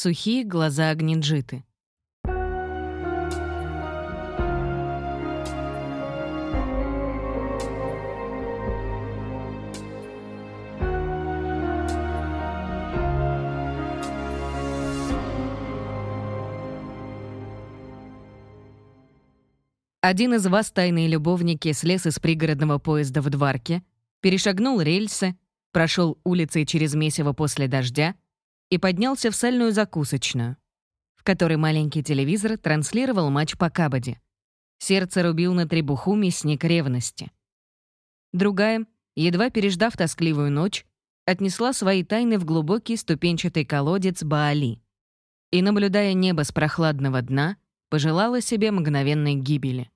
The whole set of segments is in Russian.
Сухие глаза Агниджиты. Один из вас, тайные любовники, слез из пригородного поезда в Дварке, перешагнул рельсы, прошел улицей через месиво после дождя и поднялся в сальную закусочную, в которой маленький телевизор транслировал матч по кабаде. Сердце рубил на требуху мясник ревности. Другая, едва переждав тоскливую ночь, отнесла свои тайны в глубокий ступенчатый колодец Баали и, наблюдая небо с прохладного дна, пожелала себе мгновенной гибели.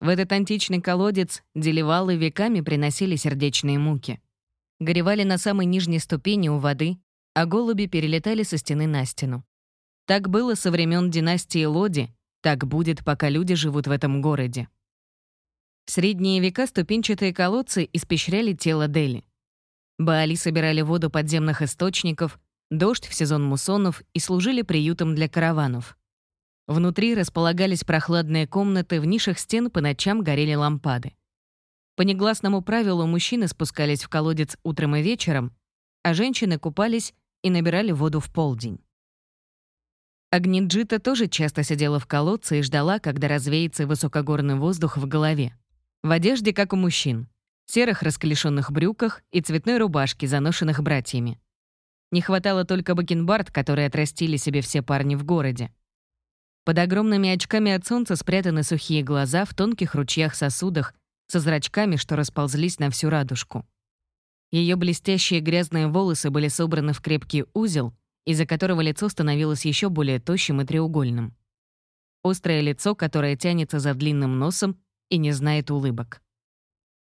В этот античный колодец делевалы веками приносили сердечные муки. Горевали на самой нижней ступени у воды, а голуби перелетали со стены на стену. Так было со времен династии Лоди, так будет, пока люди живут в этом городе. В средние века ступенчатые колодцы испещряли тело Дели. Баали собирали воду подземных источников, дождь в сезон муссонов и служили приютом для караванов. Внутри располагались прохладные комнаты, в нишах стен по ночам горели лампады. По негласному правилу мужчины спускались в колодец утром и вечером, а женщины купались и набирали воду в полдень. Агниджита тоже часто сидела в колодце и ждала, когда развеется высокогорный воздух в голове. В одежде, как у мужчин, серых расклешенных брюках и цветной рубашке, заношенных братьями. Не хватало только бакенбард, который отрастили себе все парни в городе. Под огромными очками от солнца спрятаны сухие глаза в тонких ручьях-сосудах со зрачками, что расползлись на всю радужку. Ее блестящие грязные волосы были собраны в крепкий узел, из-за которого лицо становилось еще более тощим и треугольным. Острое лицо, которое тянется за длинным носом и не знает улыбок.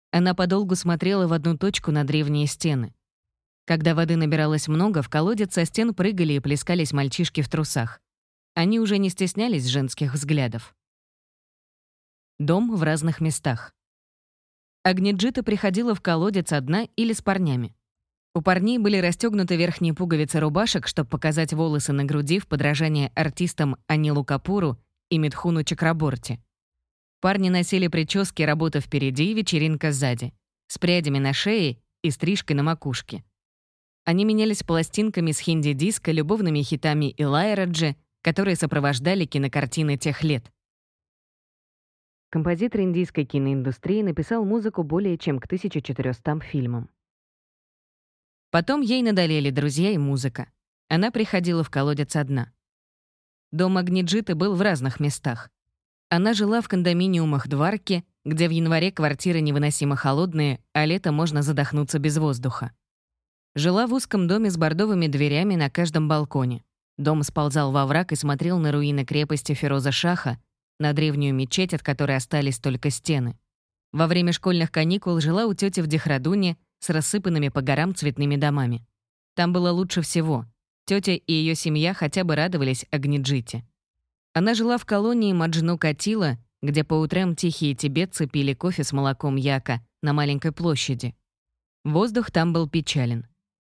Она подолгу смотрела в одну точку на древние стены. Когда воды набиралось много, в колодец со стен прыгали и плескались мальчишки в трусах. Они уже не стеснялись женских взглядов. Дом в разных местах. Агниджита приходила в колодец одна или с парнями. У парней были расстегнуты верхние пуговицы рубашек, чтобы показать волосы на груди в подражание артистам Анилу Капуру и Митхуну Чакраборти. Парни носили прически «Работа впереди» и «Вечеринка сзади», с прядями на шее и стрижкой на макушке. Они менялись пластинками с хинди-диска, любовными хитами Илайраджи которые сопровождали кинокартины тех лет. Композитор индийской киноиндустрии написал музыку более чем к 1400 фильмам. Потом ей надолели друзья и музыка. Она приходила в колодец одна. Дом Агниджиты был в разных местах. Она жила в кондоминиумах Дварки, где в январе квартиры невыносимо холодные, а летом можно задохнуться без воздуха. Жила в узком доме с бордовыми дверями на каждом балконе. Дом сползал во враг и смотрел на руины крепости Фероза Шаха, на древнюю мечеть, от которой остались только стены. Во время школьных каникул жила у тети в Дехрадуне с рассыпанными по горам цветными домами. Там было лучше всего. Тетя и ее семья хотя бы радовались Агниджите. Она жила в колонии Маджну Катила, где по утрам тихие тибетцы пили кофе с молоком яка на маленькой площади. Воздух там был печален.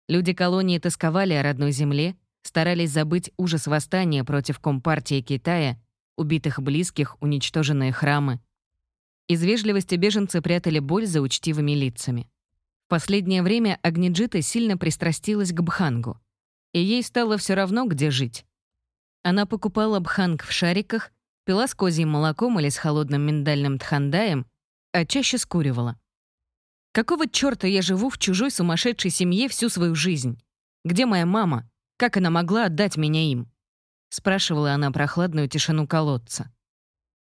Люди колонии тосковали о родной земле старались забыть ужас восстания против Компартии Китая, убитых близких, уничтоженные храмы. Из вежливости беженцы прятали боль за учтивыми лицами. В последнее время Агниджита сильно пристрастилась к бхангу, и ей стало все равно, где жить. Она покупала бханг в шариках, пила с козьим молоком или с холодным миндальным тхандаем, а чаще скуривала. Какого чёрта я живу в чужой сумасшедшей семье всю свою жизнь? Где моя мама? Как она могла отдать меня им? Спрашивала она прохладную тишину колодца.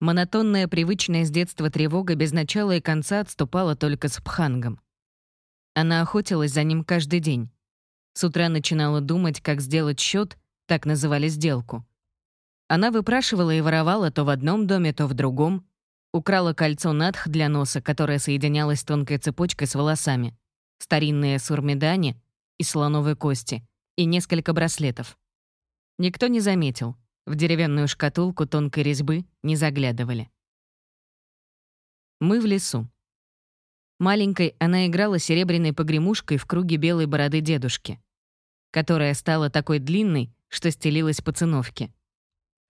Монотонная, привычная с детства тревога без начала и конца отступала только с Пхангом. Она охотилась за ним каждый день. С утра начинала думать, как сделать счет, так называли сделку. Она выпрашивала и воровала то в одном доме, то в другом, украла кольцо надх для носа, которое соединялось тонкой цепочкой с волосами, старинные сурмедани и слоновой кости — и несколько браслетов. Никто не заметил. В деревянную шкатулку тонкой резьбы не заглядывали. Мы в лесу. Маленькой она играла серебряной погремушкой в круге белой бороды дедушки. которая стала такой длинной, что стелилась по циновке.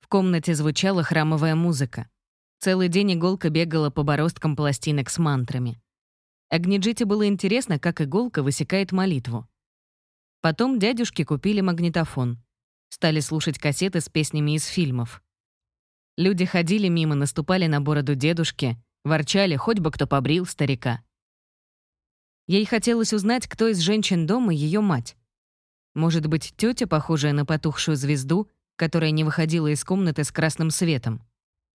В комнате звучала храмовая музыка. Целый день иголка бегала по бороздкам пластинок с мантрами. Агниджите было интересно, как иголка высекает молитву. Потом дядюшки купили магнитофон. Стали слушать кассеты с песнями из фильмов. Люди ходили мимо, наступали на бороду дедушки, ворчали, хоть бы кто побрил старика. Ей хотелось узнать, кто из женщин дома ее мать. Может быть, тетя, похожая на потухшую звезду, которая не выходила из комнаты с красным светом.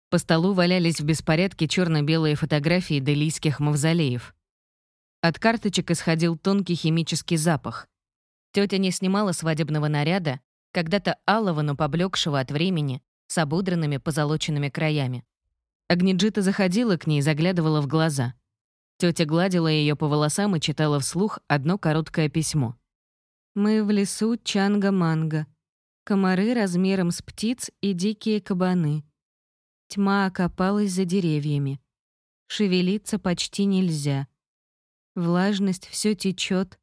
По столу валялись в беспорядке черно белые фотографии делийских мавзолеев. От карточек исходил тонкий химический запах. Тетя не снимала свадебного наряда, когда-то алого, но поблекшего от времени, с обудранными позолоченными краями. Агниджита заходила к ней, заглядывала в глаза. Тетя гладила ее по волосам и читала вслух одно короткое письмо. «Мы в лесу Чанга-Манга. Комары размером с птиц и дикие кабаны. Тьма окопалась за деревьями. Шевелиться почти нельзя. Влажность все течет.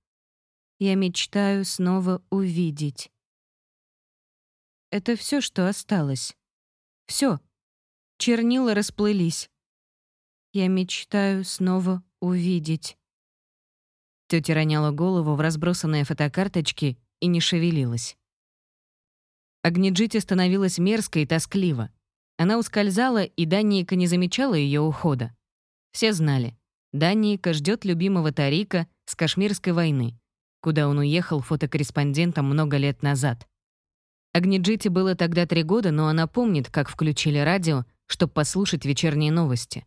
Я мечтаю снова увидеть. Это все, что осталось. Все. Чернила расплылись. Я мечтаю снова увидеть. Тетя роняла голову в разбросанные фотокарточки и не шевелилась. Агниджите становилась мерзко и тоскливо. Она ускользала, и Даниика не замечала ее ухода. Все знали. Даниика ждет любимого Тарика с Кашмирской войны, куда он уехал фотокорреспондентом много лет назад. Агниджите было тогда три года, но она помнит, как включили радио, чтобы послушать вечерние новости.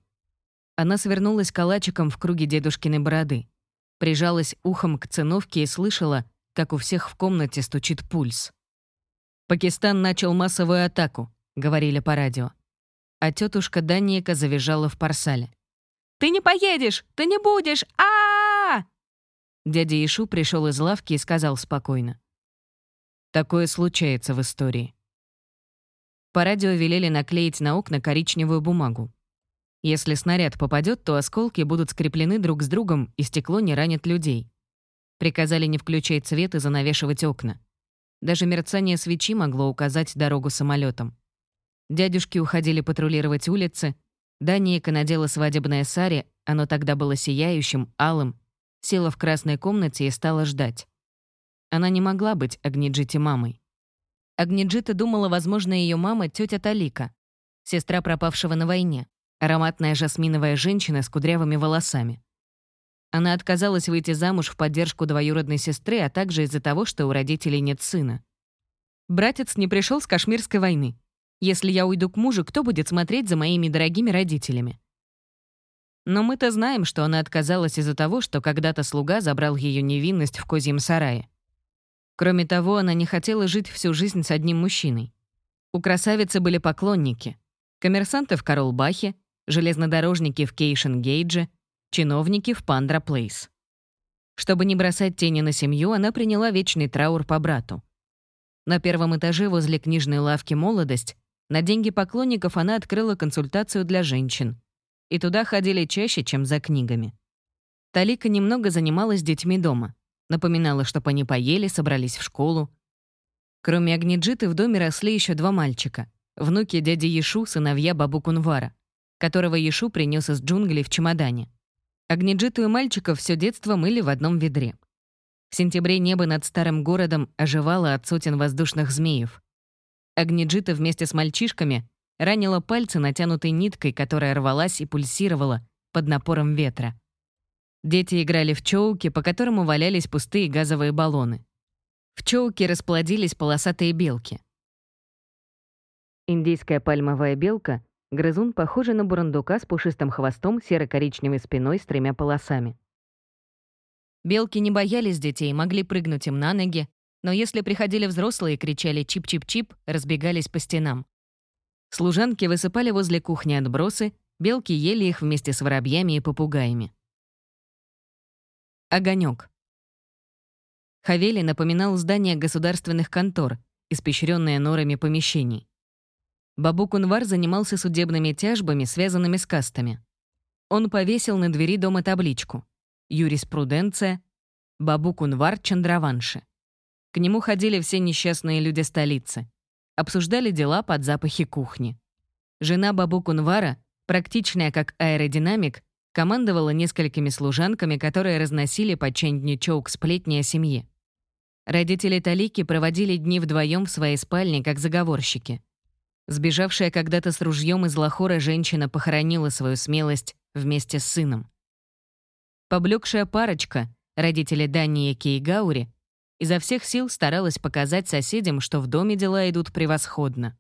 Она свернулась калачиком в круге дедушкиной бороды, прижалась ухом к циновке и слышала, как у всех в комнате стучит пульс. «Пакистан начал массовую атаку», — говорили по радио. А тетушка Даниека завизжала в парсале. «Ты не поедешь! Ты не будешь! а а, -а! Дядя Ишу пришел из лавки и сказал спокойно. Такое случается в истории. По радио велели наклеить на окна коричневую бумагу. Если снаряд попадет, то осколки будут скреплены друг с другом, и стекло не ранит людей. Приказали не включать свет и занавешивать окна. Даже мерцание свечи могло указать дорогу самолетам. Дядюшки уходили патрулировать улицы. Даниэка надела свадебное сари, оно тогда было сияющим, алым, села в красной комнате и стала ждать. Она не могла быть Агниджите мамой. Агниджита думала, возможно, ее мама — тетя Талика, сестра пропавшего на войне, ароматная жасминовая женщина с кудрявыми волосами. Она отказалась выйти замуж в поддержку двоюродной сестры, а также из-за того, что у родителей нет сына. Братец не пришел с Кашмирской войны. Если я уйду к мужу, кто будет смотреть за моими дорогими родителями? Но мы-то знаем, что она отказалась из-за того, что когда-то слуга забрал ее невинность в козьем сарае. Кроме того, она не хотела жить всю жизнь с одним мужчиной. У красавицы были поклонники. Коммерсанты в Каролбахе, железнодорожники в Кейшен-Гейдже, чиновники в Пандра Плейс. Чтобы не бросать тени на семью, она приняла вечный траур по брату. На первом этаже возле книжной лавки «Молодость» на деньги поклонников она открыла консультацию для женщин. И туда ходили чаще, чем за книгами. Талика немного занималась детьми дома. Напоминала, чтобы они поели, собрались в школу. Кроме Агниджиты в доме росли еще два мальчика. Внуки дяди Ешу, сыновья Бабу Кунвара, которого Ешу принес из джунглей в чемодане. Агниджиту и мальчиков все детство мыли в одном ведре. В сентябре небо над старым городом оживало от сотен воздушных змеев. Агниджита вместе с мальчишками ранила пальцы натянутой ниткой, которая рвалась и пульсировала под напором ветра. Дети играли в чоуки, по которому валялись пустые газовые баллоны. В чоуке расплодились полосатые белки. Индийская пальмовая белка — грызун, похожий на бурундука с пушистым хвостом, серо-коричневой спиной с тремя полосами. Белки не боялись детей, могли прыгнуть им на ноги, но если приходили взрослые и кричали «чип-чип-чип», разбегались по стенам. Служанки высыпали возле кухни отбросы, белки ели их вместе с воробьями и попугаями. Огонек. Хавели напоминал здание государственных контор, испещренное норами помещений. Бабу Кунвар занимался судебными тяжбами, связанными с кастами. Он повесил на двери дома табличку «Юриспруденция. Бабу Кунвар Чандраванши». К нему ходили все несчастные люди столицы. Обсуждали дела под запахи кухни. Жена Бабу Кунвара, практичная как аэродинамик, командовала несколькими служанками, которые разносили по Чендничоук сплетни о семье. Родители Талики проводили дни вдвоем в своей спальне, как заговорщики. Сбежавшая когда-то с ружьем из Лахора женщина похоронила свою смелость вместе с сыном. Поблекшая парочка, родители Дани и Кейгаури, изо всех сил старалась показать соседям, что в доме дела идут превосходно.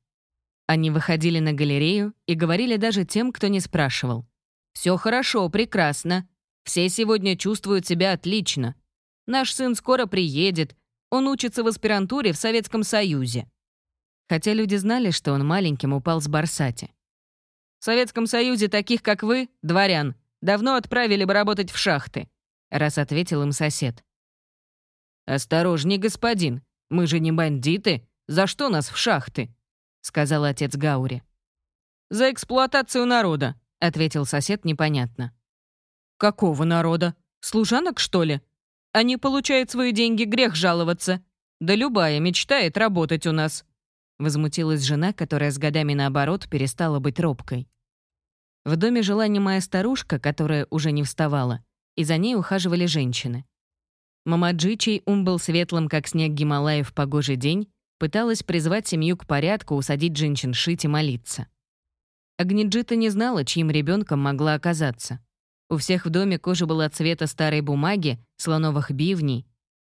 Они выходили на галерею и говорили даже тем, кто не спрашивал. «Все хорошо, прекрасно. Все сегодня чувствуют себя отлично. Наш сын скоро приедет, он учится в аспирантуре в Советском Союзе. Хотя люди знали, что он маленьким упал с Барсати. В Советском Союзе таких, как вы, дворян, давно отправили бы работать в шахты, раз ответил им сосед. «Осторожней, господин, мы же не бандиты. За что нас в шахты?» — сказал отец Гаури. «За эксплуатацию народа», — ответил сосед непонятно. «Какого народа? Служанок, что ли?» Они получают свои деньги, грех жаловаться. Да любая мечтает работать у нас». Возмутилась жена, которая с годами наоборот перестала быть робкой. В доме жила немая старушка, которая уже не вставала, и за ней ухаживали женщины. Мамаджи, чей ум был светлым, как снег Гималая в погожий день, пыталась призвать семью к порядку, усадить женщин шить и молиться. Агниджита не знала, чьим ребенком могла оказаться. У всех в доме кожа была цвета старой бумаги, слоновых бивней,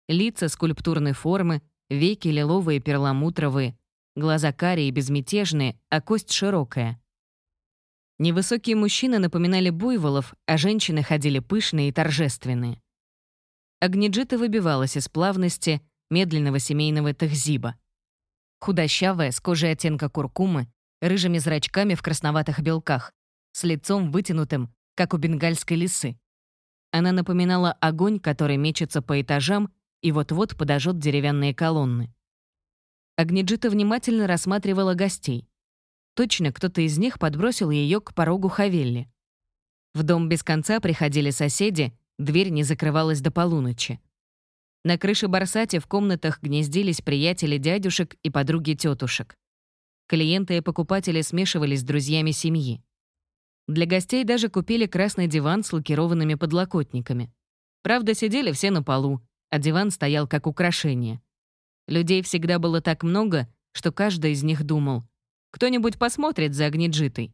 лица скульптурной формы, веки лиловые перламутровые, глаза карие безмятежные, а кость широкая. Невысокие мужчины напоминали буйволов, а женщины ходили пышные и торжественные. Агниджита выбивалась из плавности медленного семейного тахзиба. Худощавая, с кожей оттенка куркумы, рыжими зрачками в красноватых белках, с лицом вытянутым, как у бенгальской лисы. Она напоминала огонь, который мечется по этажам и вот-вот подожжет деревянные колонны. Агниджита внимательно рассматривала гостей. Точно кто-то из них подбросил ее к порогу Хавелли. В дом без конца приходили соседи, дверь не закрывалась до полуночи. На крыше Барсати в комнатах гнездились приятели дядюшек и подруги тетушек. Клиенты и покупатели смешивались с друзьями семьи. Для гостей даже купили красный диван с лакированными подлокотниками. Правда, сидели все на полу, а диван стоял как украшение. Людей всегда было так много, что каждый из них думал, кто-нибудь посмотрит за Агниджитой.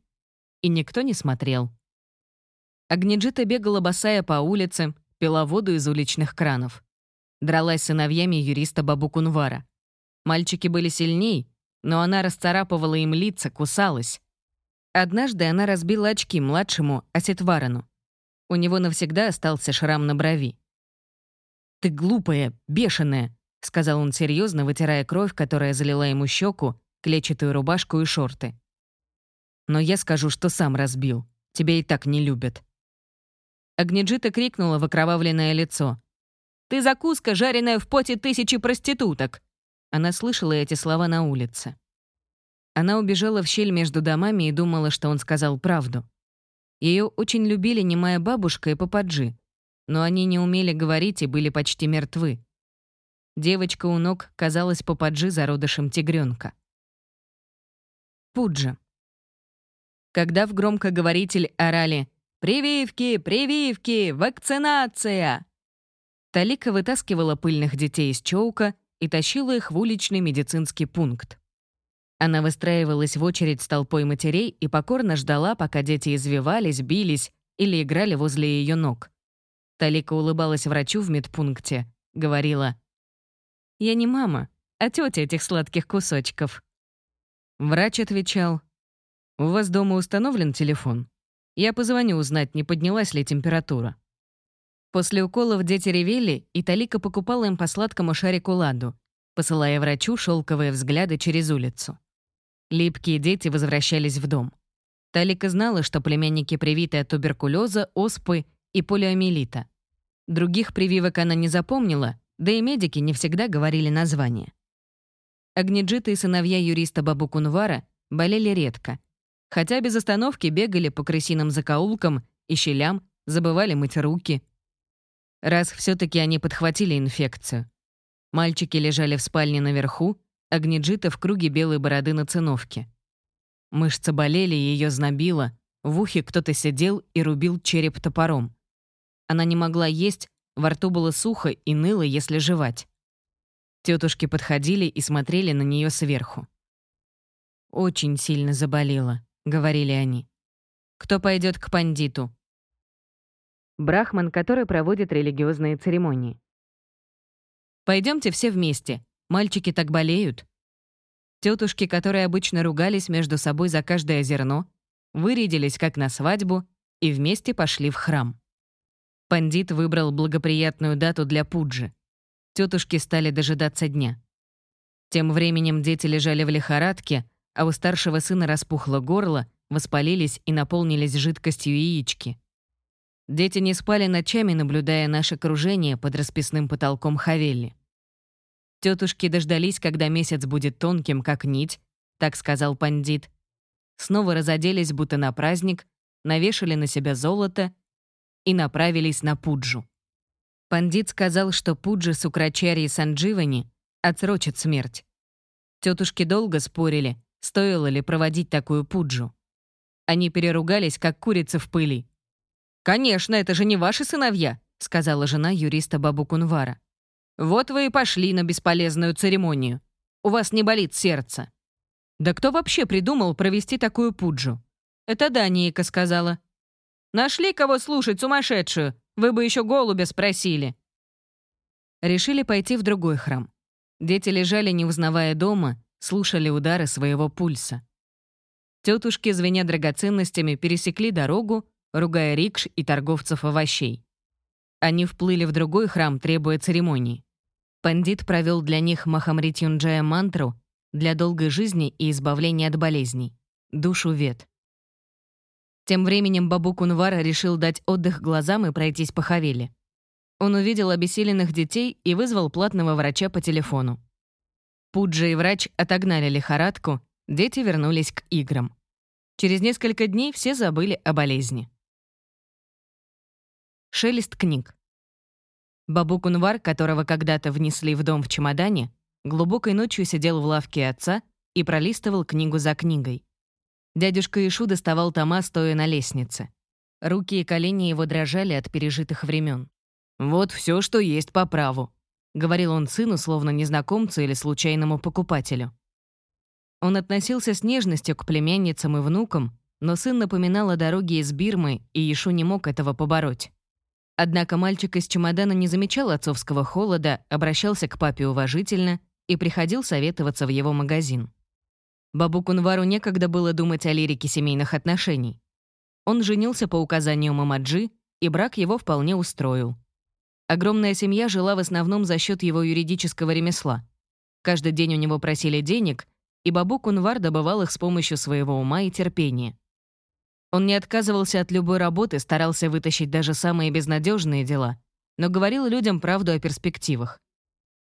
И никто не смотрел. Агниджита бегала босая по улице, пила воду из уличных кранов. Дралась с сыновьями юриста Бабу Кунвара. Мальчики были сильней, но она расцарапывала им лица, кусалась. Однажды она разбила очки младшему Асетварану. У него навсегда остался шрам на брови. «Ты глупая, бешеная», — сказал он серьезно, вытирая кровь, которая залила ему щеку, клетчатую рубашку и шорты. «Но я скажу, что сам разбил. Тебя и так не любят». Агниджита крикнула в окровавленное лицо. «Ты закуска, жареная в поте тысячи проституток!» Она слышала эти слова на улице. Она убежала в щель между домами и думала, что он сказал правду. Ее очень любили немая бабушка и пападжи, но они не умели говорить и были почти мертвы. Девочка у ног казалась пападжи зародышем тигренка. Пуджа. Когда в громкоговоритель орали «Прививки! Прививки! Вакцинация!», Талика вытаскивала пыльных детей из чоука и тащила их в уличный медицинский пункт. Она выстраивалась в очередь с толпой матерей и покорно ждала, пока дети извивались, бились или играли возле ее ног. Талика улыбалась врачу в медпункте, говорила, «Я не мама, а тетя этих сладких кусочков». Врач отвечал, «У вас дома установлен телефон? Я позвоню узнать, не поднялась ли температура». После уколов дети ревели, и Талика покупала им по сладкому шарику ладу, посылая врачу шелковые взгляды через улицу. Липкие дети возвращались в дом. Талика знала, что племянники привиты от туберкулеза, оспы и полиомиелита. Других прививок она не запомнила, да и медики не всегда говорили названия. Агниджита и сыновья юриста Бабу Кунвара болели редко, хотя без остановки бегали по крысиным закоулкам и щелям, забывали мыть руки. Раз все таки они подхватили инфекцию. Мальчики лежали в спальне наверху, Агниджита в круге белой бороды на циновке. Мышцы болели, ее знобило, в ухе кто-то сидел и рубил череп топором. Она не могла есть, во рту было сухо и ныло, если жевать. Тетушки подходили и смотрели на нее сверху. «Очень сильно заболела», — говорили они. «Кто пойдет к пандиту?» Брахман, который проводит религиозные церемонии. Пойдемте все вместе. Мальчики так болеют». Тетушки, которые обычно ругались между собой за каждое зерно, вырядились как на свадьбу и вместе пошли в храм. Пандит выбрал благоприятную дату для пуджи. Тетушки стали дожидаться дня. Тем временем дети лежали в лихорадке, а у старшего сына распухло горло, воспалились и наполнились жидкостью яички. Дети не спали ночами, наблюдая наше кружение под расписным потолком Хавелли. Тетушки дождались, когда месяц будет тонким, как нить, так сказал пандит. Снова разоделись, будто на праздник, навешали на себя золото и направились на Пуджу. Пандит сказал, что Пуджи с Украчари Сандживани отсрочит смерть. Тетушки долго спорили, стоило ли проводить такую Пуджу. Они переругались, как курицы в пыли. «Конечно, это же не ваши сыновья», — сказала жена юриста Бабу Кунвара. «Вот вы и пошли на бесполезную церемонию. У вас не болит сердце». «Да кто вообще придумал провести такую пуджу?» «Это Даниика сказала». «Нашли кого слушать сумасшедшую? Вы бы еще голубя спросили». Решили пойти в другой храм. Дети лежали, не узнавая дома, слушали удары своего пульса. Тетушки, звеня драгоценностями, пересекли дорогу, ругая рикш и торговцев овощей. Они вплыли в другой храм, требуя церемонии. Пандит провел для них Махамритюнджая мантру для долгой жизни и избавления от болезней. Душу вет. Тем временем Бабу Кунвар решил дать отдых глазам и пройтись по Хавели. Он увидел обессиленных детей и вызвал платного врача по телефону. Пуджа и врач отогнали лихорадку, дети вернулись к играм. Через несколько дней все забыли о болезни. Шелест книг. Бабу Кунвар, которого когда-то внесли в дом в чемодане, глубокой ночью сидел в лавке отца и пролистывал книгу за книгой. Дядюшка Ишу доставал тома, стоя на лестнице. Руки и колени его дрожали от пережитых времен. «Вот все, что есть по праву», — говорил он сыну, словно незнакомцу или случайному покупателю. Он относился с нежностью к племянницам и внукам, но сын напоминал о дороге из Бирмы, и Ишу не мог этого побороть. Однако мальчик из чемодана не замечал отцовского холода, обращался к папе уважительно и приходил советоваться в его магазин. Бабу Кунвару некогда было думать о лирике семейных отношений. Он женился по указанию Мамаджи, и брак его вполне устроил. Огромная семья жила в основном за счет его юридического ремесла. Каждый день у него просили денег, и Бабу Кунвар добывал их с помощью своего ума и терпения. Он не отказывался от любой работы, старался вытащить даже самые безнадежные дела, но говорил людям правду о перспективах.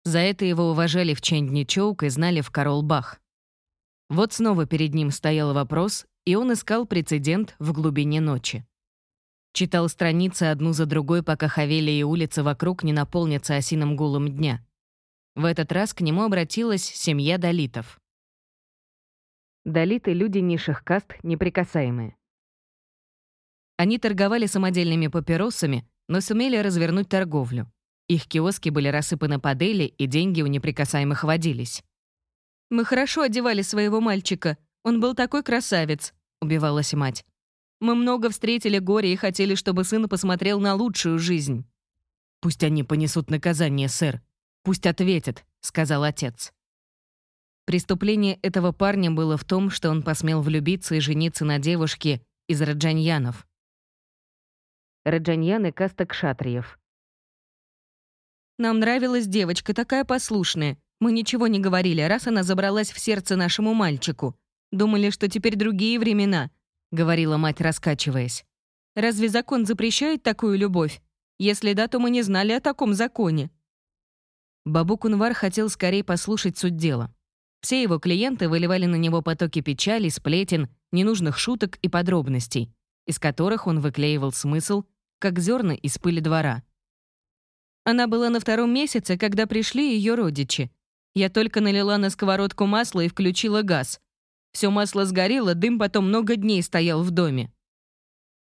За это его уважали в Чендничоук и знали в Каролбах. Вот снова перед ним стоял вопрос, и он искал прецедент в глубине ночи. Читал страницы одну за другой, пока Хавели и улицы вокруг не наполнятся осиным гулом дня. В этот раз к нему обратилась семья далитов. Далиты — люди низших каст, неприкасаемые. Они торговали самодельными папиросами, но сумели развернуть торговлю. Их киоски были рассыпаны по Дели, и деньги у неприкасаемых водились. «Мы хорошо одевали своего мальчика. Он был такой красавец», — убивалась мать. «Мы много встретили горе и хотели, чтобы сын посмотрел на лучшую жизнь». «Пусть они понесут наказание, сэр. Пусть ответят», — сказал отец. Преступление этого парня было в том, что он посмел влюбиться и жениться на девушке из Раджаньянов. Раджаньян и каста кшатриев. «Нам нравилась девочка, такая послушная. Мы ничего не говорили, раз она забралась в сердце нашему мальчику. Думали, что теперь другие времена», — говорила мать, раскачиваясь. «Разве закон запрещает такую любовь? Если да, то мы не знали о таком законе». Бабу Кунвар хотел скорее послушать суть дела. Все его клиенты выливали на него потоки печали, сплетен, ненужных шуток и подробностей, из которых он выклеивал смысл, как зерна из пыли двора. Она была на втором месяце, когда пришли ее родичи. Я только налила на сковородку масла и включила газ. Все масло сгорело, дым потом много дней стоял в доме.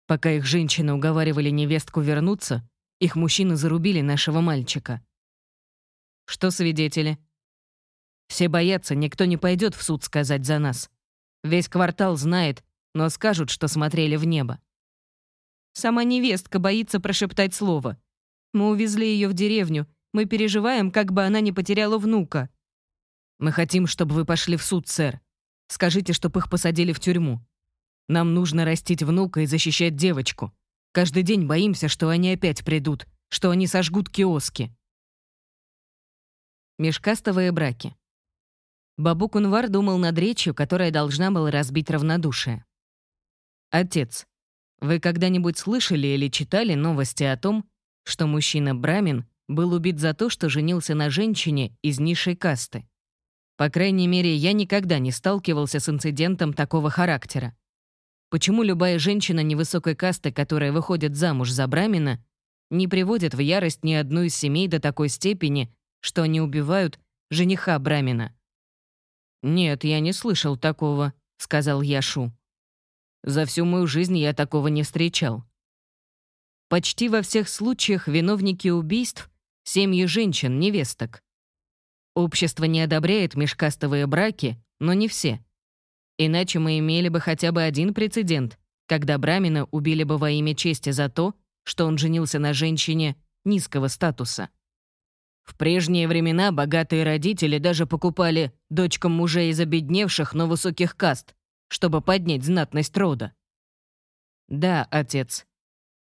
Пока их женщины уговаривали невестку вернуться, их мужчины зарубили нашего мальчика. Что свидетели? Все боятся, никто не пойдет в суд сказать за нас. Весь квартал знает, но скажут, что смотрели в небо. Сама невестка боится прошептать слово. Мы увезли ее в деревню. Мы переживаем, как бы она не потеряла внука. Мы хотим, чтобы вы пошли в суд, сэр. Скажите, чтобы их посадили в тюрьму. Нам нужно растить внука и защищать девочку. Каждый день боимся, что они опять придут, что они сожгут киоски. Межкастовые браки. Бабу Кунвар думал над речью, которая должна была разбить равнодушие. «Отец, вы когда-нибудь слышали или читали новости о том, что мужчина Брамин был убит за то, что женился на женщине из низшей касты? По крайней мере, я никогда не сталкивался с инцидентом такого характера. Почему любая женщина невысокой касты, которая выходит замуж за Брамина, не приводит в ярость ни одну из семей до такой степени, что они убивают жениха Брамина? «Нет, я не слышал такого», — сказал Яшу. За всю мою жизнь я такого не встречал. Почти во всех случаях виновники убийств — семьи женщин, невесток. Общество не одобряет межкастовые браки, но не все. Иначе мы имели бы хотя бы один прецедент, когда Брамина убили бы во имя чести за то, что он женился на женщине низкого статуса. В прежние времена богатые родители даже покупали дочкам мужей из обедневших, но высоких каст, чтобы поднять знатность рода. Да, отец.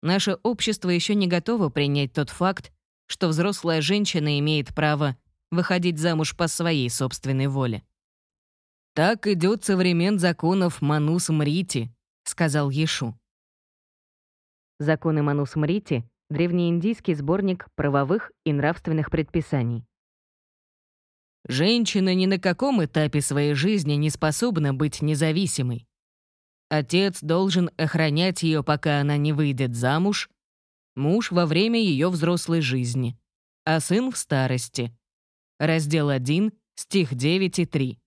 Наше общество еще не готово принять тот факт, что взрослая женщина имеет право выходить замуж по своей собственной воле. «Так идет современ законов Манус Мрити», — сказал Ешу. Законы Манус Мрити — древнеиндийский сборник правовых и нравственных предписаний. Женщина ни на каком этапе своей жизни не способна быть независимой. Отец должен охранять ее, пока она не выйдет замуж, муж во время ее взрослой жизни, а сын в старости. Раздел 1, стих 9 и 3.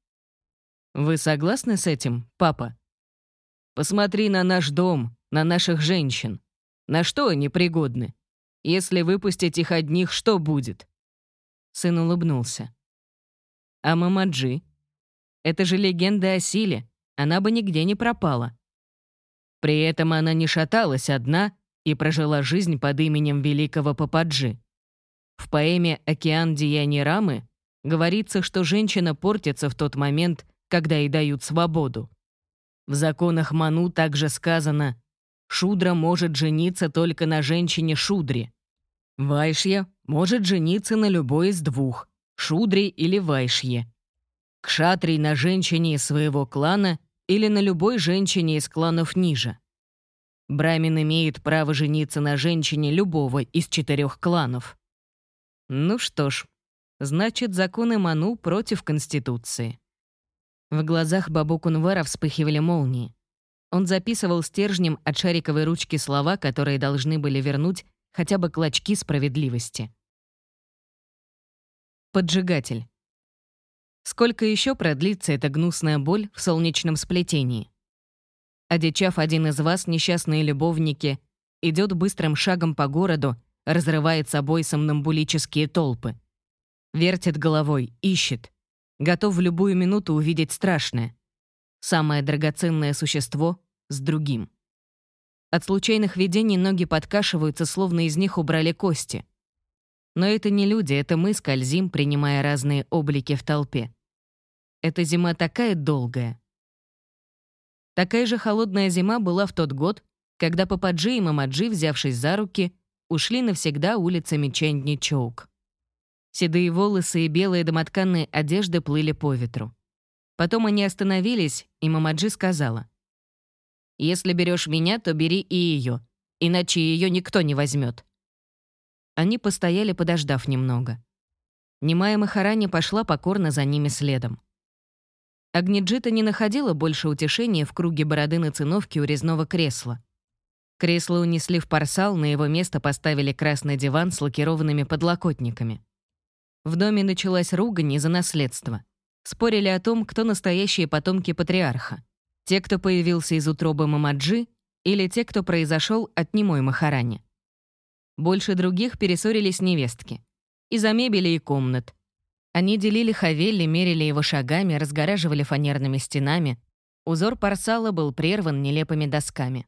Вы согласны с этим, папа? Посмотри на наш дом, на наших женщин. На что они пригодны? Если выпустить их одних, что будет?» Сын улыбнулся. А Мамаджи? Это же легенда о силе, она бы нигде не пропала. При этом она не шаталась одна и прожила жизнь под именем великого Пападжи. В поэме «Океан деяний Рамы» говорится, что женщина портится в тот момент, когда ей дают свободу. В законах Ману также сказано «Шудра может жениться только на женщине-шудре». Вайшья может жениться на любой из двух, Шудри или Вайшье. Кшатрий на женщине своего клана или на любой женщине из кланов ниже. Брамин имеет право жениться на женщине любого из четырех кланов. Ну что ж, значит, законы Ману против Конституции. В глазах Бабу Кунвара вспыхивали молнии. Он записывал стержнем от шариковой ручки слова, которые должны были вернуть хотя бы клочки справедливости. Поджигатель. Сколько еще продлится эта гнусная боль в солнечном сплетении? Одичав один из вас, несчастные любовники, идет быстрым шагом по городу, разрывает собой сомнамбулические толпы. Вертит головой, ищет. Готов в любую минуту увидеть страшное. Самое драгоценное существо с другим. От случайных видений ноги подкашиваются, словно из них убрали кости — но это не люди, это мы скользим, принимая разные облики в толпе. Эта зима такая долгая. Такая же холодная зима была в тот год, когда Пападжи и Мамаджи, взявшись за руки, ушли навсегда улицами Чендни-Чоук. Седые волосы и белые домотканные одежды плыли по ветру. Потом они остановились, и Мамаджи сказала, «Если берешь меня, то бери и ее, иначе ее никто не возьмет. Они постояли, подождав немного. Немая Махарани пошла покорно за ними следом. Агниджита не находила больше утешения в круге бороды на циновке у резного кресла. Кресло унесли в парсал, на его место поставили красный диван с лакированными подлокотниками. В доме началась ругань из-за наследства. Спорили о том, кто настоящие потомки патриарха. Те, кто появился из утробы Мамаджи, или те, кто произошел от немой Махарани. Больше других перессорились невестки. Из-за мебели и комнат. Они делили Хавелли, мерили его шагами, разгораживали фанерными стенами. Узор парсала был прерван нелепыми досками.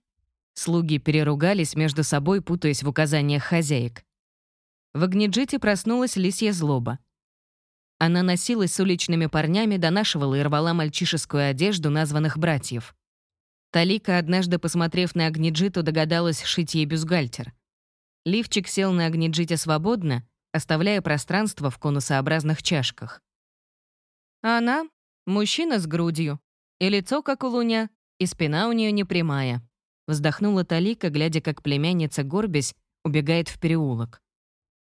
Слуги переругались между собой, путаясь в указаниях хозяек. В Агниджите проснулась лисья злоба. Она носилась с уличными парнями, донашивала и рвала мальчишескую одежду названных братьев. Талика, однажды посмотрев на Агниджиту, догадалась шить ей бюстгальтер. Лифчик сел на Агниджите свободно, оставляя пространство в конусообразных чашках. А она — мужчина с грудью, и лицо, как у луня, и спина у нее непрямая. Вздохнула Талика, глядя, как племянница, горбясь, убегает в переулок.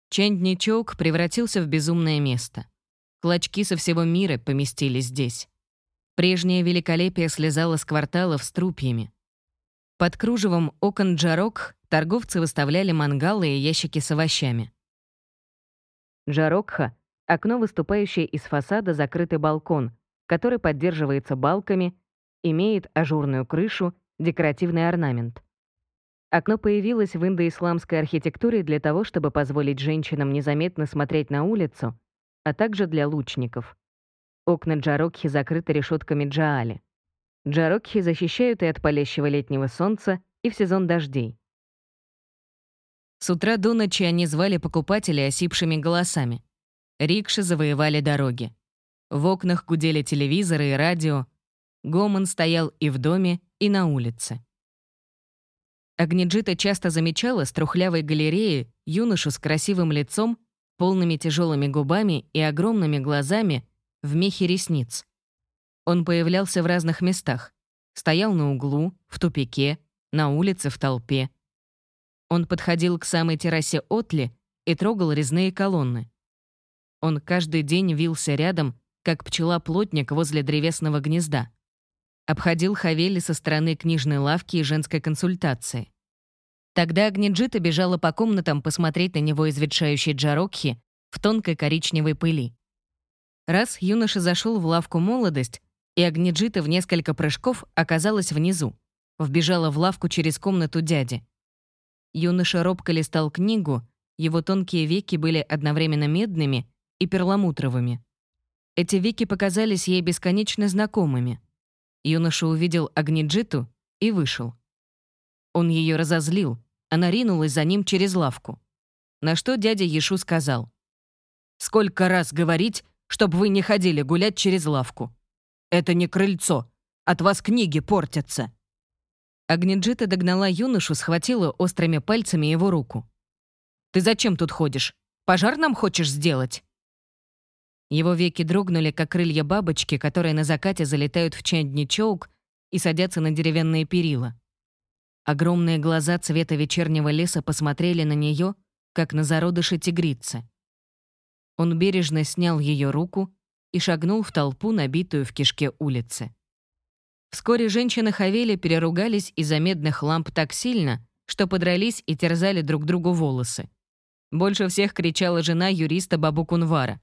Чендничок превратился в безумное место. Клочки со всего мира поместились здесь. Прежнее великолепие слезало с кварталов с трупьями. Под кружевом окон Джарок торговцы выставляли мангалы и ящики с овощами. Джарокха — окно, выступающее из фасада, закрытый балкон, который поддерживается балками, имеет ажурную крышу, декоративный орнамент. Окно появилось в индоисламской архитектуре для того, чтобы позволить женщинам незаметно смотреть на улицу, а также для лучников. Окна Джарокхи закрыты решетками Джаали. Джарокхи защищают и от палящего летнего солнца, и в сезон дождей. С утра до ночи они звали покупателей осипшими голосами. Рикши завоевали дороги. В окнах гудели телевизоры и радио. Гомон стоял и в доме, и на улице. Агниджита часто замечала с трухлявой галереи юношу с красивым лицом, полными тяжелыми губами и огромными глазами в мехе ресниц. Он появлялся в разных местах. Стоял на углу, в тупике, на улице, в толпе. Он подходил к самой террасе Отли и трогал резные колонны. Он каждый день вился рядом, как пчела-плотник возле древесного гнезда. Обходил Хавели со стороны книжной лавки и женской консультации. Тогда Агниджита бежала по комнатам посмотреть на него из ветшающей Джарокхи в тонкой коричневой пыли. Раз юноша зашел в лавку «Молодость», и Агниджита в несколько прыжков оказалась внизу, вбежала в лавку через комнату дяди. Юноша робко листал книгу, его тонкие веки были одновременно медными и перламутровыми. Эти веки показались ей бесконечно знакомыми. Юноша увидел Агниджиту и вышел. Он ее разозлил, она ринулась за ним через лавку. На что дядя Ешу сказал. «Сколько раз говорить, чтобы вы не ходили гулять через лавку? Это не крыльцо. От вас книги портятся». Агниджита догнала юношу, схватила острыми пальцами его руку. «Ты зачем тут ходишь? Пожар нам хочешь сделать?» Его веки дрогнули, как крылья бабочки, которые на закате залетают в чандничоук и садятся на деревянные перила. Огромные глаза цвета вечернего леса посмотрели на нее, как на зародыши тигрицы. Он бережно снял ее руку и шагнул в толпу, набитую в кишке улицы. Вскоре женщины Хавели переругались из-за медных ламп так сильно, что подрались и терзали друг другу волосы. Больше всех кричала жена юриста Бабу Кунвара.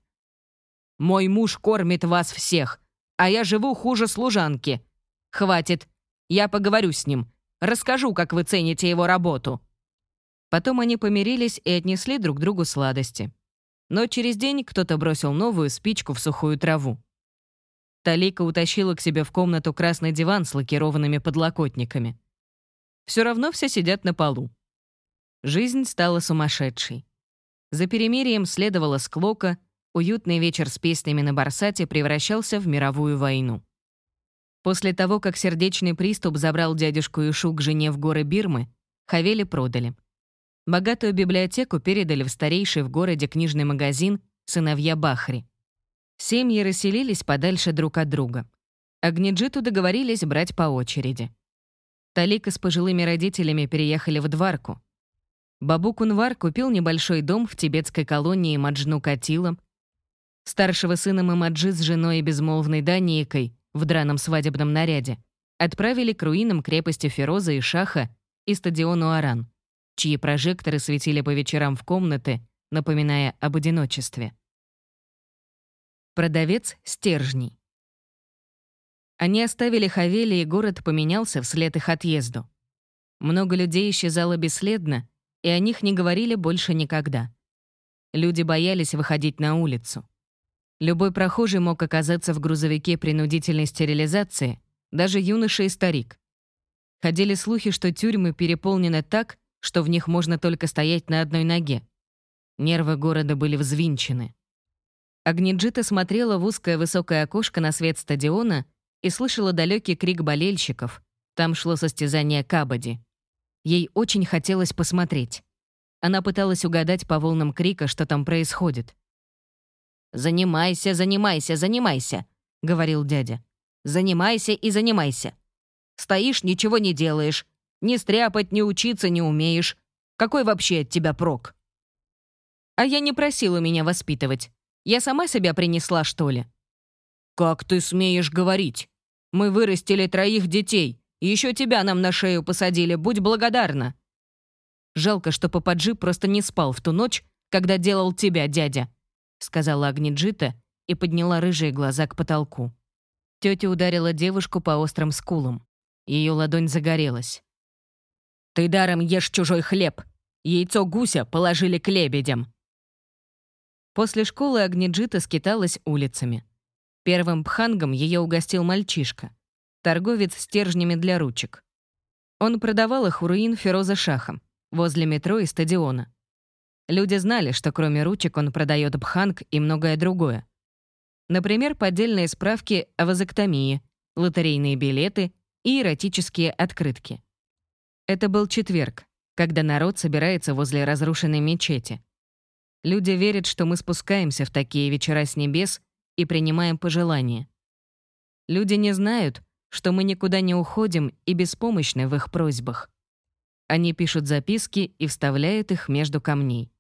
Мой муж кормит вас всех, а я живу хуже служанки. Хватит. Я поговорю с ним. Расскажу, как вы цените его работу». Потом они помирились и отнесли друг другу сладости. Но через день кто-то бросил новую спичку в сухую траву. Талика утащила к себе в комнату красный диван с лакированными подлокотниками. Все равно все сидят на полу. Жизнь стала сумасшедшей. За перемирием следовала склока — уютный вечер с песнями на Барсате превращался в мировую войну. После того, как сердечный приступ забрал дядюшку Ишу к жене в горы Бирмы, Хавели продали. Богатую библиотеку передали в старейший в городе книжный магазин «Сыновья Бахри». Семьи расселились подальше друг от друга. Агниджиту договорились брать по очереди. Талика с пожилыми родителями переехали в Дварку. Бабу Кунвар купил небольшой дом в тибетской колонии Маджну Катила, Старшего сына Мамаджи с женой и безмолвной Даниикой в драном свадебном наряде отправили к руинам крепости Фероза и Шаха и стадиону Аран, чьи прожекторы светили по вечерам в комнаты, напоминая об одиночестве. Продавец стержней. Они оставили Хавели, и город поменялся вслед их отъезду. Много людей исчезало бесследно, и о них не говорили больше никогда. Люди боялись выходить на улицу. Любой прохожий мог оказаться в грузовике принудительной стерилизации, даже юноша и старик. Ходили слухи, что тюрьмы переполнены так, что в них можно только стоять на одной ноге. Нервы города были взвинчены. Агниджита смотрела в узкое высокое окошко на свет стадиона и слышала далекий крик болельщиков. Там шло состязание кабади. Ей очень хотелось посмотреть. Она пыталась угадать по волнам крика, что там происходит. «Занимайся, занимайся, занимайся», — говорил дядя. «Занимайся и занимайся. Стоишь, ничего не делаешь. Ни стряпать, ни учиться не умеешь. Какой вообще от тебя прок?» «А я не просила меня воспитывать. Я сама себя принесла, что ли?» «Как ты смеешь говорить? Мы вырастили троих детей. Еще тебя нам на шею посадили, будь благодарна». Жалко, что Пападжи просто не спал в ту ночь, когда делал тебя, дядя», — сказала Агниджита и подняла рыжие глаза к потолку. Тетя ударила девушку по острым скулам. Ее ладонь загорелась. «Ты даром ешь чужой хлеб. Яйцо гуся положили к лебедям». После школы Агниджита скиталась улицами. Первым пхангом ее угостил мальчишка, торговец стержнями для ручек. Он продавал их у руин Фероза Шахом возле метро и стадиона. Люди знали, что кроме ручек он продает бханг и многое другое. Например, поддельные справки о вазоктомии, лотерейные билеты и эротические открытки. Это был четверг, когда народ собирается возле разрушенной мечети. Люди верят, что мы спускаемся в такие вечера с небес и принимаем пожелания. Люди не знают, что мы никуда не уходим и беспомощны в их просьбах. Они пишут записки и вставляют их между камней.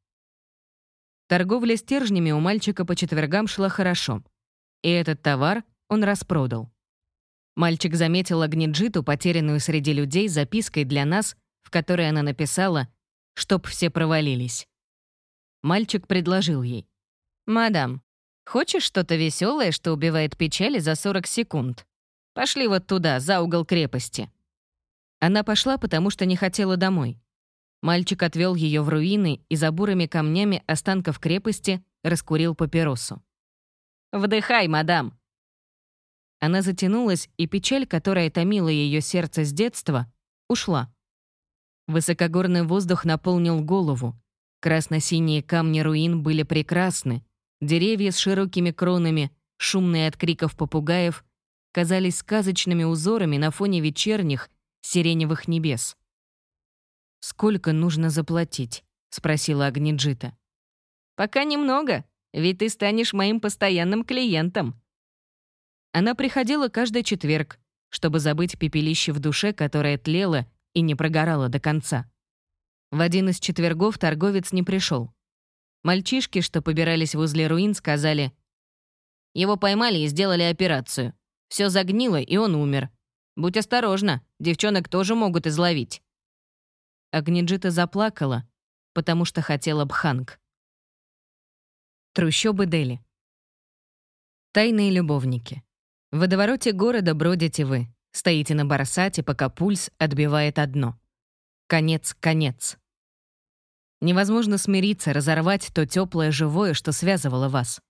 Торговля стержнями у мальчика по четвергам шла хорошо. И этот товар он распродал. Мальчик заметил Агниджиту, потерянную среди людей, запиской для нас, в которой она написала «Чтоб все провалились». Мальчик предложил ей. «Мадам, хочешь что-то веселое, что убивает печали за 40 секунд? Пошли вот туда, за угол крепости». Она пошла, потому что не хотела домой. Мальчик отвел ее в руины и за бурыми камнями останков крепости раскурил папиросу. «Вдыхай, мадам!» Она затянулась, и печаль, которая томила ее сердце с детства, ушла. Высокогорный воздух наполнил голову. Красно-синие камни руин были прекрасны. Деревья с широкими кронами, шумные от криков попугаев, казались сказочными узорами на фоне вечерних, сиреневых небес. «Сколько нужно заплатить?» — спросила Агниджита. «Пока немного, ведь ты станешь моим постоянным клиентом». Она приходила каждый четверг, чтобы забыть пепелище в душе, которое тлело и не прогорало до конца. В один из четвергов торговец не пришел. Мальчишки, что побирались возле руин, сказали, «Его поймали и сделали операцию. Все загнило, и он умер. Будь осторожна, девчонок тоже могут изловить». Агниджита заплакала, потому что хотела бханг. Трущобы Дели. Тайные любовники. В водовороте города бродите вы, стоите на барсате, пока пульс отбивает одно. Конец, конец. Невозможно смириться, разорвать то теплое живое, что связывало вас.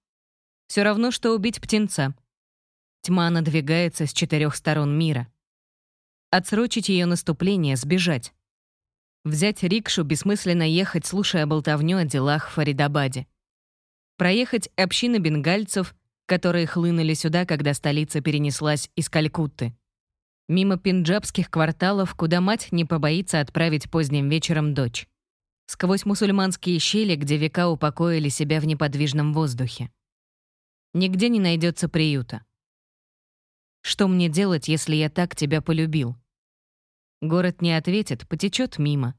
Все равно, что убить птенца. Тьма надвигается с четырех сторон мира. Отсрочить ее наступление, сбежать. Взять рикшу, бессмысленно ехать, слушая болтовню о делах в Фаридабаде. Проехать общины бенгальцев, которые хлынули сюда, когда столица перенеслась из Калькутты. Мимо пенджабских кварталов, куда мать не побоится отправить поздним вечером дочь. Сквозь мусульманские щели, где века упокоили себя в неподвижном воздухе. Нигде не найдется приюта. Что мне делать, если я так тебя полюбил? Город не ответит, потечет мимо.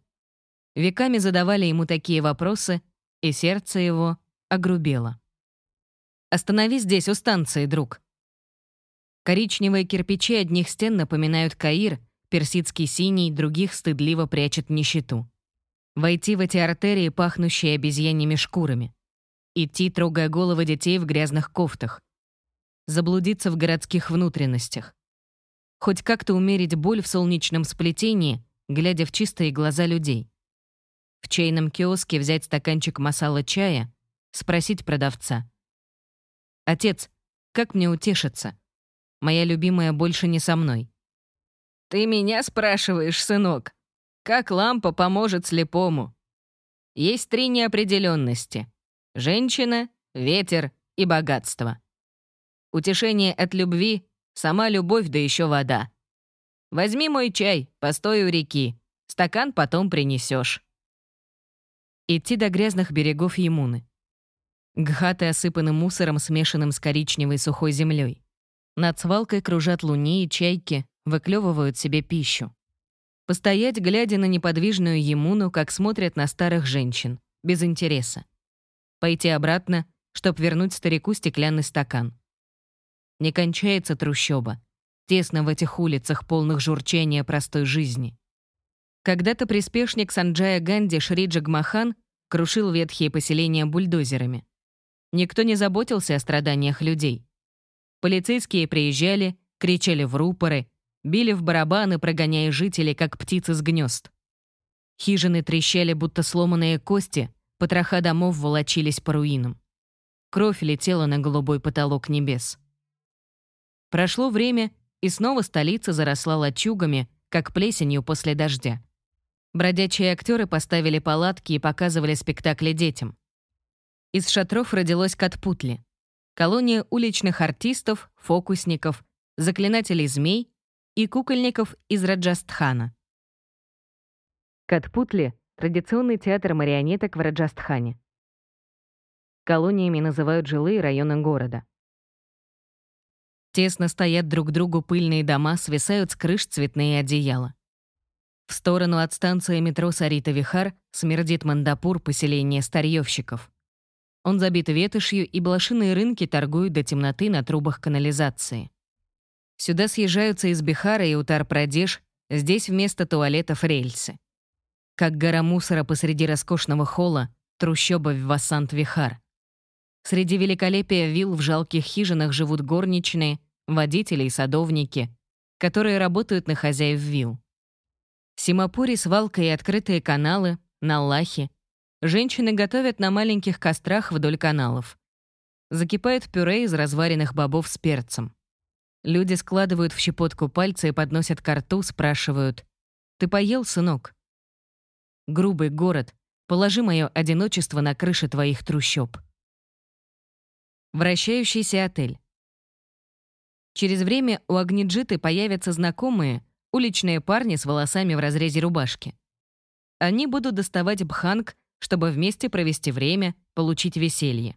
Веками задавали ему такие вопросы, и сердце его огрубело. «Остановись здесь, у станции, друг». Коричневые кирпичи одних стен напоминают Каир, персидский синий других стыдливо прячет нищету. Войти в эти артерии, пахнущие обезьяньими шкурами. Идти, трогая головы детей в грязных кофтах. Заблудиться в городских внутренностях. Хоть как-то умерить боль в солнечном сплетении, глядя в чистые глаза людей. В чайном киоске взять стаканчик масала чая, спросить продавца. «Отец, как мне утешиться? Моя любимая больше не со мной». «Ты меня спрашиваешь, сынок? Как лампа поможет слепому?» Есть три неопределенности: женщина, ветер и богатство. Утешение от любви — сама любовь, да еще вода. Возьми мой чай, постой у реки, стакан потом принесешь. Идти до грязных берегов Емуны. Гхаты осыпаны мусором, смешанным с коричневой сухой землей. Над свалкой кружат луни и чайки, выклевывают себе пищу. Постоять, глядя на неподвижную Емуну, как смотрят на старых женщин, без интереса. Пойти обратно, чтоб вернуть старику стеклянный стакан. Не кончается трущоба. Тесно в этих улицах, полных журчания простой жизни. Когда-то приспешник Санджая Ганди Шри Джагмахан крушил ветхие поселения бульдозерами. Никто не заботился о страданиях людей. Полицейские приезжали, кричали в рупоры, били в барабаны, прогоняя жителей, как птицы с гнезд. Хижины трещали, будто сломанные кости, потроха домов волочились по руинам. Кровь летела на голубой потолок небес. Прошло время, и снова столица заросла лачугами, как плесенью после дождя. Бродячие актеры поставили палатки и показывали спектакли детям. Из шатров родилось Катпутли — колония уличных артистов, фокусников, заклинателей змей и кукольников из Раджастхана. Катпутли — традиционный театр марионеток в Раджастхане. Колониями называют жилые районы города. Тесно стоят друг к другу пыльные дома, свисают с крыш цветные одеяла. В сторону от станции метро Сарита-Вихар смердит Мандапур, поселение старьевщиков. Он забит ветошью, и блошиные рынки торгуют до темноты на трубах канализации. Сюда съезжаются из Бихара и Утар-Прадеш, здесь вместо туалетов рельсы. Как гора мусора посреди роскошного холла, трущоба в Вассант-Вихар. Среди великолепия вилл в жалких хижинах живут горничные, водители и садовники, которые работают на хозяев вилл. В Симапуре свалка и открытые каналы, на Лахе, Женщины готовят на маленьких кострах вдоль каналов. Закипает пюре из разваренных бобов с перцем. Люди складывают в щепотку пальцы и подносят ко рту, спрашивают «Ты поел, сынок?» Грубый город, положи мое одиночество на крыше твоих трущоб. Вращающийся отель. Через время у Агниджиты появятся знакомые, уличные парни с волосами в разрезе рубашки. Они будут доставать бханг чтобы вместе провести время, получить веселье.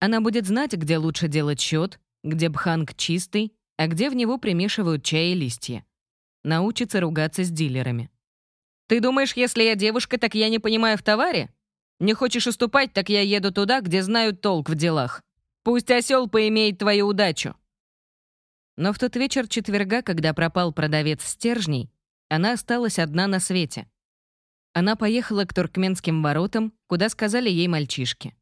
Она будет знать, где лучше делать счет, где бханг чистый, а где в него примешивают чай и листья. Научится ругаться с дилерами. «Ты думаешь, если я девушка, так я не понимаю в товаре? Не хочешь уступать, так я еду туда, где знают толк в делах. Пусть осел поимеет твою удачу». Но в тот вечер четверга, когда пропал продавец стержней, она осталась одна на свете. Она поехала к туркменским воротам, куда сказали ей мальчишки.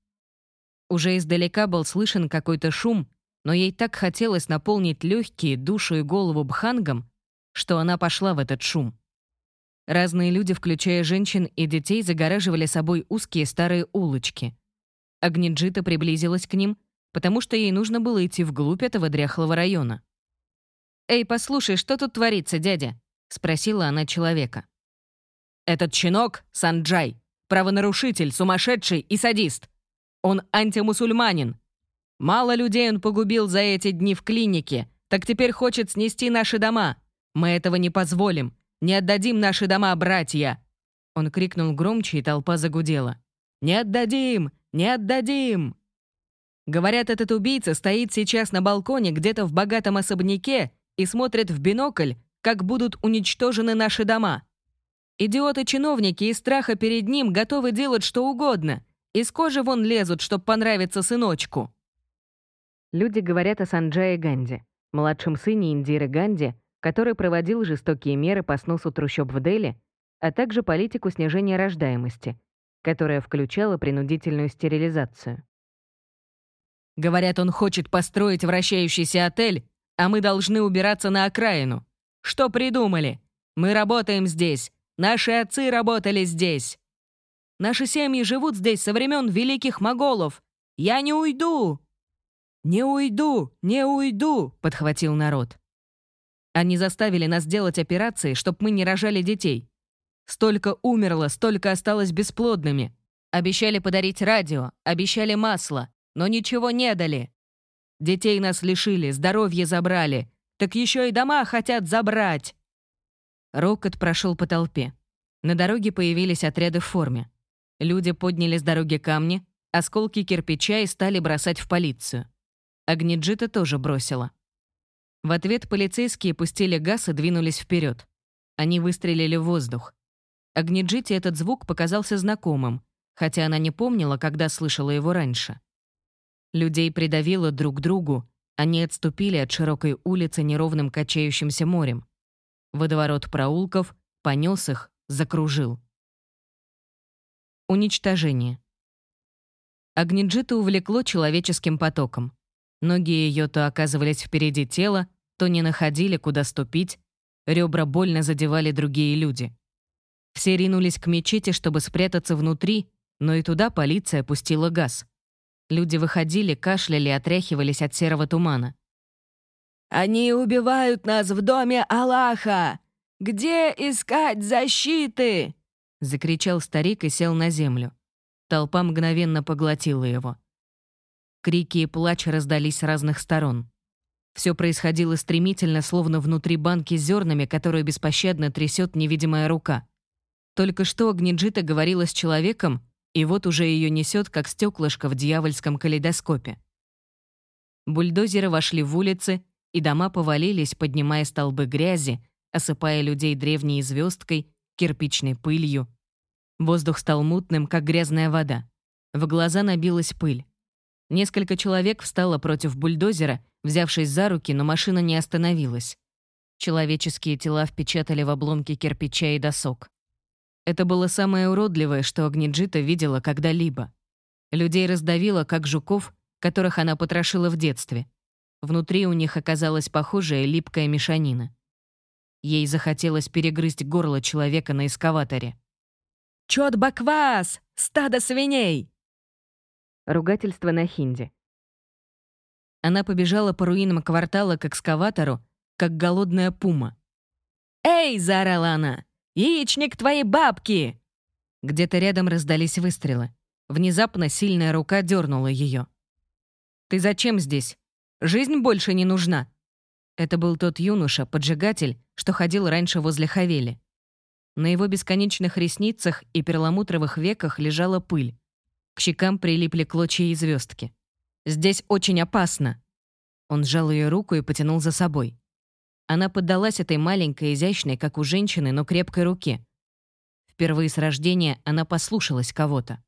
Уже издалека был слышен какой-то шум, но ей так хотелось наполнить легкие, душу и голову бхангом, что она пошла в этот шум. Разные люди, включая женщин и детей, загораживали собой узкие старые улочки. Агниджита приблизилась к ним, потому что ей нужно было идти вглубь этого дряхлого района. «Эй, послушай, что тут творится, дядя?» — спросила она человека. Этот щенок — Санджай, правонарушитель, сумасшедший и садист. Он антимусульманин. Мало людей он погубил за эти дни в клинике, так теперь хочет снести наши дома. Мы этого не позволим. Не отдадим наши дома, братья!» Он крикнул громче, и толпа загудела. «Не отдадим! Не отдадим!» Говорят, этот убийца стоит сейчас на балконе где-то в богатом особняке и смотрит в бинокль, как будут уничтожены наши дома. Идиоты-чиновники из страха перед ним готовы делать что угодно. Из кожи вон лезут, чтоб понравиться сыночку. Люди говорят о Санджае Ганди, младшем сыне Индиры Ганди, который проводил жестокие меры по сносу трущоб в Дели, а также политику снижения рождаемости, которая включала принудительную стерилизацию. Говорят, он хочет построить вращающийся отель, а мы должны убираться на окраину. Что придумали? Мы работаем здесь. Наши отцы работали здесь. Наши семьи живут здесь со времен великих моголов. Я не уйду!» «Не уйду! Не уйду!» — подхватил народ. Они заставили нас делать операции, чтобы мы не рожали детей. Столько умерло, столько осталось бесплодными. Обещали подарить радио, обещали масло, но ничего не дали. Детей нас лишили, здоровье забрали. Так еще и дома хотят забрать. Рокот прошел по толпе. На дороге появились отряды в форме. Люди подняли с дороги камни, осколки кирпича и стали бросать в полицию. Огниджита тоже бросила. В ответ полицейские пустили газ и двинулись вперед. Они выстрелили в воздух. Огниджите этот звук показался знакомым, хотя она не помнила, когда слышала его раньше. Людей придавило друг к другу, они отступили от широкой улицы неровным качающимся морем. Водоворот проулков понес их, закружил. Уничтожение. Агниджита увлекло человеческим потоком. Ноги ее то оказывались впереди тела, то не находили, куда ступить, ребра больно задевали другие люди. Все ринулись к мечети, чтобы спрятаться внутри, но и туда полиция пустила газ. Люди выходили, кашляли, отряхивались от серого тумана. «Они убивают нас в доме Аллаха! Где искать защиты?» — закричал старик и сел на землю. Толпа мгновенно поглотила его. Крики и плач раздались с разных сторон. Все происходило стремительно, словно внутри банки с зернами, которую беспощадно трясет невидимая рука. Только что Агниджита говорила с человеком, и вот уже ее несет, как стеклышко в дьявольском калейдоскопе. Бульдозеры вошли в улицы, и дома повалились, поднимая столбы грязи, осыпая людей древней звездкой кирпичной пылью. Воздух стал мутным, как грязная вода. В глаза набилась пыль. Несколько человек встало против бульдозера, взявшись за руки, но машина не остановилась. Человеческие тела впечатали в обломки кирпича и досок. Это было самое уродливое, что Агниджита видела когда-либо. Людей раздавило, как жуков, которых она потрошила в детстве. Внутри у них оказалась похожая липкая мешанина. Ей захотелось перегрызть горло человека на эскаваторе. «Чёт баквас! Стадо свиней!» Ругательство на хинди. Она побежала по руинам квартала к экскаватору, как голодная пума. «Эй!» — заорала она. «Яичник твоей бабки!» Где-то рядом раздались выстрелы. Внезапно сильная рука дернула ее. «Ты зачем здесь? Жизнь больше не нужна!» Это был тот юноша, поджигатель, что ходил раньше возле Хавели. На его бесконечных ресницах и перламутровых веках лежала пыль. К щекам прилипли клочья и звездки. «Здесь очень опасно!» Он сжал ее руку и потянул за собой. Она поддалась этой маленькой, изящной, как у женщины, но крепкой руке. Впервые с рождения она послушалась кого-то.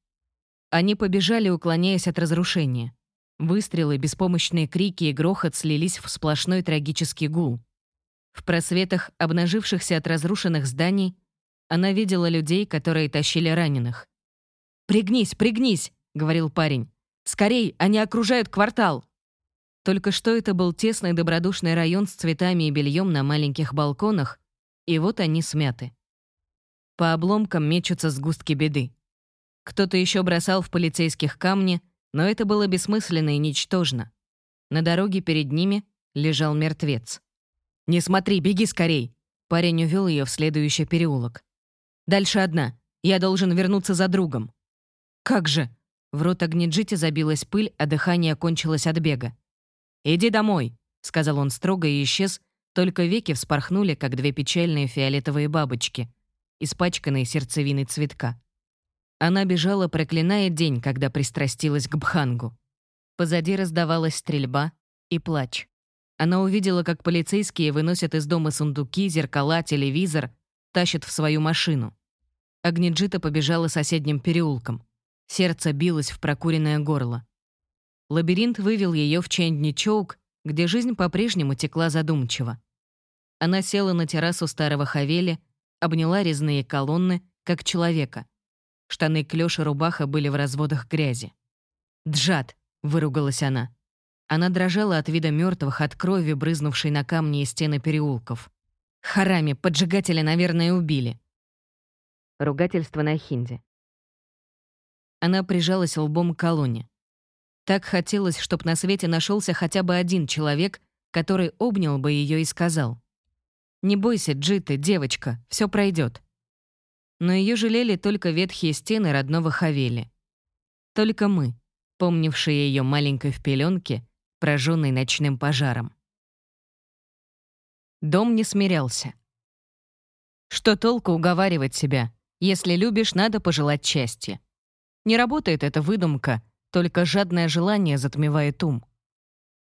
Они побежали, уклоняясь от разрушения. Выстрелы, беспомощные крики и грохот слились в сплошной трагический гул. В просветах, обнажившихся от разрушенных зданий, она видела людей, которые тащили раненых. «Пригнись, пригнись!» — говорил парень. «Скорей, они окружают квартал!» Только что это был тесный добродушный район с цветами и бельем на маленьких балконах, и вот они смяты. По обломкам мечутся сгустки беды. Кто-то еще бросал в полицейских камни, но это было бессмысленно и ничтожно. На дороге перед ними лежал мертвец. «Не смотри, беги скорей!» Парень увел ее в следующий переулок. «Дальше одна. Я должен вернуться за другом». «Как же?» В рот Агниджити забилась пыль, а дыхание кончилось от бега. «Иди домой», — сказал он строго и исчез, только веки вспорхнули, как две печальные фиолетовые бабочки, испачканные сердцевиной цветка. Она бежала, проклиная день, когда пристрастилась к Бхангу. Позади раздавалась стрельба и плач. Она увидела, как полицейские выносят из дома сундуки, зеркала, телевизор, тащат в свою машину. Агниджита побежала соседним переулком. Сердце билось в прокуренное горло. Лабиринт вывел ее в Чендни-Чоук, где жизнь по-прежнему текла задумчиво. Она села на террасу старого Хавели, обняла резные колонны, как человека. Штаны клёш и рубаха были в разводах грязи. «Джад!» — выругалась она. Она дрожала от вида мертвых, от крови, брызнувшей на камни и стены переулков. «Харами, поджигателя, наверное, убили». Ругательство на хинди. Она прижалась лбом к колонне. Так хотелось, чтоб на свете нашелся хотя бы один человек, который обнял бы ее и сказал. «Не бойся, Джиты, девочка, все пройдет. Но ее жалели только ветхие стены родного Хавели. Только мы, помнившие ее маленькой в пеленке, прожженной ночным пожаром. Дом не смирялся. Что толку уговаривать себя? Если любишь, надо пожелать счастья. Не работает эта выдумка, только жадное желание затмевает ум.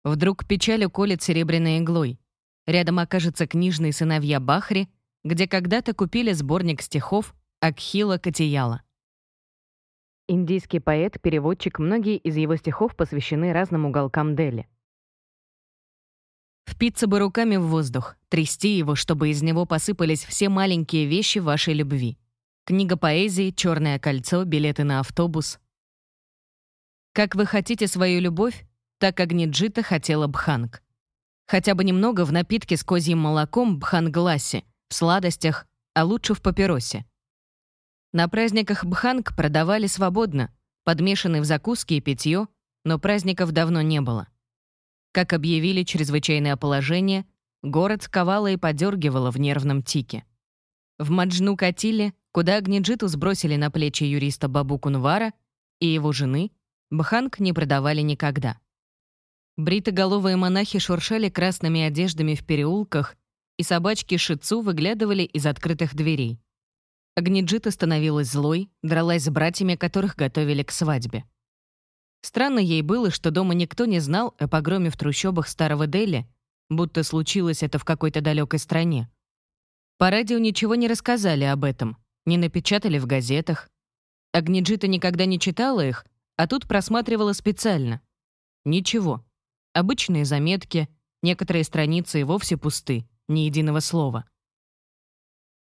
Вдруг печаль уколет серебряной иглой. Рядом окажется книжный сыновья Бахри, где когда-то купили сборник стихов Акхила Катияла. Индийский поэт, переводчик, многие из его стихов посвящены разным уголкам Дели. Впиться бы руками в воздух, трясти его, чтобы из него посыпались все маленькие вещи вашей любви. Книга поэзии, черное кольцо, билеты на автобус. Как вы хотите свою любовь, так Агниджита хотела Бханг. Хотя бы немного в напитке с козьим молоком Бхангласе, в сладостях, а лучше в папиросе. На праздниках Бханг продавали свободно, подмешанный в закуски и питье, но праздников давно не было. Как объявили чрезвычайное положение, город сковало и подергивало в нервном тике. В Маджну-Катиле куда Агниджиту сбросили на плечи юриста Бабу Кунвара и его жены, бханг не продавали никогда. Бритоголовые монахи шуршали красными одеждами в переулках, и собачки Шицу выглядывали из открытых дверей. Агниджита становилась злой, дралась с братьями, которых готовили к свадьбе. Странно ей было, что дома никто не знал о погроме в трущобах Старого Дели, будто случилось это в какой-то далекой стране. По радио ничего не рассказали об этом, не напечатали в газетах. Агниджита никогда не читала их, а тут просматривала специально. Ничего. Обычные заметки, некоторые страницы и вовсе пусты, ни единого слова.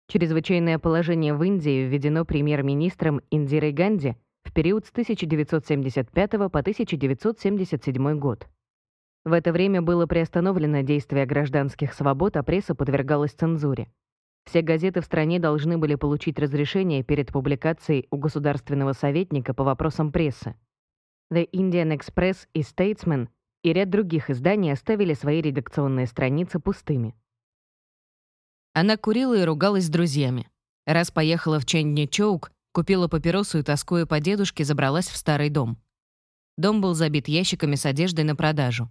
Чрезвычайное положение в Индии введено премьер-министром Индирой Ганди в период с 1975 по 1977 год. В это время было приостановлено действие гражданских свобод, а пресса подвергалась цензуре. Все газеты в стране должны были получить разрешение перед публикацией у государственного советника по вопросам прессы. The Indian Express и Statesman и ряд других изданий оставили свои редакционные страницы пустыми. Она курила и ругалась с друзьями. Раз поехала в Чэнни-Чоук, купила папиросу и, тоскуя по дедушке, забралась в старый дом. Дом был забит ящиками с одеждой на продажу.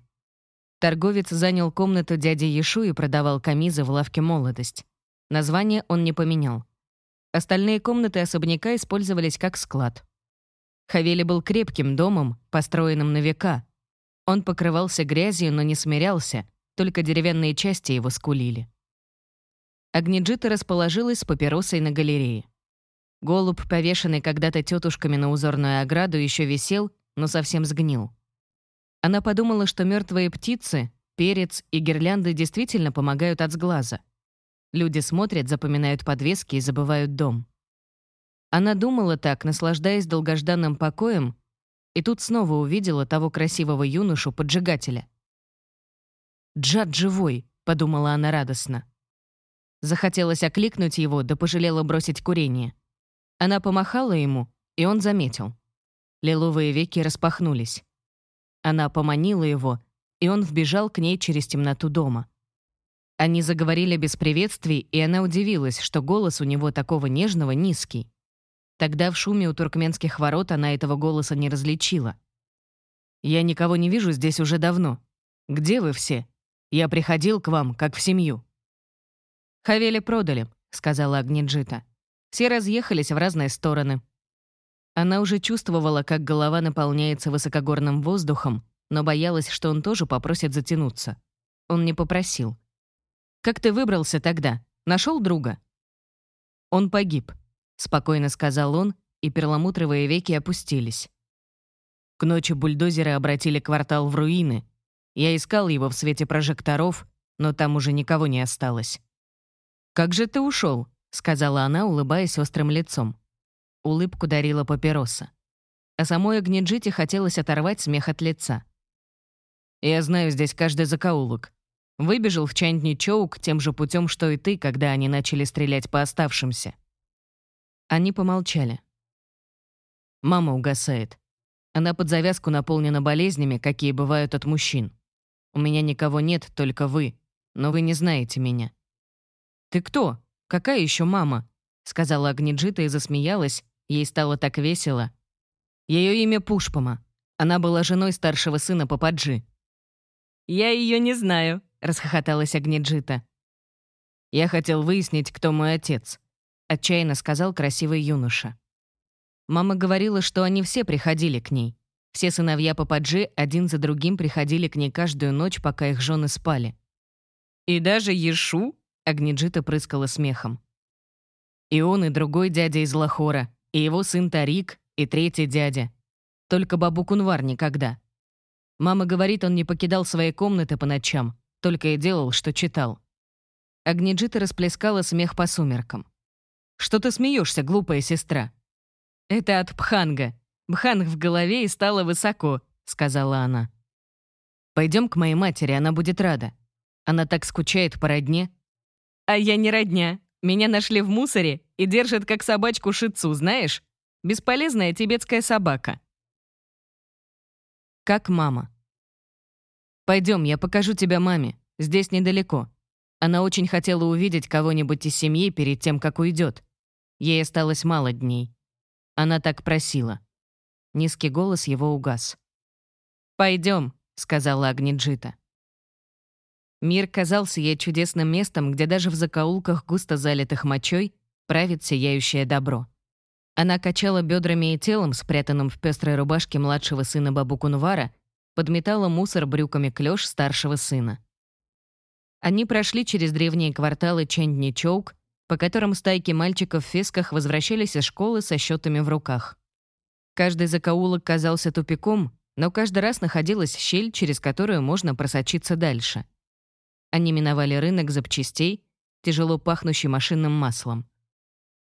Торговец занял комнату дяди Ешу и продавал камизы в лавке «Молодость». Название он не поменял. Остальные комнаты особняка использовались как склад. Хавели был крепким домом, построенным на века. Он покрывался грязью, но не смирялся, только деревянные части его скулили. Агниджита расположилась с папиросой на галерее. Голубь, повешенный когда-то тетушками на узорную ограду, еще висел, но совсем сгнил. Она подумала, что мертвые птицы, перец и гирлянды действительно помогают от сглаза. Люди смотрят, запоминают подвески и забывают дом. Она думала так, наслаждаясь долгожданным покоем, и тут снова увидела того красивого юношу-поджигателя. «Джад живой», — подумала она радостно. Захотелось окликнуть его, да пожалела бросить курение. Она помахала ему, и он заметил. Лиловые веки распахнулись. Она поманила его, и он вбежал к ней через темноту дома. Они заговорили без приветствий, и она удивилась, что голос у него такого нежного низкий. Тогда в шуме у туркменских ворот она этого голоса не различила. «Я никого не вижу здесь уже давно. Где вы все? Я приходил к вам, как в семью». «Хавели продали», — сказала Агниджита. Все разъехались в разные стороны. Она уже чувствовала, как голова наполняется высокогорным воздухом, но боялась, что он тоже попросит затянуться. Он не попросил. Как ты выбрался тогда? Нашел друга?» «Он погиб», — спокойно сказал он, и перламутровые веки опустились. К ночи бульдозеры обратили квартал в руины. Я искал его в свете прожекторов, но там уже никого не осталось. «Как же ты ушел? сказала она, улыбаясь острым лицом. Улыбку дарила папироса. А самой Агниджите хотелось оторвать смех от лица. «Я знаю здесь каждый закоулок. Выбежал в Чандни Чоук тем же путем, что и ты, когда они начали стрелять по оставшимся». Они помолчали. Мама угасает. Она под завязку наполнена болезнями, какие бывают от мужчин. У меня никого нет, только вы. Но вы не знаете меня. «Ты кто? Какая еще мама?» — сказала Агниджита и засмеялась. Ей стало так весело. Ее имя Пушпама. Она была женой старшего сына Пападжи. «Я ее не знаю», — расхохоталась Агниджита. «Я хотел выяснить, кто мой отец», — отчаянно сказал красивый юноша. Мама говорила, что они все приходили к ней. Все сыновья Пападжи один за другим приходили к ней каждую ночь, пока их жены спали. «И даже Ешу?» — Агниджита прыскала смехом. «И он, и другой дядя из Лахора, и его сын Тарик, и третий дядя. Только бабу Кунвар никогда. Мама говорит, он не покидал своей комнаты по ночам, только и делал, что читал». Агниджита расплескала смех по сумеркам. «Что ты смеешься, глупая сестра?» «Это от Пханга. Бханг в голове и стало высоко», — сказала она. Пойдем к моей матери, она будет рада. Она так скучает по родне». «А я не родня. Меня нашли в мусоре и держат как собачку шицу, знаешь? Бесполезная тибетская собака». «Как мама?» Пойдем, я покажу тебя маме. Здесь недалеко. Она очень хотела увидеть кого-нибудь из семьи перед тем, как уйдет. Ей осталось мало дней. Она так просила. Низкий голос его угас. «Пойдем», — сказала Агниджита. Мир казался ей чудесным местом, где даже в закоулках, густо залитых мочой, правит сияющее добро. Она качала бедрами и телом, спрятанным в пестрой рубашке младшего сына Бабукунвара, подметала мусор брюками клёш старшего сына. Они прошли через древние кварталы Чендни-Чоук, по которым стайки мальчиков в фесках возвращались из школы со счетами в руках. Каждый закоулок казался тупиком, но каждый раз находилась щель, через которую можно просочиться дальше. Они миновали рынок запчастей, тяжело пахнущий машинным маслом.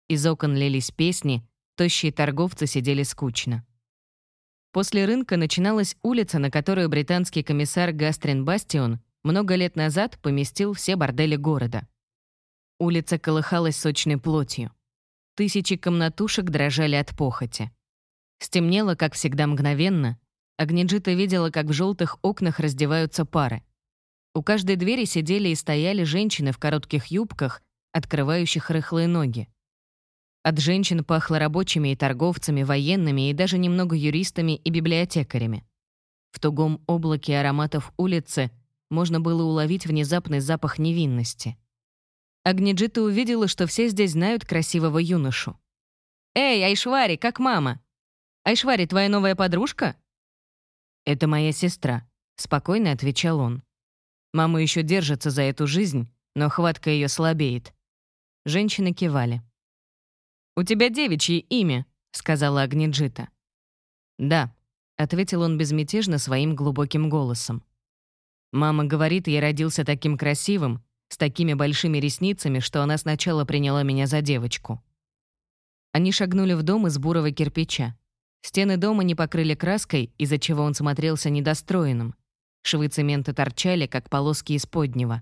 Из окон лились песни, тощие торговцы сидели скучно. После рынка начиналась улица, на которую британский комиссар Гастрин Бастион много лет назад поместил все бордели города. Улица колыхалась сочной плотью. Тысячи комнатушек дрожали от похоти. Стемнело, как всегда, мгновенно. Агниджита видела, как в желтых окнах раздеваются пары. У каждой двери сидели и стояли женщины в коротких юбках, открывающих рыхлые ноги. От женщин пахло рабочими и торговцами, военными и даже немного юристами и библиотекарями. В тугом облаке ароматов улицы можно было уловить внезапный запах невинности. Агниджита увидела, что все здесь знают красивого юношу. «Эй, Айшвари, как мама?» «Айшвари, твоя новая подружка?» «Это моя сестра», — спокойно отвечал он. «Мама еще держится за эту жизнь, но хватка ее слабеет». Женщины кивали. «У тебя девичье имя», — сказала Агниджита. «Да», — ответил он безмятежно своим глубоким голосом. «Мама говорит, я родился таким красивым, с такими большими ресницами, что она сначала приняла меня за девочку». Они шагнули в дом из бурого кирпича. Стены дома не покрыли краской, из-за чего он смотрелся недостроенным. Швы цемента торчали, как полоски из поднего.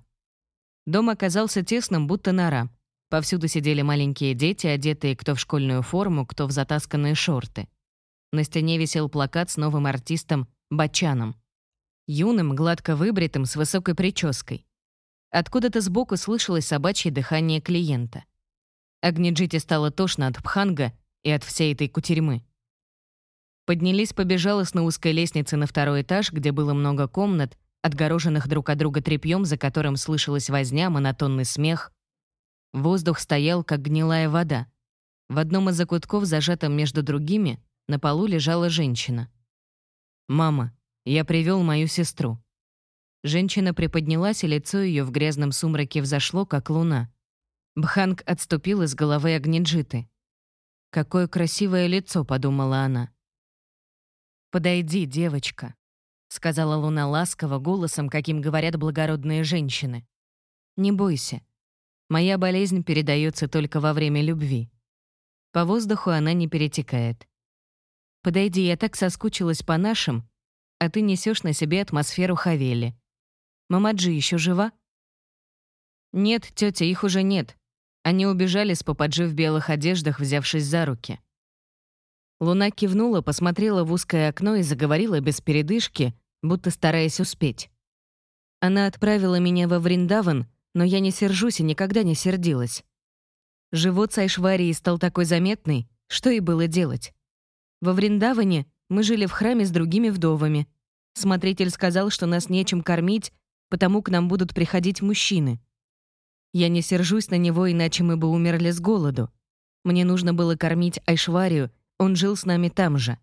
Дом оказался тесным, будто нора. Повсюду сидели маленькие дети, одетые кто в школьную форму, кто в затасканные шорты. На стене висел плакат с новым артистом Бачаном. Юным, гладко выбритым, с высокой прической. Откуда-то сбоку слышалось собачье дыхание клиента. Агниджите стало тошно от Пханга и от всей этой кутерьмы. Поднялись по безжалостно узкой лестнице на второй этаж, где было много комнат, отгороженных друг от друга тряпьем, за которым слышалась возня, монотонный смех. Воздух стоял, как гнилая вода. В одном из закутков, зажатом между другими, на полу лежала женщина. «Мама, я привел мою сестру». Женщина приподнялась, и лицо ее в грязном сумраке взошло, как луна. Бханг отступил из головы Агниджиты. «Какое красивое лицо», — подумала она. «Подойди, девочка», — сказала Луна ласково, голосом, каким говорят благородные женщины. Не бойся. Моя болезнь передается только во время любви. По воздуху она не перетекает. Подойди, я так соскучилась по нашим, а ты несешь на себе атмосферу Хавели. Мамаджи еще жива? Нет, тетя, их уже нет. Они убежали с Пападжи в белых одеждах, взявшись за руки. Луна кивнула, посмотрела в узкое окно и заговорила без передышки, будто стараясь успеть. Она отправила меня во Вриндаван, но я не сержусь и никогда не сердилась. Живот Сайшварии стал такой заметный, что и было делать. Во Вриндаване мы жили в храме с другими вдовами. Смотритель сказал, что нас нечем кормить, потому к нам будут приходить мужчины. Я не сержусь на него, иначе мы бы умерли с голоду. Мне нужно было кормить Айшварию, он жил с нами там же.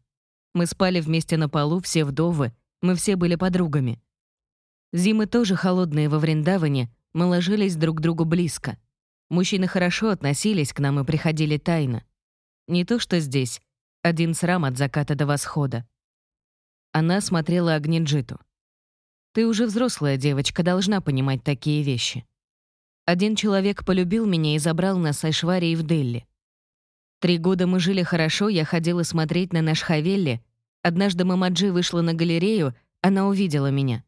Мы спали вместе на полу, все вдовы, мы все были подругами. Зимы тоже холодные во Вриндаване, мы ложились друг к другу близко. Мужчины хорошо относились к нам и приходили тайно. Не то что здесь, один срам от заката до восхода. Она смотрела Агниджиту. «Ты уже взрослая девочка, должна понимать такие вещи. Один человек полюбил меня и забрал нас с Айшварией в Дели. Три года мы жили хорошо, я ходила смотреть на наш Хавелли. Однажды Мамаджи вышла на галерею, она увидела меня.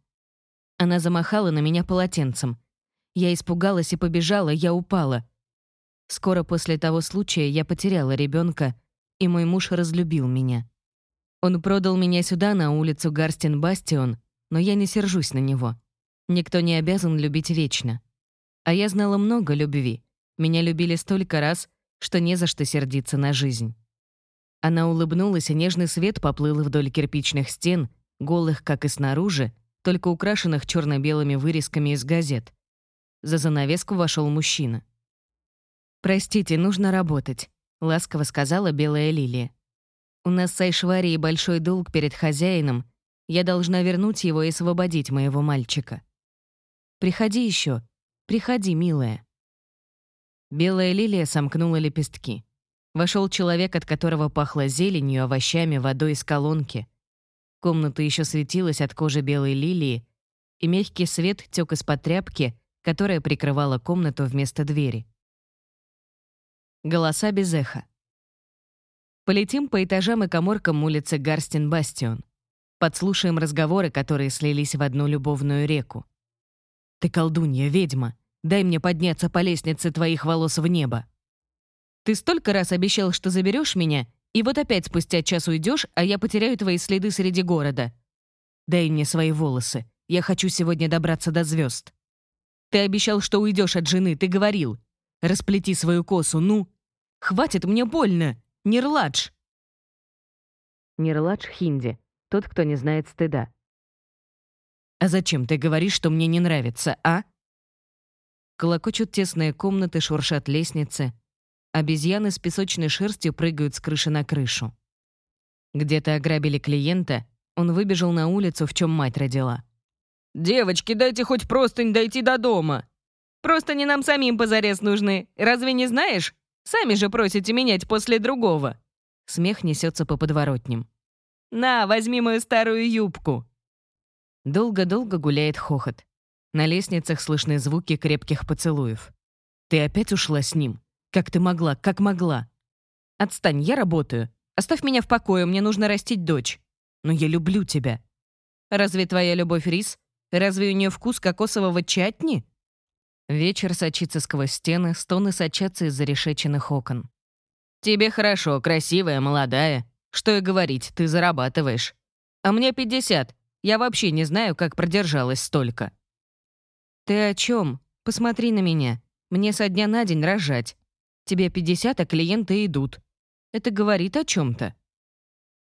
Она замахала на меня полотенцем. Я испугалась и побежала, я упала. Скоро после того случая я потеряла ребенка, и мой муж разлюбил меня. Он продал меня сюда, на улицу Гарстин-Бастион, но я не сержусь на него. Никто не обязан любить вечно. А я знала много любви. Меня любили столько раз, что не за что сердиться на жизнь. Она улыбнулась, и нежный свет поплыл вдоль кирпичных стен, голых, как и снаружи, только украшенных черно белыми вырезками из газет. За занавеску вошел мужчина. «Простите, нужно работать», — ласково сказала белая лилия. «У нас с Айшварией большой долг перед хозяином. Я должна вернуть его и освободить моего мальчика. Приходи еще, приходи, милая». Белая лилия сомкнула лепестки. Вошел человек, от которого пахло зеленью, овощами, водой из колонки. Комната еще светилась от кожи белой лилии, и мягкий свет тек из-под тряпки, которая прикрывала комнату вместо двери. Голоса без эха. Полетим по этажам и коморкам улицы Гарстин-Бастион. Подслушаем разговоры, которые слились в одну любовную реку. «Ты колдунья, ведьма. Дай мне подняться по лестнице твоих волос в небо. Ты столько раз обещал, что заберешь меня, и вот опять спустя час уйдешь, а я потеряю твои следы среди города. Дай мне свои волосы. Я хочу сегодня добраться до звезд. Ты обещал, что уйдешь от жены, ты говорил. Расплети свою косу, ну. Хватит, мне больно. Нирладж. Нирладж хинди. Тот, кто не знает стыда. А зачем ты говоришь, что мне не нравится, а? Колокочут тесные комнаты, шуршат лестницы. Обезьяны с песочной шерстью прыгают с крыши на крышу. Где-то ограбили клиента, он выбежал на улицу, в чем мать родила. «Девочки, дайте хоть простынь дойти до дома. Просто не нам самим позарез нужны. Разве не знаешь? Сами же просите менять после другого». Смех несется по подворотням. «На, возьми мою старую юбку». Долго-долго гуляет хохот. На лестницах слышны звуки крепких поцелуев. «Ты опять ушла с ним? Как ты могла? Как могла?» «Отстань, я работаю. Оставь меня в покое, мне нужно растить дочь. Но я люблю тебя». «Разве твоя любовь рис? Разве у нее вкус кокосового чатни?» Вечер сочится сквозь стены, стоны сочатся из зарешеченных окон. «Тебе хорошо, красивая, молодая. Что и говорить, ты зарабатываешь. А мне 50. Я вообще не знаю, как продержалась столько». «Ты о чем? Посмотри на меня. Мне со дня на день рожать. Тебе 50, а клиенты идут. Это говорит о чем то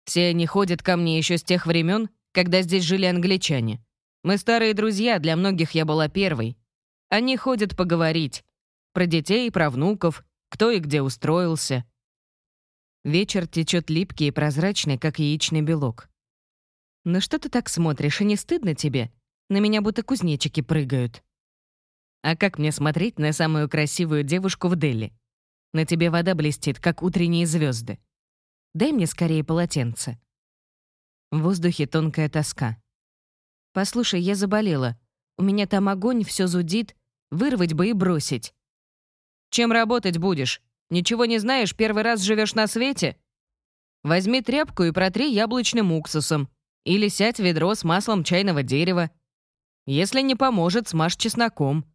Все они ходят ко мне еще с тех времен, когда здесь жили англичане. Мы старые друзья, для многих я была первой. Они ходят поговорить. Про детей, про внуков, кто и где устроился. Вечер течет липкий и прозрачный, как яичный белок. «Ну что ты так смотришь, и не стыдно тебе? На меня будто кузнечики прыгают». А как мне смотреть на самую красивую девушку в Дели? На тебе вода блестит, как утренние звезды. Дай мне скорее полотенце. В воздухе тонкая тоска. Послушай, я заболела. У меня там огонь, все зудит. Вырвать бы и бросить. Чем работать будешь? Ничего не знаешь, первый раз живешь на свете? Возьми тряпку и протри яблочным уксусом. Или сядь в ведро с маслом чайного дерева. Если не поможет, смажь чесноком.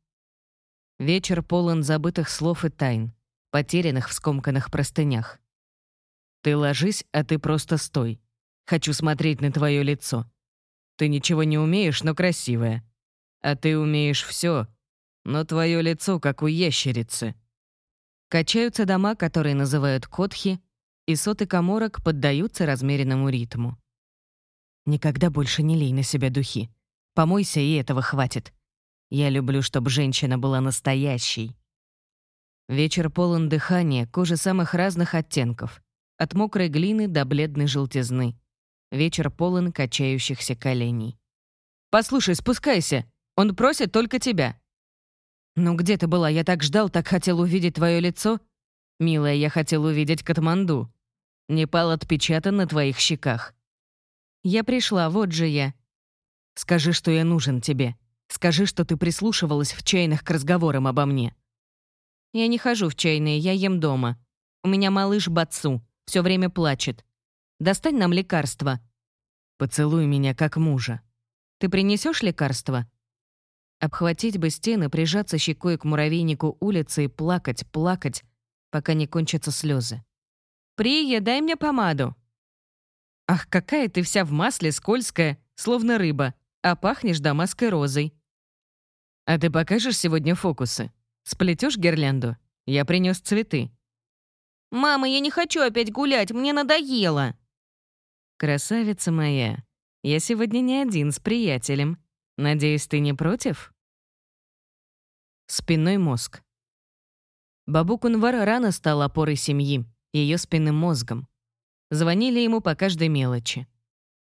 Вечер полон забытых слов и тайн, потерянных в скомканных простынях. Ты ложись, а ты просто стой. Хочу смотреть на твое лицо. Ты ничего не умеешь, но красивая. А ты умеешь все, но твое лицо как у ящерицы. Качаются дома, которые называют котхи, и соты коморок поддаются размеренному ритму. Никогда больше не лей на себя духи. Помойся, и этого хватит. Я люблю, чтобы женщина была настоящей. Вечер полон дыхания, кожи самых разных оттенков. От мокрой глины до бледной желтизны. Вечер полон качающихся коленей. «Послушай, спускайся. Он просит только тебя». «Ну где ты была? Я так ждал, так хотел увидеть твое лицо». «Милая, я хотел увидеть Катманду. Непал отпечатан на твоих щеках». «Я пришла, вот же я». «Скажи, что я нужен тебе. Скажи, что ты прислушивалась в чайных к разговорам обо мне». «Я не хожу в чайные, я ем дома. У меня малыш Бацу, все время плачет. Достань нам лекарство». «Поцелуй меня как мужа». «Ты принесешь лекарство?» Обхватить бы стены, прижаться щекой к муравейнику улицы и плакать, плакать, пока не кончатся слезы. «Прия, дай мне помаду!» «Ах, какая ты вся в масле, скользкая, словно рыба, а пахнешь дамасской розой!» «А ты покажешь сегодня фокусы? Сплетешь гирлянду? Я принес цветы». «Мама, я не хочу опять гулять, мне надоело!» «Красавица моя, я сегодня не один с приятелем. Надеюсь, ты не против?» Спинной мозг. Бабу Кунвар рано стал опорой семьи, ее спинным мозгом. Звонили ему по каждой мелочи.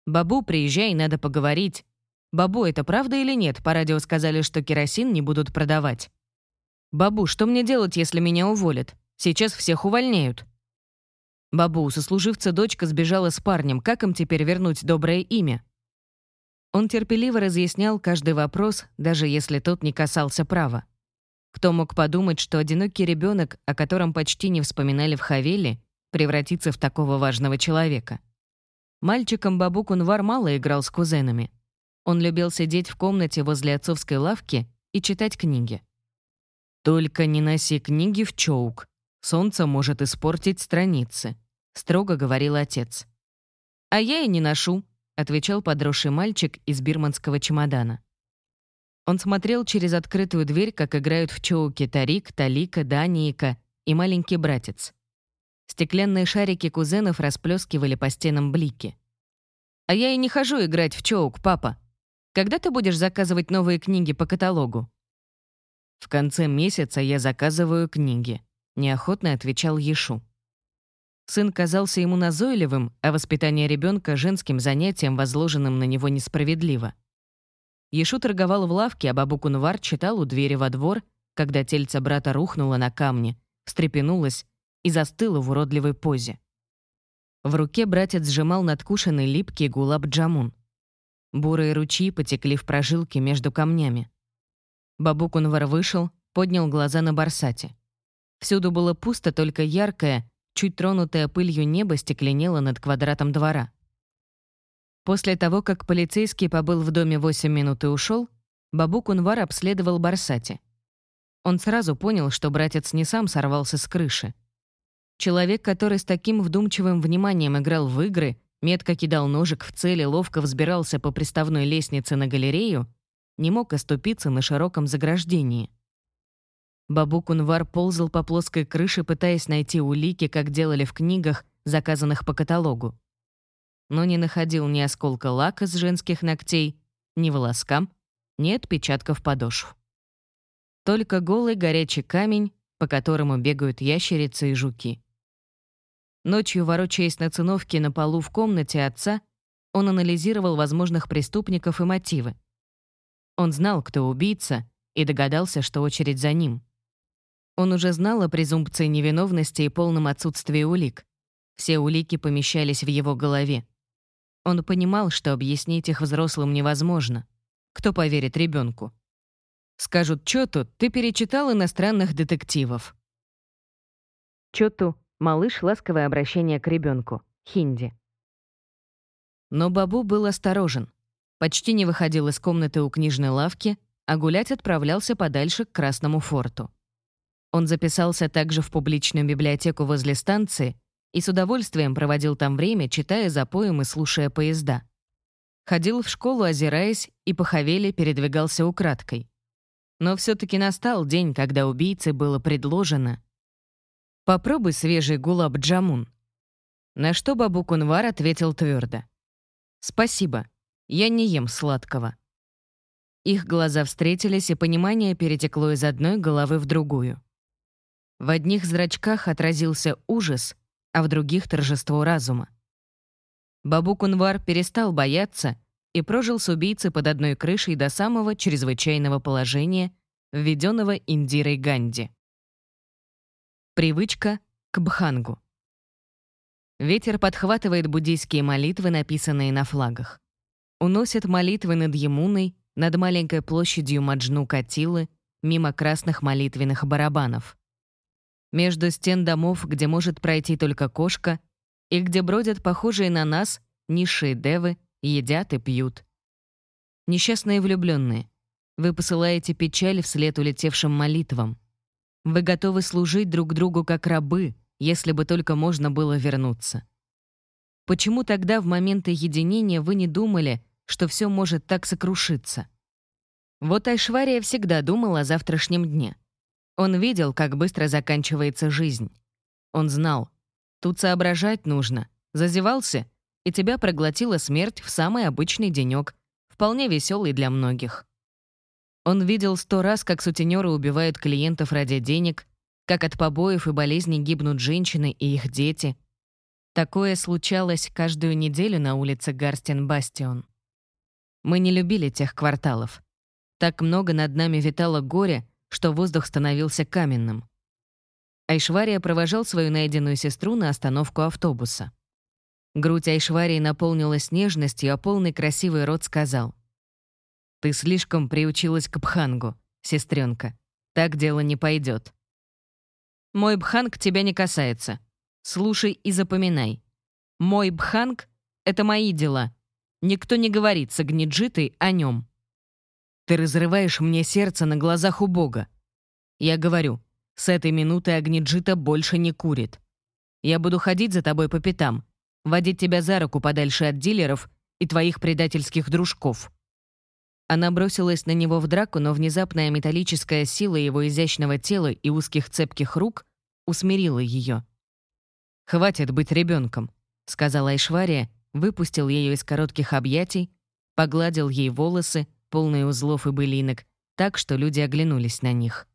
«Бабу, приезжай, надо поговорить». «Бабу, это правда или нет? По радио сказали, что керосин не будут продавать». «Бабу, что мне делать, если меня уволят? Сейчас всех увольняют». «Бабу, сослуживца дочка сбежала с парнем. Как им теперь вернуть доброе имя?» Он терпеливо разъяснял каждый вопрос, даже если тот не касался права. Кто мог подумать, что одинокий ребенок, о котором почти не вспоминали в Хавеле, превратится в такого важного человека? Мальчиком Бабу Кунвар мало играл с кузенами. Он любил сидеть в комнате возле отцовской лавки и читать книги. «Только не носи книги в чоук. Солнце может испортить страницы», — строго говорил отец. «А я и не ношу», отвечал подросший мальчик из бирманского чемодана. Он смотрел через открытую дверь, как играют в чоуке Тарик, Талика, Даниика и маленький братец. Стеклянные шарики кузенов расплескивали по стенам блики. «А я и не хожу играть в чоук, папа. Когда ты будешь заказывать новые книги по каталогу?» «В конце месяца я заказываю книги», — неохотно отвечал Ешу. Сын казался ему назойливым, а воспитание ребенка женским занятием, возложенным на него несправедливо. Ешу торговал в лавке, а бабу Кунвар читал у двери во двор, когда тельце брата рухнуло на камни, встрепенулось и застыло в уродливой позе. В руке братец сжимал надкушенный липкий гулаб-джамун. Бурые ручьи потекли в прожилки между камнями. Бабу Кунвар вышел, поднял глаза на Барсате. Всюду было пусто, только яркое, Чуть тронутое пылью небо стекленело над квадратом двора. После того, как полицейский побыл в доме 8 минут и ушел, Бабу Кунвар обследовал Барсати. Он сразу понял, что братец не сам сорвался с крыши. Человек, который с таким вдумчивым вниманием играл в игры, метко кидал ножик в цели, ловко взбирался по приставной лестнице на галерею, не мог оступиться на широком заграждении. Бабу Кунвар ползал по плоской крыше, пытаясь найти улики, как делали в книгах, заказанных по каталогу. Но не находил ни осколка лака с женских ногтей, ни волоскам, ни отпечатков подошв. Только голый горячий камень, по которому бегают ящерицы и жуки. Ночью, ворочаясь на циновке на полу в комнате отца, он анализировал возможных преступников и мотивы. Он знал, кто убийца, и догадался, что очередь за ним — он уже знал о презумпции невиновности и полном отсутствии улик. Все улики помещались в его голове. Он понимал, что объяснить их взрослым невозможно. Кто поверит ребенку? Скажут, чё тут, ты перечитал иностранных детективов. Чоту — малыш, ласковое обращение к ребенку. Хинди. Но Бабу был осторожен. Почти не выходил из комнаты у книжной лавки, а гулять отправлялся подальше к Красному форту. Он записался также в публичную библиотеку возле станции и с удовольствием проводил там время, читая запоем и слушая поезда. Ходил в школу, озираясь, и по Хавеле передвигался украдкой. Но все таки настал день, когда убийце было предложено «Попробуй свежий гулаб-джамун». На что Бабу Кунвар ответил твердо: «Спасибо, я не ем сладкого». Их глаза встретились, и понимание перетекло из одной головы в другую. В одних зрачках отразился ужас, а в других — торжество разума. Бабу Кунвар перестал бояться и прожил с убийцей под одной крышей до самого чрезвычайного положения, введенного Индирой Ганди. Привычка к бхангу. Ветер подхватывает буддийские молитвы, написанные на флагах. Уносит молитвы над Емуной, над маленькой площадью Маджну Катилы, мимо красных молитвенных барабанов. Между стен домов, где может пройти только кошка, и где бродят похожие на нас низшие девы, едят и пьют. Несчастные влюбленные, вы посылаете печаль вслед улетевшим молитвам. Вы готовы служить друг другу как рабы, если бы только можно было вернуться. Почему тогда в моменты единения вы не думали, что все может так сокрушиться? Вот Айшвария всегда думал о завтрашнем дне. Он видел, как быстро заканчивается жизнь. Он знал, Тут соображать нужно. Зазевался, и тебя проглотила смерть в самый обычный денёк, вполне веселый для многих. Он видел сто раз, как сутенеры убивают клиентов ради денег, как от побоев и болезней гибнут женщины и их дети. Такое случалось каждую неделю на улице Гарстен-Бастион. Мы не любили тех кварталов. Так много над нами витало горе, что воздух становился каменным. Айшвария провожал свою найденную сестру на остановку автобуса. Грудь Айшварии наполнилась нежностью, а полный красивый рот сказал. «Ты слишком приучилась к бхангу, сестренка. Так дело не пойдет. Мой бханг тебя не касается. Слушай и запоминай. Мой бханг — это мои дела. Никто не говорит с Агниджитой о нем. Ты разрываешь мне сердце на глазах у Бога. Я говорю, с этой минуты Агниджита больше не курит. Я буду ходить за тобой по пятам, водить тебя за руку подальше от дилеров и твоих предательских дружков». Она бросилась на него в драку, но внезапная металлическая сила его изящного тела и узких цепких рук усмирила ее. «Хватит быть ребенком, сказала Айшвария, выпустил ее из коротких объятий, погладил ей волосы, полные узлов и былинок, так что люди оглянулись на них.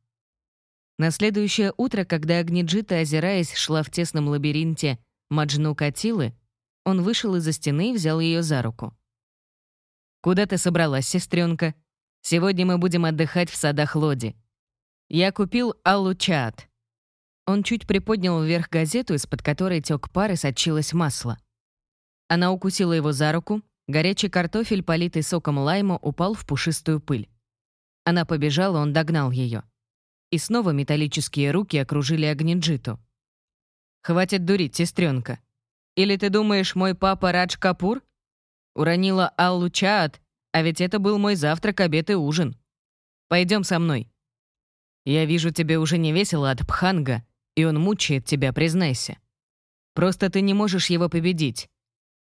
На следующее утро, когда Агниджита, озираясь, шла в тесном лабиринте Маджну Катилы, он вышел из-за стены и взял ее за руку. «Куда ты собралась, сестренка? Сегодня мы будем отдыхать в садах Лоди. Я купил Аллу Чаат». Он чуть приподнял вверх газету, из-под которой тек пар и сочилось масло. Она укусила его за руку, горячий картофель, политый соком лайма, упал в пушистую пыль. Она побежала, он догнал ее и снова металлические руки окружили Агниджиту. «Хватит дурить, сестренка. Или ты думаешь, мой папа Радж Капур?» Уронила Аллу Чаат, а ведь это был мой завтрак, обед и ужин. Пойдем со мной. Я вижу, тебе уже не весело от Пханга, и он мучает тебя, признайся. Просто ты не можешь его победить.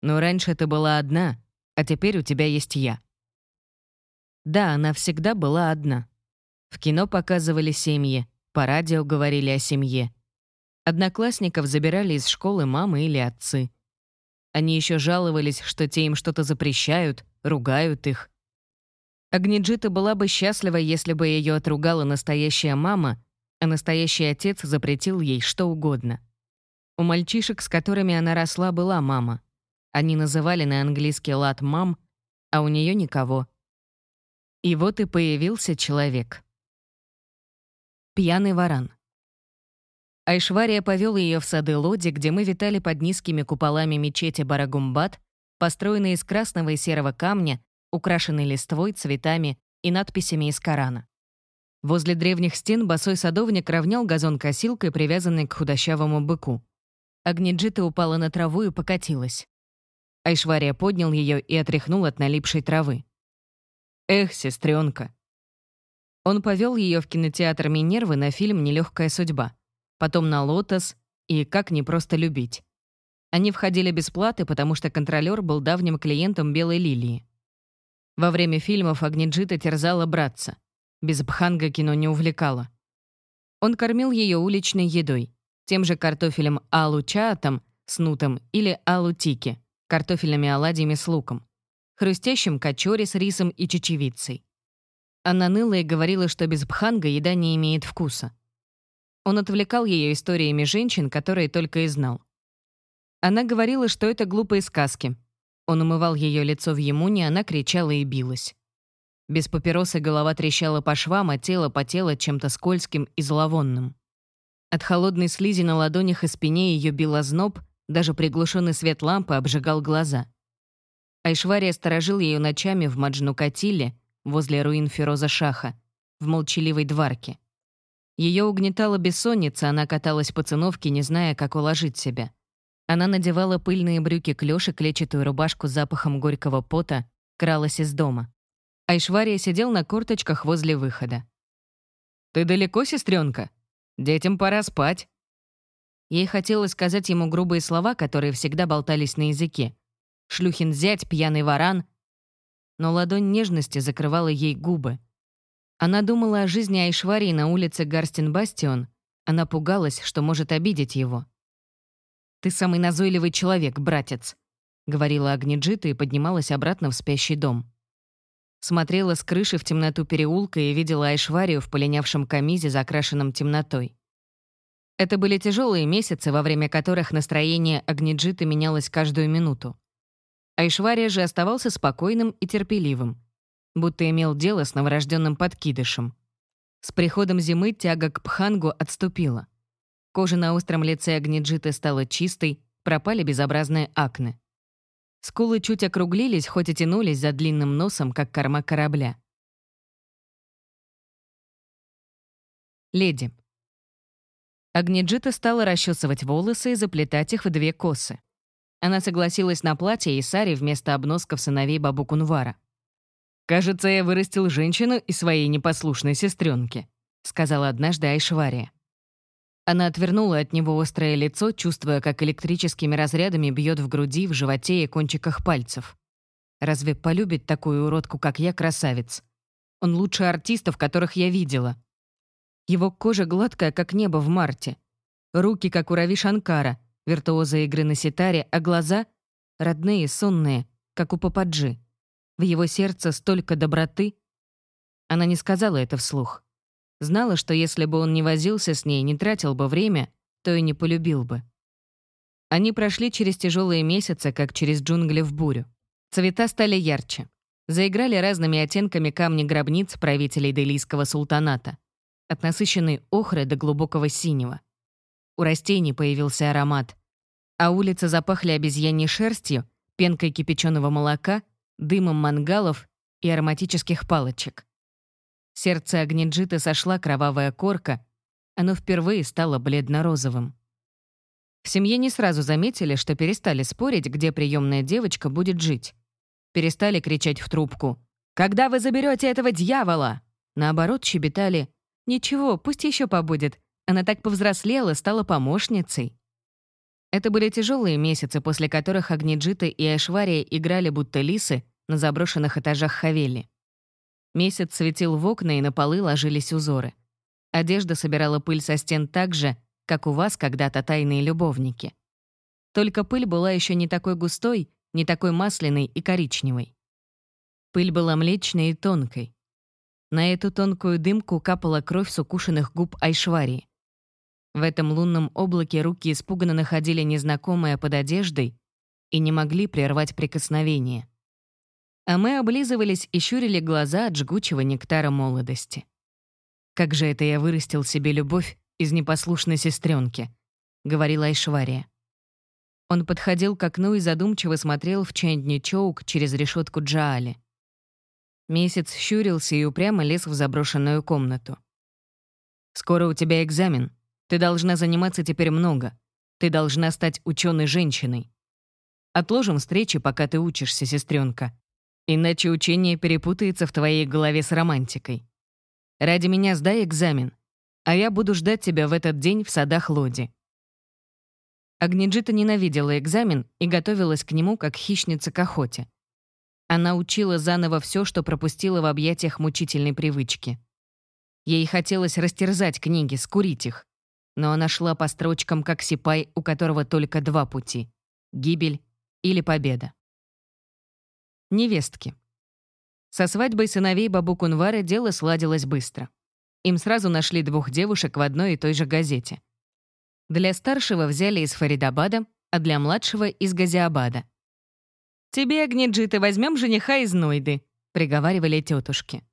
Но раньше ты была одна, а теперь у тебя есть я. Да, она всегда была одна. В кино показывали семьи, по радио говорили о семье. Одноклассников забирали из школы мамы или отцы. Они еще жаловались, что те им что-то запрещают, ругают их. Агниджита была бы счастлива, если бы ее отругала настоящая мама, а настоящий отец запретил ей что угодно. У мальчишек, с которыми она росла, была мама. Они называли на английский лад «мам», а у нее никого. И вот и появился человек. Пьяный варан. Айшвария повел ее в сады Лоди, где мы витали под низкими куполами мечети Барагумбат, построенной из красного и серого камня, украшенной листвой, цветами и надписями из Корана. Возле древних стен босой садовник равнял газон косилкой, привязанной к худощавому быку. Агниджита упала на траву и покатилась. Айшвария поднял ее и отряхнул от налипшей травы. «Эх, сестренка!» Он повел ее в кинотеатр Минервы на фильм «Нелегкая судьба», потом на «Лотос» и «Как не просто любить». Они входили без платы, потому что контролер был давним клиентом «Белой лилии». Во время фильмов Агниджита терзала братца. Без Бханга кино не увлекало. Он кормил ее уличной едой, тем же картофелем алу-чаатом с нутом или алу-тики, картофельными оладьями с луком, хрустящим качори с рисом и чечевицей. Она ныла и говорила, что без Бханга еда не имеет вкуса. Он отвлекал ее историями женщин, которые только и знал. Она говорила, что это глупые сказки. Он умывал ее лицо в емуне, она кричала и билась. Без папиросы голова трещала по швам, а тело потело чем-то скользким и зловонным. От холодной слизи на ладонях и спине ее бил озноб, даже приглушенный свет лампы обжигал глаза. Айшвария сторожил ее ночами в Маджнукатиле, возле руин Фероза Шаха, в молчаливой дварке. Ее угнетала бессонница, она каталась по циновке, не зная, как уложить себя. Она надевала пыльные брюки клёши, клетчатую рубашку с запахом горького пота, кралась из дома. Айшвария сидел на корточках возле выхода. «Ты далеко, сестренка? Детям пора спать». Ей хотелось сказать ему грубые слова, которые всегда болтались на языке. «Шлюхин зять, пьяный варан». Но ладонь нежности закрывала ей губы. Она думала о жизни Айшварии на улице Гарстин-Бастион. Она пугалась, что может обидеть его. «Ты самый назойливый человек, братец», — говорила Агниджита и поднималась обратно в спящий дом. Смотрела с крыши в темноту переулка и видела Айшварию в полинявшем камизе, закрашенном темнотой. Это были тяжелые месяцы, во время которых настроение Агниджиты менялось каждую минуту. Айшвария же оставался спокойным и терпеливым, будто имел дело с новорожденным подкидышем. С приходом зимы тяга к пхангу отступила. Кожа на остром лице Агниджиты стала чистой, пропали безобразные акне. Скулы чуть округлились, хоть и тянулись за длинным носом, как корма корабля. Леди. Агниджита стала расчесывать волосы и заплетать их в две косы. Она согласилась на платье и сари вместо обносков сыновей бабу Кунвара. «Кажется, я вырастил женщину и своей непослушной сестренки», сказала однажды Айшвария. Она отвернула от него острое лицо, чувствуя, как электрическими разрядами бьет в груди, в животе и кончиках пальцев. Разве полюбит такую уродку, как я, красавец? Он лучше артистов, которых я видела. Его кожа гладкая, как небо в марте. Руки, как у Рави Шанкара, виртуоза игры на ситаре, а глаза — родные, сонные, как у Пападжи. В его сердце столько доброты. Она не сказала это вслух. Знала, что если бы он не возился с ней, не тратил бы время, то и не полюбил бы. Они прошли через тяжелые месяцы, как через джунгли в бурю. Цвета стали ярче. Заиграли разными оттенками камни гробниц правителей Делийского султаната. От насыщенной охры до глубокого синего. У растений появился аромат. А улицы запахли обезьяньей шерстью, пенкой кипяченого молока, дымом мангалов и ароматических палочек. Сердце Агниджиты сошла кровавая корка, оно впервые стало бледно-розовым. В семье не сразу заметили, что перестали спорить, где приемная девочка будет жить. Перестали кричать в трубку «Когда вы заберете этого дьявола?» Наоборот, щебетали «Ничего, пусть еще побудет. Она так повзрослела, стала помощницей». Это были тяжелые месяцы, после которых Агниджита и Айшвария играли будто лисы на заброшенных этажах Хавели. Месяц светил в окна, и на полы ложились узоры. Одежда собирала пыль со стен так же, как у вас когда-то тайные любовники. Только пыль была еще не такой густой, не такой масляной и коричневой. Пыль была млечной и тонкой. На эту тонкую дымку капала кровь с укушенных губ Айшварии. В этом лунном облаке руки испуганно находили незнакомое под одеждой и не могли прервать прикосновение а мы облизывались и щурили глаза от жгучего нектара молодости. «Как же это я вырастил себе любовь из непослушной сестренки, говорила Айшвария. Он подходил к окну и задумчиво смотрел в Чоук через решетку Джаали. Месяц щурился и упрямо лез в заброшенную комнату. Скоро у тебя экзамен. Ты должна заниматься теперь много. Ты должна стать ученой женщиной. Отложим встречи, пока ты учишься, сестренка. Иначе учение перепутается в твоей голове с романтикой. Ради меня сдай экзамен, а я буду ждать тебя в этот день в садах Лоди». Агниджита ненавидела экзамен и готовилась к нему как хищница к охоте. Она учила заново все, что пропустила в объятиях мучительной привычки. Ей хотелось растерзать книги, скурить их. Но она шла по строчкам, как сипай, у которого только два пути — гибель или победа. Невестки. Со свадьбой сыновей Бабу Кунвара дело сладилось быстро. Им сразу нашли двух девушек в одной и той же газете. Для старшего взяли из Фаридабада, а для младшего — из Газиабада. «Тебе, Агниджиты, возьмем жениха из Нойды», — приговаривали тетушки.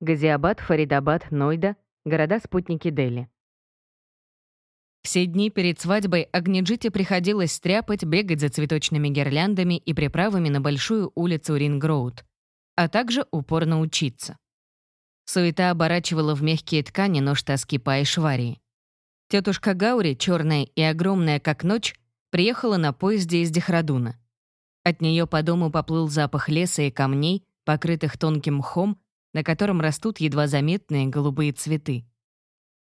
Газиабад, Фаридабад, Нойда — города-спутники Дели. Все дни перед свадьбой Агниджите приходилось стряпать, бегать за цветочными гирляндами и приправами на большую улицу Рингроуд, а также упорно учиться. Суета оборачивала в мягкие ткани нож тоски по Айшварии. Тетушка Гаури, черная и огромная как ночь, приехала на поезде из Дехрадуна. От нее по дому поплыл запах леса и камней, покрытых тонким мхом, на котором растут едва заметные голубые цветы.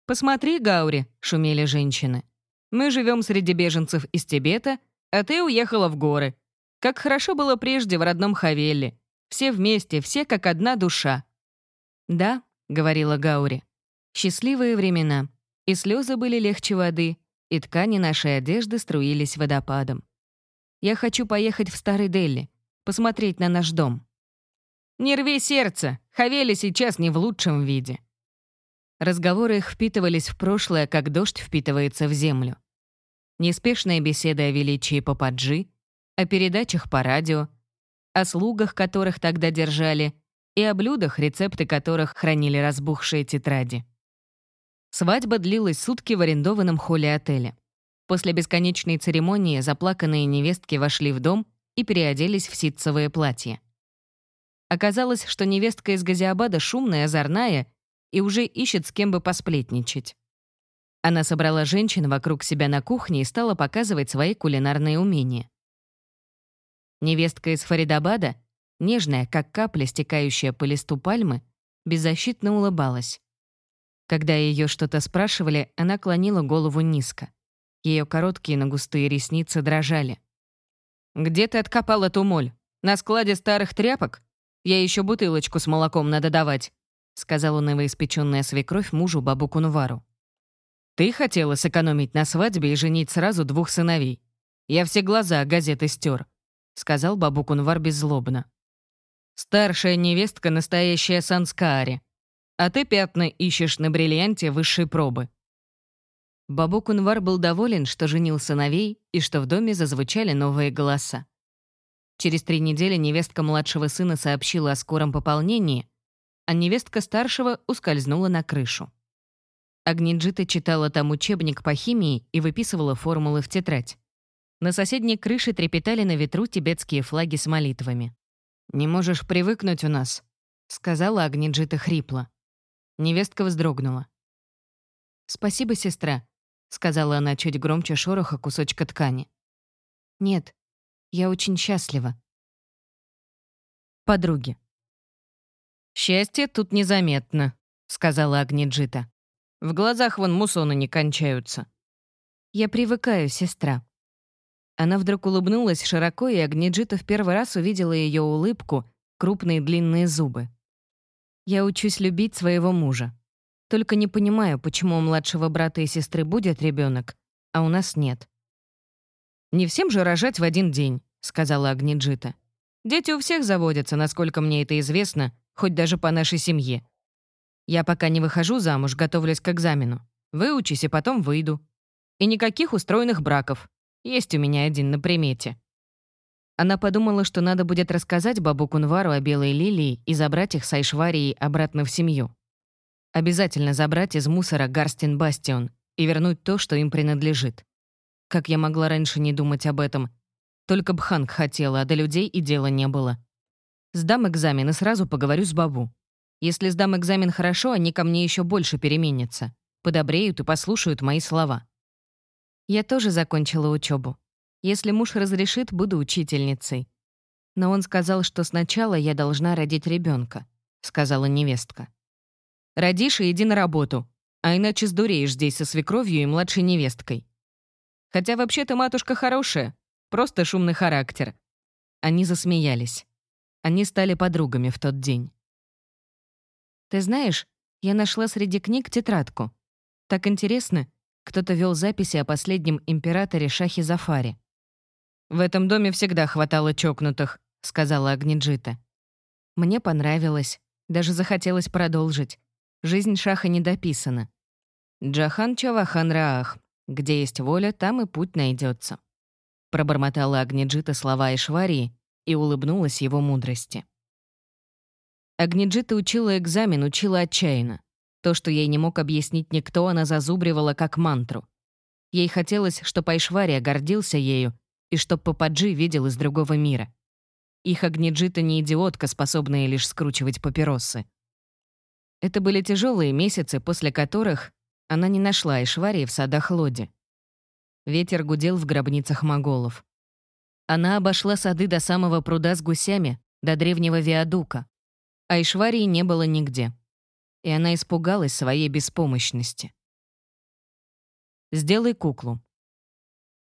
«Посмотри, Гаури», — шумели женщины. «Мы живем среди беженцев из Тибета, а ты уехала в горы. Как хорошо было прежде в родном Хавелле. Все вместе, все как одна душа». «Да», — говорила Гаури, — «счастливые времена. И слезы были легче воды, и ткани нашей одежды струились водопадом. Я хочу поехать в Старый Дели, посмотреть на наш дом». «Не рви сердце! Хавели сейчас не в лучшем виде», Разговоры их впитывались в прошлое, как дождь впитывается в землю. Неспешная беседа о величии Пападжи, о передачах по радио, о слугах, которых тогда держали, и о блюдах, рецепты которых хранили разбухшие тетради. Свадьба длилась сутки в арендованном холле отеля. После бесконечной церемонии заплаканные невестки вошли в дом и переоделись в ситцевые платья. Оказалось, что невестка из Газиабада шумная, озорная и уже ищет с кем бы посплетничать. Она собрала женщин вокруг себя на кухне и стала показывать свои кулинарные умения. Невестка из Фаридабада, нежная, как капля, стекающая по листу пальмы, беззащитно улыбалась. Когда ее что-то спрашивали, она клонила голову низко. Ее короткие, но густые ресницы дрожали. «Где ты откопал эту моль? На складе старых тряпок? Я еще бутылочку с молоком надо давать сказала новоиспеченная свекровь мужу бабу Кунвару. «Ты хотела сэкономить на свадьбе и женить сразу двух сыновей. Я все глаза газеты стер», — сказал бабу Кунвар беззлобно. «Старшая невестка — настоящая санскаари, а ты пятна ищешь на бриллианте высшей пробы». Бабу Кунвар был доволен, что женил сыновей и что в доме зазвучали новые голоса. Через три недели невестка младшего сына сообщила о скором пополнении, а невестка старшего ускользнула на крышу. Агниджита читала там учебник по химии и выписывала формулы в тетрадь. На соседней крыше трепетали на ветру тибетские флаги с молитвами. «Не можешь привыкнуть у нас», — сказала Агниджита хрипло. Невестка вздрогнула. «Спасибо, сестра», — сказала она чуть громче шороха кусочка ткани. «Нет, я очень счастлива». Подруги. «Счастье тут незаметно», — сказала Агниджита. «В глазах вон мусоны не кончаются». «Я привыкаю, сестра». Она вдруг улыбнулась широко, и Агниджита в первый раз увидела ее улыбку, крупные длинные зубы. «Я учусь любить своего мужа. Только не понимаю, почему у младшего брата и сестры будет ребенок, а у нас нет». «Не всем же рожать в один день», — сказала Агниджита. «Дети у всех заводятся, насколько мне это известно, хоть даже по нашей семье. Я пока не выхожу замуж, готовлюсь к экзамену. Выучись, и потом выйду. И никаких устроенных браков. Есть у меня один на примете». Она подумала, что надо будет рассказать бабу Кунвару о белой лилии и забрать их с Айшварией обратно в семью. Обязательно забрать из мусора Гарстин Бастион и вернуть то, что им принадлежит. Как я могла раньше не думать об этом? Только Бханг хотела, а до людей и дела не было. Сдам экзамен и сразу поговорю с Бабу. Если сдам экзамен хорошо, они ко мне еще больше переменятся, подобреют и послушают мои слова. Я тоже закончила учебу. Если муж разрешит, буду учительницей. Но он сказал, что сначала я должна родить ребенка, сказала невестка. Родишь и иди на работу, а иначе сдуреешь здесь со свекровью и младшей невесткой. Хотя вообще-то матушка хорошая, просто шумный характер. Они засмеялись. Они стали подругами в тот день. Ты знаешь, я нашла среди книг тетрадку. Так интересно, кто-то вел записи о последнем императоре Шахе Зафаре. «В этом доме всегда хватало чокнутых», — сказала Агниджита. Мне понравилось, даже захотелось продолжить. Жизнь Шаха не дописана. Джахан Чавахан Раах. Где есть воля, там и путь найдется. Пробормотала Агниджита слова Ишварии и улыбнулась его мудрости. Агниджита учила экзамен, учила отчаянно. То, что ей не мог объяснить никто, она зазубривала как мантру. Ей хотелось, чтобы Айшвария гордился ею и чтоб Пападжи видел из другого мира. Их Агниджита не идиотка, способная лишь скручивать папиросы. Это были тяжелые месяцы, после которых она не нашла Айшварии в садах Лоди. Ветер гудел в гробницах моголов. Она обошла сады до самого пруда с гусями, до древнего виадука, а Ишварии не было нигде. И она испугалась своей беспомощности. «Сделай куклу».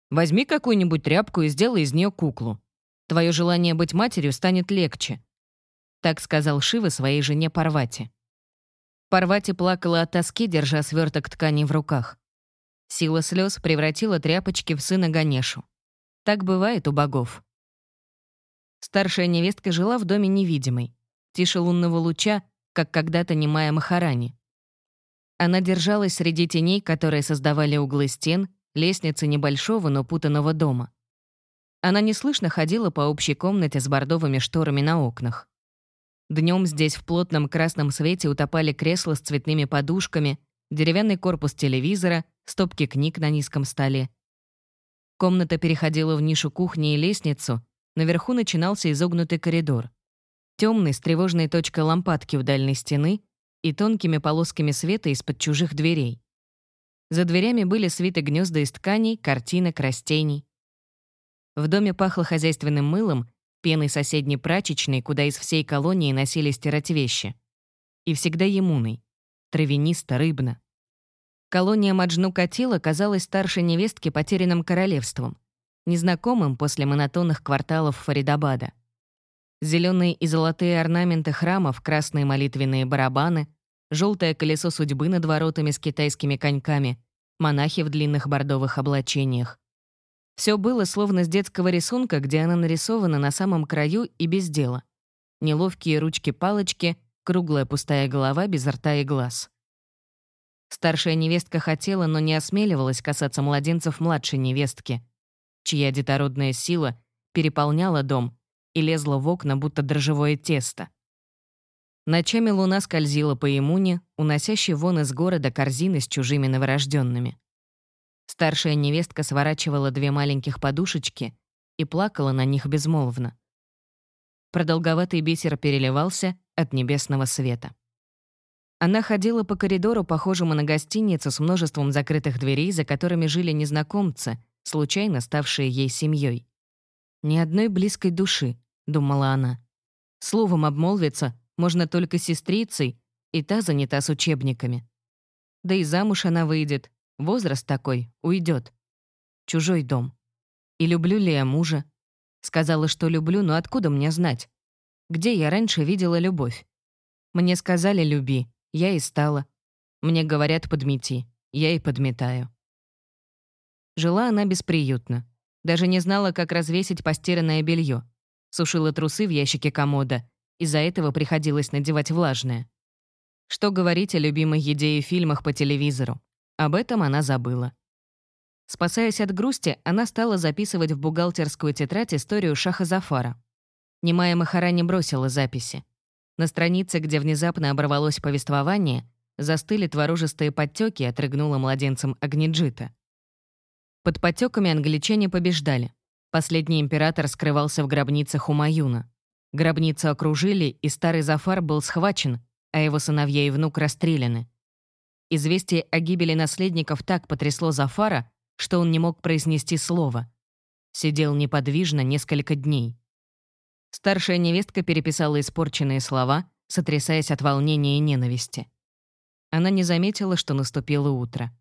«Возьми какую-нибудь тряпку и сделай из нее куклу. Твое желание быть матерью станет легче», — так сказал Шива своей жене Парвати. Парвати плакала от тоски, держа сверток ткани в руках. Сила слез превратила тряпочки в сына Ганешу. Так бывает у богов. Старшая невестка жила в доме невидимой тише лунного луча, как когда-то немая Махарани. Она держалась среди теней, которые создавали углы стен, лестницы небольшого, но путанного дома. Она неслышно ходила по общей комнате с бордовыми шторами на окнах. Днем здесь в плотном красном свете утопали кресла с цветными подушками, деревянный корпус телевизора, стопки книг на низком столе. Комната переходила в нишу кухни и лестницу, наверху начинался изогнутый коридор темный с тревожной точкой лампадки у дальней стены и тонкими полосками света из-под чужих дверей. За дверями были свиты гнезда из тканей, картинок, растений. В доме пахло хозяйственным мылом, пеной соседней прачечной, куда из всей колонии носили стирать вещи. И всегда емуной. Травянисто, рыбно. Колония Маджну Катила казалась старшей невестке потерянным королевством, незнакомым после монотонных кварталов Фаридабада. Зеленые и золотые орнаменты храмов, красные молитвенные барабаны, желтое колесо судьбы над воротами с китайскими коньками, монахи в длинных бордовых облачениях. Все было словно с детского рисунка, где она нарисована на самом краю и без дела. Неловкие ручки-палочки, круглая пустая голова без рта и глаз. Старшая невестка хотела, но не осмеливалась касаться младенцев младшей невестки, чья детородная сила переполняла дом и лезла в окна, будто дрожжевое тесто. Ночами луна скользила по имуне, уносящей вон из города корзины с чужими новорожденными. Старшая невестка сворачивала две маленьких подушечки и плакала на них безмолвно. Продолговатый бисер переливался от небесного света. Она ходила по коридору, похожему на гостиницу с множеством закрытых дверей, за которыми жили незнакомцы, случайно ставшие ей семьей. Ни одной близкой души, — думала она. Словом обмолвиться можно только сестрицей, и та занята с учебниками. Да и замуж она выйдет, возраст такой, уйдет. Чужой дом. И люблю ли я мужа? Сказала, что люблю, но откуда мне знать? Где я раньше видела любовь? Мне сказали «люби», я и стала. Мне говорят «подмети», я и подметаю. Жила она бесприютно. Даже не знала, как развесить постиранное белье сушила трусы в ящике комода. Из-за этого приходилось надевать влажное. Что говорить о любимой еде и фильмах по телевизору? Об этом она забыла. Спасаясь от грусти, она стала записывать в бухгалтерскую тетрадь историю Шаха Зафара. Немая Махарани бросила записи. На странице, где внезапно оборвалось повествование, застыли творожистые подтеки, отрыгнула младенцем Агниджита. Под подтеками англичане побеждали. Последний император скрывался в гробнице Хумаюна. Гробницу окружили, и старый Зафар был схвачен, а его сыновья и внук расстреляны. Известие о гибели наследников так потрясло Зафара, что он не мог произнести слова. Сидел неподвижно несколько дней. Старшая невестка переписала испорченные слова, сотрясаясь от волнения и ненависти. Она не заметила, что наступило утро.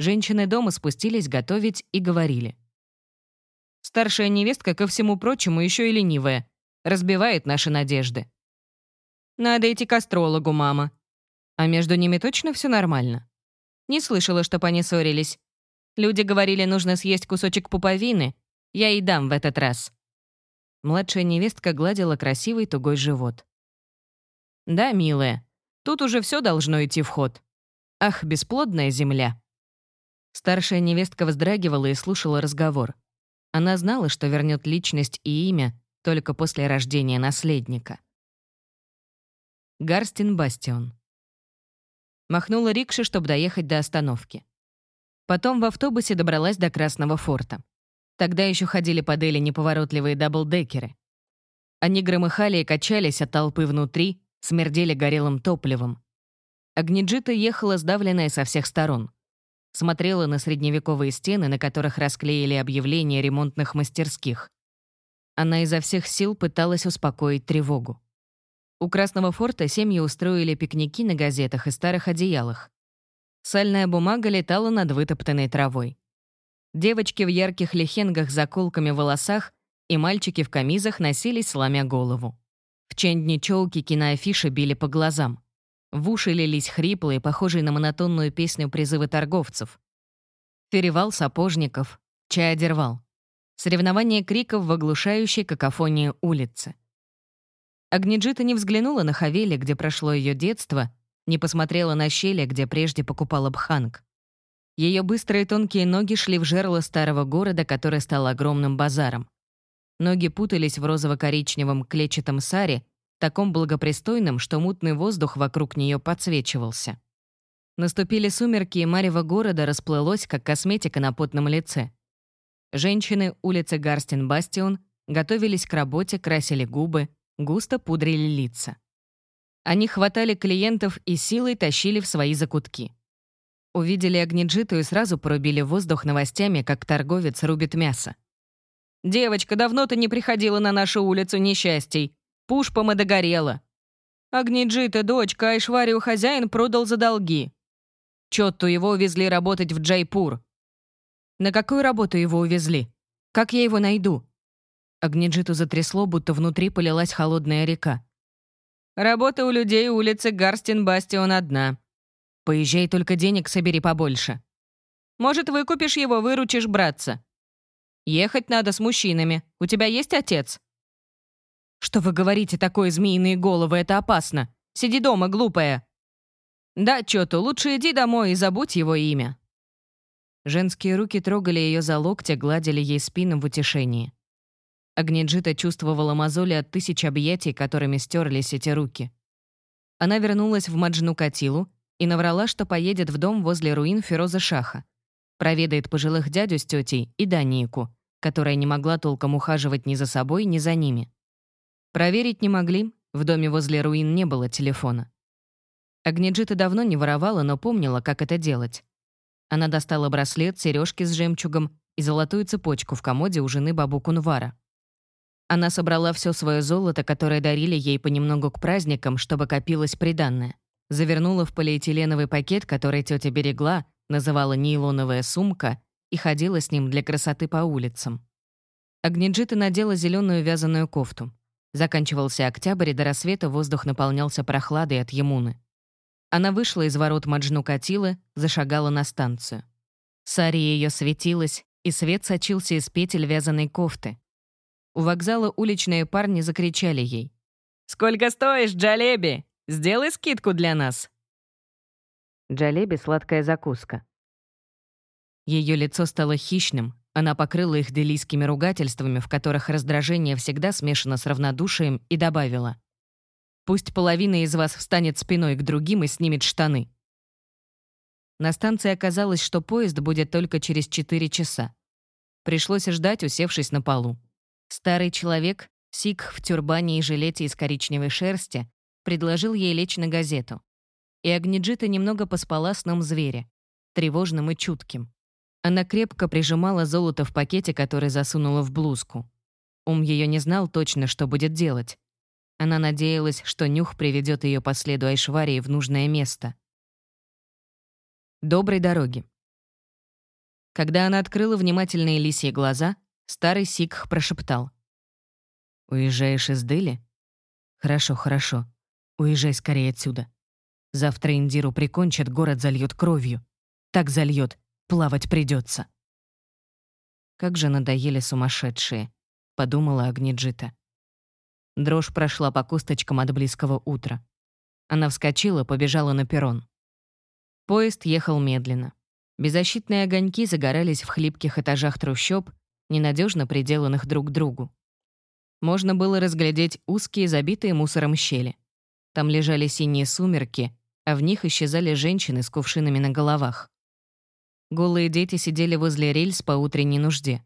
Женщины дома спустились готовить и говорили. «Старшая невестка, ко всему прочему, еще и ленивая. Разбивает наши надежды. Надо идти к астрологу, мама. А между ними точно все нормально? Не слышала, чтоб они ссорились. Люди говорили, нужно съесть кусочек пуповины. Я и дам в этот раз». Младшая невестка гладила красивый тугой живот. «Да, милая, тут уже все должно идти в ход. Ах, бесплодная земля!» Старшая невестка вздрагивала и слушала разговор. Она знала, что вернет личность и имя только после рождения наследника. Гарстин Бастион. Махнула рикша, чтобы доехать до остановки. Потом в автобусе добралась до Красного форта. Тогда еще ходили по Дели неповоротливые даблдекеры. Они громыхали и качались от толпы внутри, смердели горелым топливом. Агниджита ехала сдавленная со всех сторон смотрела на средневековые стены, на которых расклеили объявления ремонтных мастерских. Она изо всех сил пыталась успокоить тревогу. У Красного форта семьи устроили пикники на газетах и старых одеялах. Сальная бумага летала над вытоптанной травой. Девочки в ярких лехенгах заколками в волосах и мальчики в камизах носились, сломя голову. В Чендничоуке киноафиши били по глазам. В уши лились хриплые, похожие на монотонную песню призывы торговцев. Перевал сапожников, чай одервал. Соревнование криков в оглушающей какофонии улицы. Агниджита не взглянула на Хавели, где прошло ее детство, не посмотрела на щели, где прежде покупала бханг. Ее быстрые тонкие ноги шли в жерло старого города, который стал огромным базаром. Ноги путались в розово-коричневом клетчатом саре, таком благопристойном, что мутный воздух вокруг нее подсвечивался. Наступили сумерки, и марево города расплылось, как косметика на потном лице. Женщины улицы Гарстин-Бастион готовились к работе, красили губы, густо пудрили лица. Они хватали клиентов и силой тащили в свои закутки. Увидели Агниджиту и сразу порубили воздух новостями, как торговец рубит мясо. «Девочка, давно ты не приходила на нашу улицу несчастий. Пушпом и догорела. Агниджита, дочка, Айшварию хозяин продал за долги. Чотту его увезли работать в Джайпур. На какую работу его увезли? Как я его найду? Агниджиту затрясло, будто внутри полилась холодная река. Работа у людей улицы Гарстин-Бастион одна. Поезжай, только денег собери побольше. Может, выкупишь его, выручишь братца. Ехать надо с мужчинами. У тебя есть отец? «Что вы говорите такое, змеиные головы, это опасно. Сиди дома, глупая». «Да, чё-то, лучше иди домой и забудь его имя». Женские руки трогали ее за локти, гладили ей спину в утешении. Агниджита чувствовала мозоли от тысяч объятий, которыми стерлись эти руки. Она вернулась в Маджну Катилу и наврала, что поедет в дом возле руин Фероза Шаха. Проведает пожилых дядю с тетей и Данику, которая не могла толком ухаживать ни за собой, ни за ними. Проверить не могли, в доме возле руин не было телефона. Агниджита давно не воровала, но помнила, как это делать. Она достала браслет, сережки с жемчугом и золотую цепочку в комоде у жены бабу Кунвара. Она собрала все свое золото, которое дарили ей понемногу к праздникам, чтобы копилось приданное. Завернула в полиэтиленовый пакет, который тетя берегла, называла нейлоновая сумка, и ходила с ним для красоты по улицам. Агниджита надела зеленую вязаную кофту. Заканчивался октябрь, и до рассвета воздух наполнялся прохладой от Емуны. Она вышла из ворот Маджну Катилы, зашагала на станцию. Сари ее светилась, и свет сочился из петель вязаной кофты. У вокзала уличные парни закричали ей. «Сколько стоишь, Джалеби? Сделай скидку для нас!» Джалеби — сладкая закуска. Ее лицо стало хищным, она покрыла их делийскими ругательствами, в которых раздражение всегда смешано с равнодушием, и добавила. «Пусть половина из вас встанет спиной к другим и снимет штаны». На станции оказалось, что поезд будет только через 4 часа. Пришлось ждать, усевшись на полу. Старый человек, сикх в тюрбане и жилете из коричневой шерсти, предложил ей лечь на газету. И Агниджита немного поспала сном зверя, тревожным и чутким. Она крепко прижимала золото в пакете, который засунула в блузку. Ум ее не знал точно, что будет делать. Она надеялась, что нюх приведет ее по следу Айшварии в нужное место. Доброй дороги. Когда она открыла внимательные лисьи глаза, старый сикх прошептал. «Уезжаешь из Дели? Хорошо, хорошо. Уезжай скорее отсюда. Завтра Индиру прикончат, город зальет кровью. Так зальет, плавать придется. Как же надоели сумасшедшие, подумала Агниджита. Дрожь прошла по косточкам от близкого утра. Она вскочила, побежала на перрон. Поезд ехал медленно. Беззащитные огоньки загорались в хлипких этажах трущоб, ненадежно приделанных друг к другу. Можно было разглядеть узкие, забитые мусором щели. Там лежали синие сумерки, а в них исчезали женщины с кувшинами на головах. Голые дети сидели возле рельс по утренней нужде.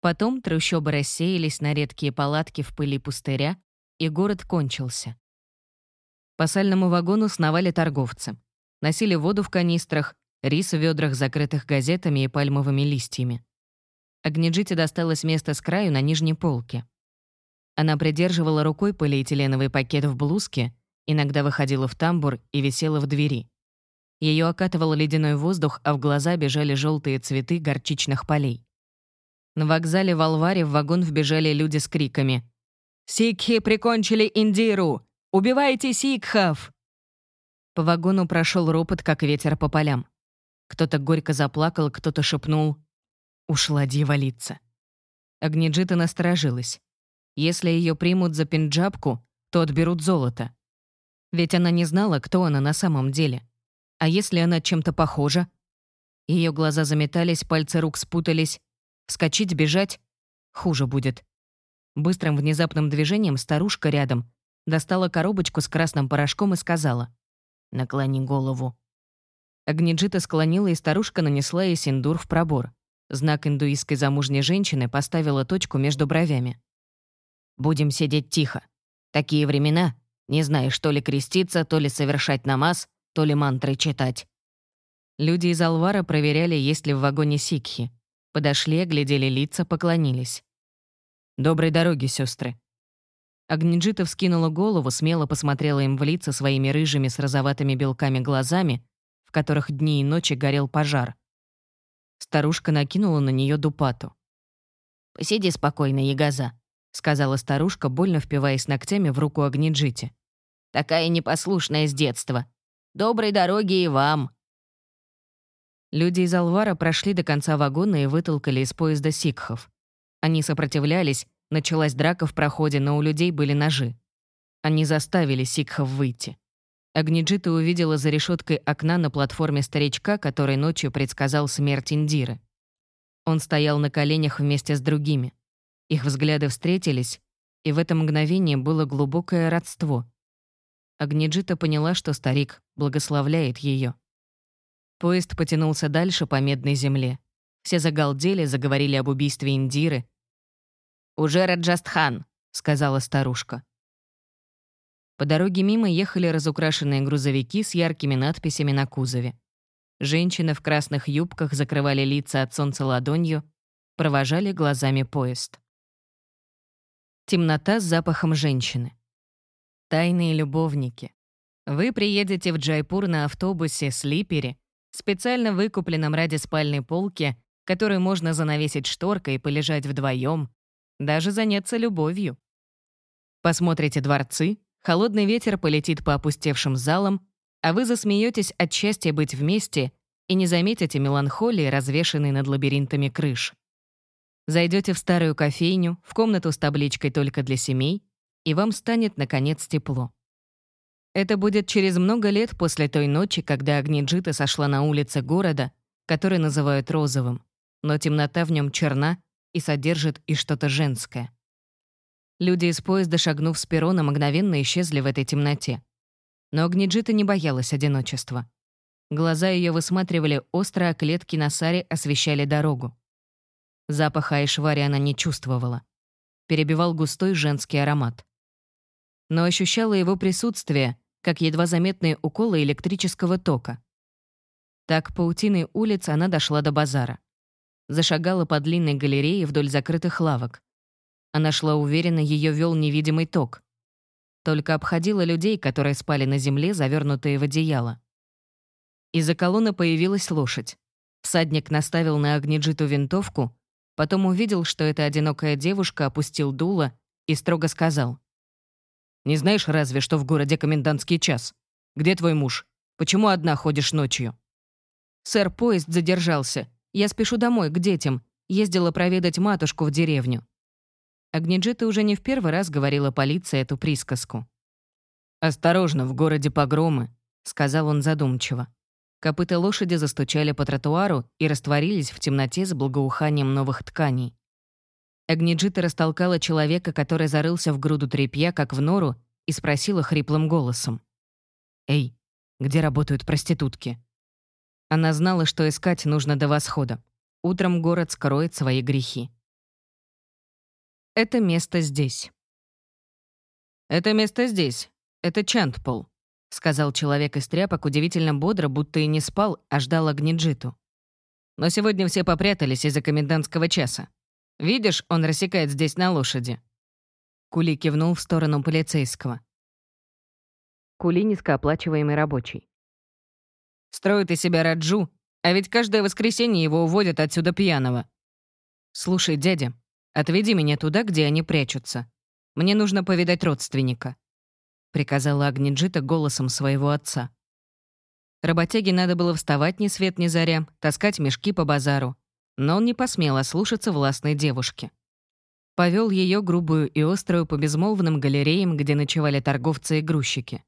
Потом трущобы рассеялись на редкие палатки в пыли пустыря, и город кончился. По сальному вагону сновали торговцы. Носили воду в канистрах, рис в ведрах, закрытых газетами и пальмовыми листьями. Агниджите досталось место с краю на нижней полке. Она придерживала рукой полиэтиленовый пакет в блузке, иногда выходила в тамбур и висела в двери. Ее окатывал ледяной воздух, а в глаза бежали желтые цветы горчичных полей. На вокзале в Алваре в вагон вбежали люди с криками. «Сикхи прикончили Индиру! Убивайте сикхов!» По вагону прошел ропот, как ветер по полям. Кто-то горько заплакал, кто-то шепнул «Ушла дьяволица». Агниджита насторожилась. Если ее примут за пинджабку, то отберут золото. Ведь она не знала, кто она на самом деле. А если она чем-то похожа? Ее глаза заметались, пальцы рук спутались. Вскочить, бежать — хуже будет. Быстрым внезапным движением старушка рядом достала коробочку с красным порошком и сказала «Наклони голову». Агниджита склонила, и старушка нанесла ей синдур в пробор. Знак индуистской замужней женщины поставила точку между бровями. «Будем сидеть тихо. Такие времена. Не знаешь, то ли креститься, то ли совершать намаз, то ли мантры читать. Люди из Алвара проверяли, есть ли в вагоне сикхи. Подошли, оглядели лица, поклонились. «Доброй дороги, сестры. Агниджита вскинула голову, смело посмотрела им в лица своими рыжими с розоватыми белками глазами, в которых дни и ночи горел пожар. Старушка накинула на нее дупату. «Посиди спокойно, Ягоза», — сказала старушка, больно впиваясь ногтями в руку Агниджите. «Такая непослушная с детства. Доброй дороги и вам!» Люди из Алвара прошли до конца вагона и вытолкали из поезда сикхов. Они сопротивлялись, началась драка в проходе, но у людей были ножи. Они заставили сикхов выйти. Агниджита увидела за решеткой окна на платформе старичка, который ночью предсказал смерть Индиры. Он стоял на коленях вместе с другими. Их взгляды встретились, и в это мгновение было глубокое родство. Агниджита поняла, что старик благословляет ее. Поезд потянулся дальше по медной земле. Все загалдели, заговорили об убийстве Индиры. «Уже Раджастхан», — сказала старушка. По дороге мимо ехали разукрашенные грузовики с яркими надписями на кузове. Женщины в красных юбках закрывали лица от солнца ладонью, провожали глазами поезд. Темнота с запахом женщины. Тайные любовники. Вы приедете в Джайпур на автобусе «Слипере», специально выкупленном ради спальной полки, которую можно занавесить шторкой и полежать вдвоем, даже заняться любовью. Посмотрите дворцы, холодный ветер полетит по опустевшим залам, а вы засмеетесь от счастья быть вместе и не заметите меланхолии, развешанной над лабиринтами крыш. Зайдете в старую кофейню, в комнату с табличкой «Только для семей», и вам станет, наконец, тепло. Это будет через много лет после той ночи, когда Агниджита сошла на улицы города, который называют розовым, но темнота в нем черна и содержит и что-то женское. Люди из поезда, шагнув с перрона, мгновенно исчезли в этой темноте. Но Агниджита не боялась одиночества. Глаза ее высматривали остро, а клетки на саре освещали дорогу. Запаха Айшвари она не чувствовала. Перебивал густой женский аромат но ощущала его присутствие, как едва заметные уколы электрического тока. Так паутиной улиц она дошла до базара. Зашагала по длинной галерее вдоль закрытых лавок. Она шла уверенно, ее вел невидимый ток. Только обходила людей, которые спали на земле, завернутые в одеяло. Из-за колонны появилась лошадь. Всадник наставил на Агниджиту винтовку, потом увидел, что эта одинокая девушка опустил дуло и строго сказал. «Не знаешь разве, что в городе комендантский час? Где твой муж? Почему одна ходишь ночью?» «Сэр, поезд задержался. Я спешу домой, к детям. Ездила проведать матушку в деревню». Агниджита уже не в первый раз говорила полиции эту присказку. «Осторожно, в городе погромы», — сказал он задумчиво. Копыта лошади застучали по тротуару и растворились в темноте с благоуханием новых тканей. Агниджита растолкала человека, который зарылся в груду тряпья, как в нору, и спросила хриплым голосом. «Эй, где работают проститутки?» Она знала, что искать нужно до восхода. Утром город скроет свои грехи. Это место здесь. Это место здесь. Это Чантпол, сказал человек из тряпок удивительно бодро, будто и не спал, а ждал Агниджиту. Но сегодня все попрятались из-за комендантского часа. Видишь, он рассекает здесь на лошади. Кули кивнул в сторону полицейского. Кули низкооплачиваемый рабочий. Строит из себя Раджу, а ведь каждое воскресенье его уводят отсюда пьяного. Слушай, дядя, отведи меня туда, где они прячутся. Мне нужно повидать родственника», — приказала Агниджита голосом своего отца. Работяге надо было вставать ни свет ни заря, таскать мешки по базару. Но он не посмел ослушаться властной девушки. Повел ее грубую и острую по безмолвным галереям, где ночевали торговцы и грузчики.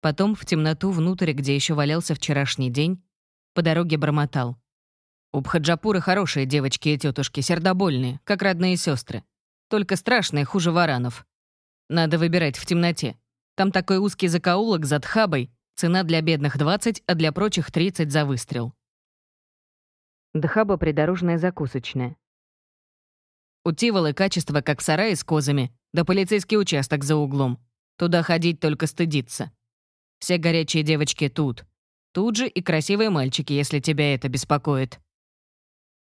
Потом в темноту внутрь, где еще валялся вчерашний день, по дороге бормотал. «У Бхаджапуры хорошие девочки и тетушки, сердобольные, как родные сестры. Только страшные, хуже варанов. Надо выбирать в темноте. Там такой узкий закоулок за Дхабой, цена для бедных 20, а для прочих 30 за выстрел». Дхаба — придорожная закусочная. У Тиволы качество, как в сарае с козами, да полицейский участок за углом. Туда ходить только стыдиться. Все горячие девочки тут. Тут же и красивые мальчики, если тебя это беспокоит».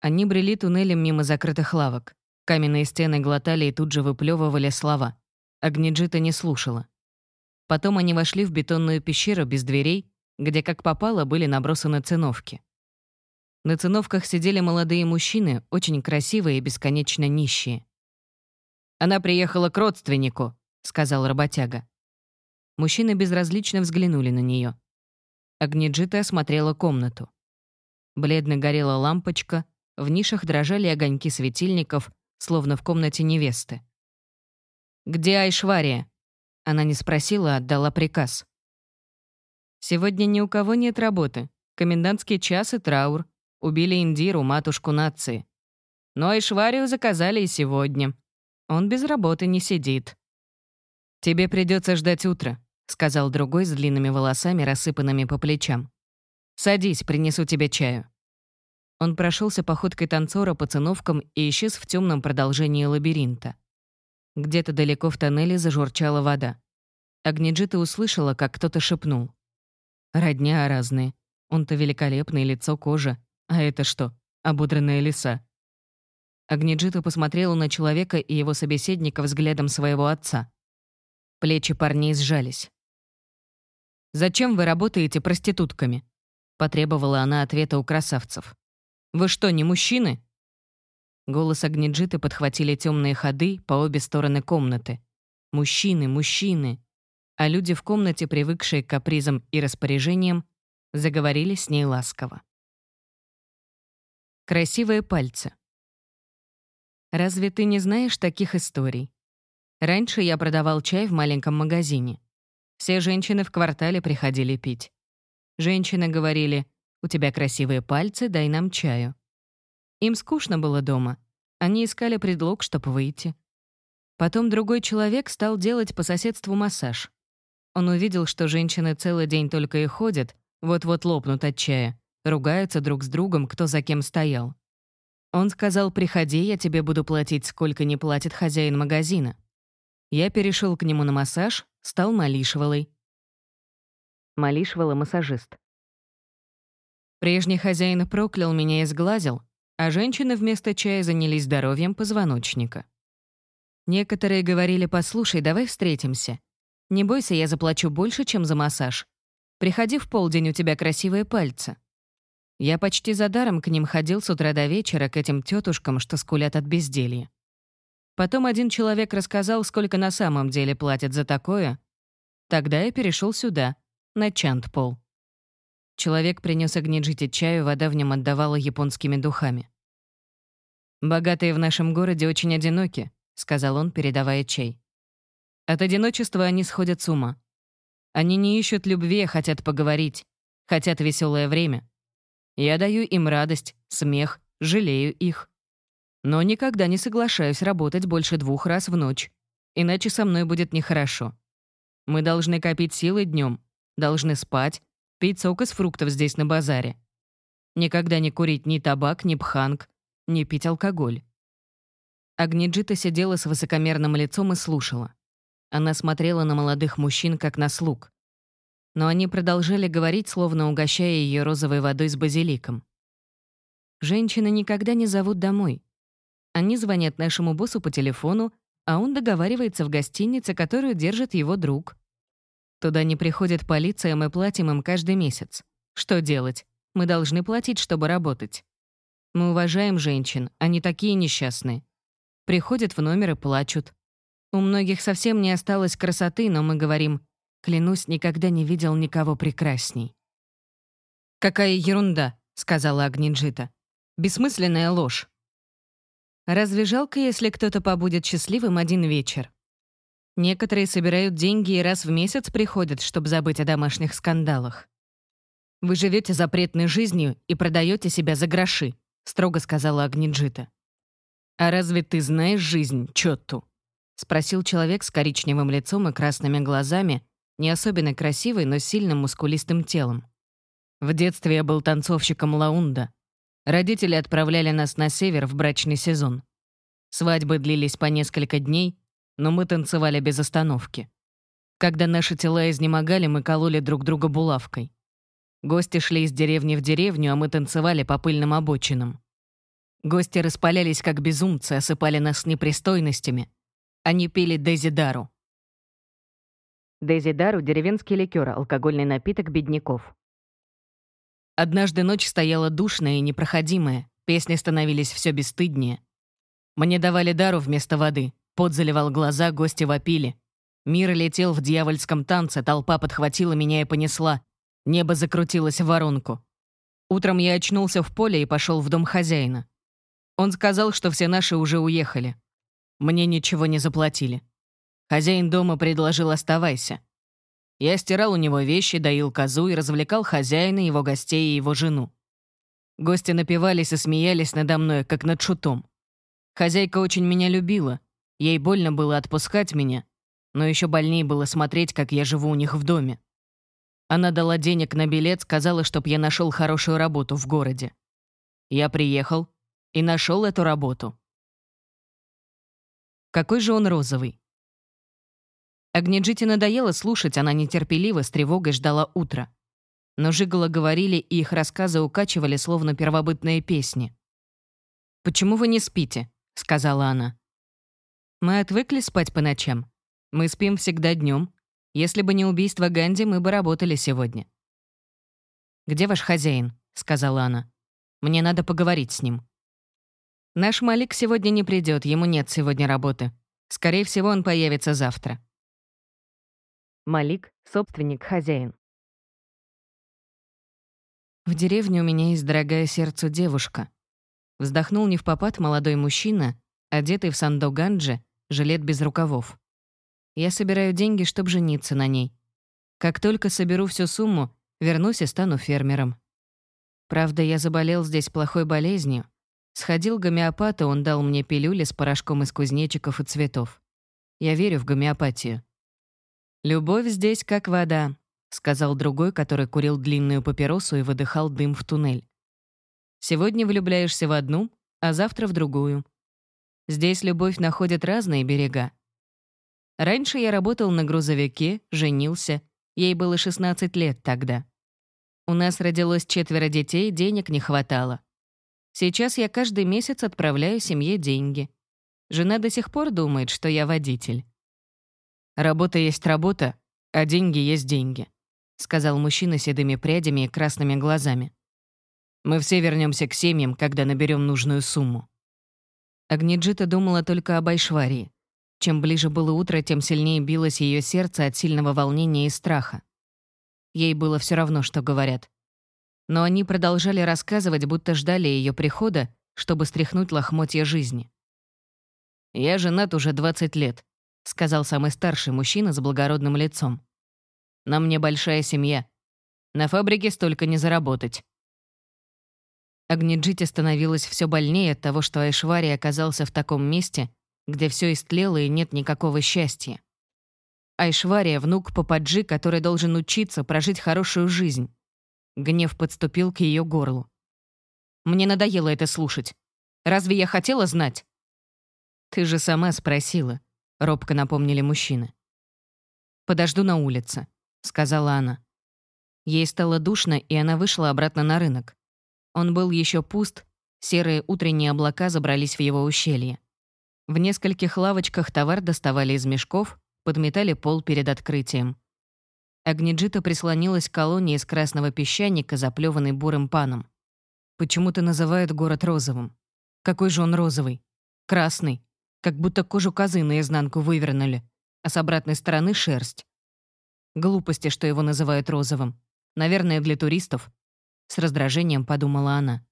Они брели туннелем мимо закрытых лавок. Каменные стены глотали и тут же выплевывали слова. Агниджита не слушала. Потом они вошли в бетонную пещеру без дверей, где, как попало, были набросаны циновки. На циновках сидели молодые мужчины, очень красивые и бесконечно нищие. «Она приехала к родственнику», — сказал работяга. Мужчины безразлично взглянули на нее. Агниджита осмотрела комнату. Бледно горела лампочка, в нишах дрожали огоньки светильников, словно в комнате невесты. «Где Айшвария?» Она не спросила, а отдала приказ. «Сегодня ни у кого нет работы. Комендантский час и траур. Убили Индиру, матушку нации. Но Айшварию заказали и сегодня. Он без работы не сидит. Тебе придется ждать утра. — сказал другой с длинными волосами, рассыпанными по плечам. «Садись, принесу тебе чаю». Он прошелся походкой танцора по циновкам и исчез в темном продолжении лабиринта. Где-то далеко в тоннеле зажурчала вода. Агниджита услышала, как кто-то шепнул. «Родня разные. Он-то великолепный, лицо, кожа. А это что, обудренная лиса?» Агниджита посмотрела на человека и его собеседника взглядом своего отца. Плечи парней сжались. «Зачем вы работаете проститутками?» — потребовала она ответа у красавцев. «Вы что, не мужчины?» Голос Агниджиты подхватили темные ходы по обе стороны комнаты. «Мужчины, мужчины!» А люди в комнате, привыкшие к капризам и распоряжениям, заговорили с ней ласково. Красивые пальцы. Разве ты не знаешь таких историй? Раньше я продавал чай в маленьком магазине. Все женщины в квартале приходили пить. Женщины говорили, «У тебя красивые пальцы, дай нам чаю». Им скучно было дома. Они искали предлог, чтобы выйти. Потом другой человек стал делать по соседству массаж. Он увидел, что женщины целый день только и ходят, вот-вот лопнут от чая, ругаются друг с другом, кто за кем стоял. Он сказал, «Приходи, я тебе буду платить, сколько не платит хозяин магазина». Я перешел к нему на массаж, стал малишевалой. Малишвала массажист. Прежний хозяин проклял меня и сглазил, а женщины вместо чая занялись здоровьем позвоночника. Некоторые говорили, послушай, давай встретимся. Не бойся, я заплачу больше, чем за массаж. Приходи в полдень, у тебя красивые пальцы. Я почти за даром к ним ходил с утра до вечера, к этим тетушкам, что скулят от безделья. Потом один человек рассказал, сколько на самом деле платят за такое. Тогда я перешел сюда, на Чантпол. Человек принес огниджите чаю, вода в нем отдавала японскими духами. «Богатые в нашем городе очень одиноки», — сказал он, передавая чай. «От одиночества они сходят с ума. Они не ищут любви, а хотят поговорить, хотят веселое время. Я даю им радость, смех, жалею их. Но никогда не соглашаюсь работать больше двух раз в ночь, иначе со мной будет нехорошо. Мы должны копить силы днем, должны спать, пить сок из фруктов здесь на базаре. Никогда не курить ни табак, ни пханг, не пить алкоголь. Агниджита сидела с высокомерным лицом и слушала. Она смотрела на молодых мужчин, как на слуг. Но они продолжали говорить, словно угощая ее розовой водой с базиликом. Женщины никогда не зовут домой. Они звонят нашему боссу по телефону, а он договаривается в гостинице, которую держит его друг. Туда не приходит полиция, мы платим им каждый месяц. Что делать? Мы должны платить, чтобы работать. Мы уважаем женщин, они такие несчастные. Приходят в номер и плачут. У многих совсем не осталось красоты, но мы говорим, клянусь, никогда не видел никого прекрасней. «Какая ерунда», — сказала Агниджита. «Бессмысленная ложь». Разве жалко, если кто-то побудет счастливым один вечер? Некоторые собирают деньги и раз в месяц приходят, чтобы забыть о домашних скандалах. «Вы живете запретной жизнью и продаете себя за гроши», — строго сказала Агниджита. «А разве ты знаешь жизнь, Чотту?» — спросил человек с коричневым лицом и красными глазами, не особенно красивый, но сильным мускулистым телом. В детстве я был танцовщиком лаунда. Родители отправляли нас на север в брачный сезон. Свадьбы длились по несколько дней, но мы танцевали без остановки. Когда наши тела изнемогали, мы кололи друг друга булавкой. Гости шли из деревни в деревню, а мы танцевали по пыльным обочинам. Гости распалялись как безумцы, осыпали нас непристойностями. Они пили дезидару. Дезидару — деревенский ликер, алкогольный напиток бедняков. Однажды ночь стояла душная и непроходимая, песни становились все бесстыднее. Мне давали дару вместо воды, пот заливал глаза, гости вопили. Мир летел в дьявольском танце, толпа подхватила меня и понесла. Небо закрутилось в воронку. Утром я очнулся в поле и пошел в дом хозяина. Он сказал, что все наши уже уехали. Мне ничего не заплатили. Хозяин дома предложил «оставайся». Я стирал у него вещи, доил козу и развлекал хозяина, его гостей и его жену. Гости напивались и смеялись надо мной, как над шутом. Хозяйка очень меня любила. Ей больно было отпускать меня, но еще больнее было смотреть, как я живу у них в доме. Она дала денег на билет, сказала, чтоб я нашел хорошую работу в городе. Я приехал, и нашел эту работу. Какой же он розовый. Агниджите надоело слушать, она нетерпеливо, с тревогой ждала утра. Но Жигала говорили, и их рассказы укачивали, словно первобытные песни. «Почему вы не спите?» — сказала она. «Мы отвыкли спать по ночам. Мы спим всегда днем. Если бы не убийство Ганди, мы бы работали сегодня». «Где ваш хозяин?» — сказала она. «Мне надо поговорить с ним». Наш Малик сегодня не придет, ему нет сегодня работы. Скорее всего, он появится завтра. Малик — собственник, хозяин. В деревне у меня есть дорогая сердцу девушка. Вздохнул не в попад молодой мужчина, одетый в сандо ганджи, жилет без рукавов. Я собираю деньги, чтобы жениться на ней. Как только соберу всю сумму, вернусь и стану фермером. Правда, я заболел здесь плохой болезнью, Сходил к гомеопату, он дал мне пилюли с порошком из кузнечиков и цветов. Я верю в гомеопатию. «Любовь здесь как вода», — сказал другой, который курил длинную папиросу и выдыхал дым в туннель. «Сегодня влюбляешься в одну, а завтра в другую. Здесь любовь находит разные берега. Раньше я работал на грузовике, женился, Ей было 16 лет тогда. У нас родилось четверо детей, денег не хватало. Сейчас я каждый месяц отправляю семье деньги. Жена до сих пор думает, что я водитель. «Работа есть работа, а деньги есть деньги», — сказал мужчина седыми прядями и красными глазами. «Мы все вернемся к семьям, когда наберем нужную сумму». Агниджита думала только об Айшварии. Чем ближе было утро, тем сильнее билось ее сердце от сильного волнения и страха. Ей было все равно, что говорят. Но они продолжали рассказывать, будто ждали ее прихода, чтобы стряхнуть лохмотья жизни. «Я женат уже 20 лет», — сказал самый старший мужчина с благородным лицом. «На мне большая семья. На фабрике столько не заработать». Агниджите становилось все больнее от того, что Айшвари оказался в таком месте, где все истлело и нет никакого счастья. Айшвария — внук Пападжи, который должен учиться прожить хорошую жизнь. Гнев подступил к ее горлу. Мне надоело это слушать. Разве я хотела знать? Ты же сама спросила, — робко напомнили мужчины. «Подожду на улице», — сказала она. Ей стало душно, и она вышла обратно на рынок. Он был еще пуст, серые утренние облака забрались в его ущелье. В нескольких лавочках товар доставали из мешков, подметали пол перед открытием. Агниджита прислонилась к колонне из красного песчаника, заплеванной бурым паном. Почему-то называют город розовым. Какой же он розовый? Красный. Как будто кожу козы наизнанку вывернули, а с обратной стороны шерсть. Глупости, что его называют розовым. Наверное, для туристов. С раздражением подумала она.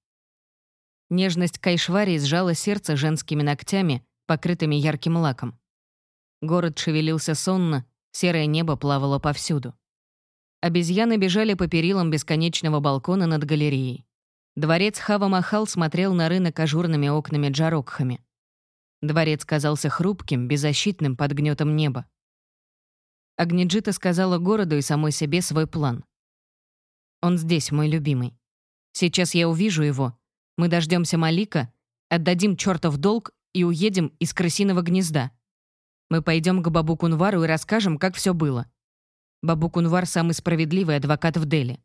Нежность Кайшвари сжала сердце женскими ногтями, покрытыми ярким лаком. Город шевелился сонно, серое небо плавало повсюду. Обезьяны бежали по перилам бесконечного балкона над галереей. Дворец Хава-Махал смотрел на рынок ажурными окнами джарокхами. Дворец казался хрупким, беззащитным под гнетом неба. Агниджита сказала городу и самой себе свой план. «Он здесь, мой любимый. Сейчас я увижу его. Мы дождемся Малика, отдадим чертов долг и уедем из крысиного гнезда. Мы пойдем к Бабу Кунвару и расскажем, как все было. Бабу Кунвар — самый справедливый адвокат в Дели.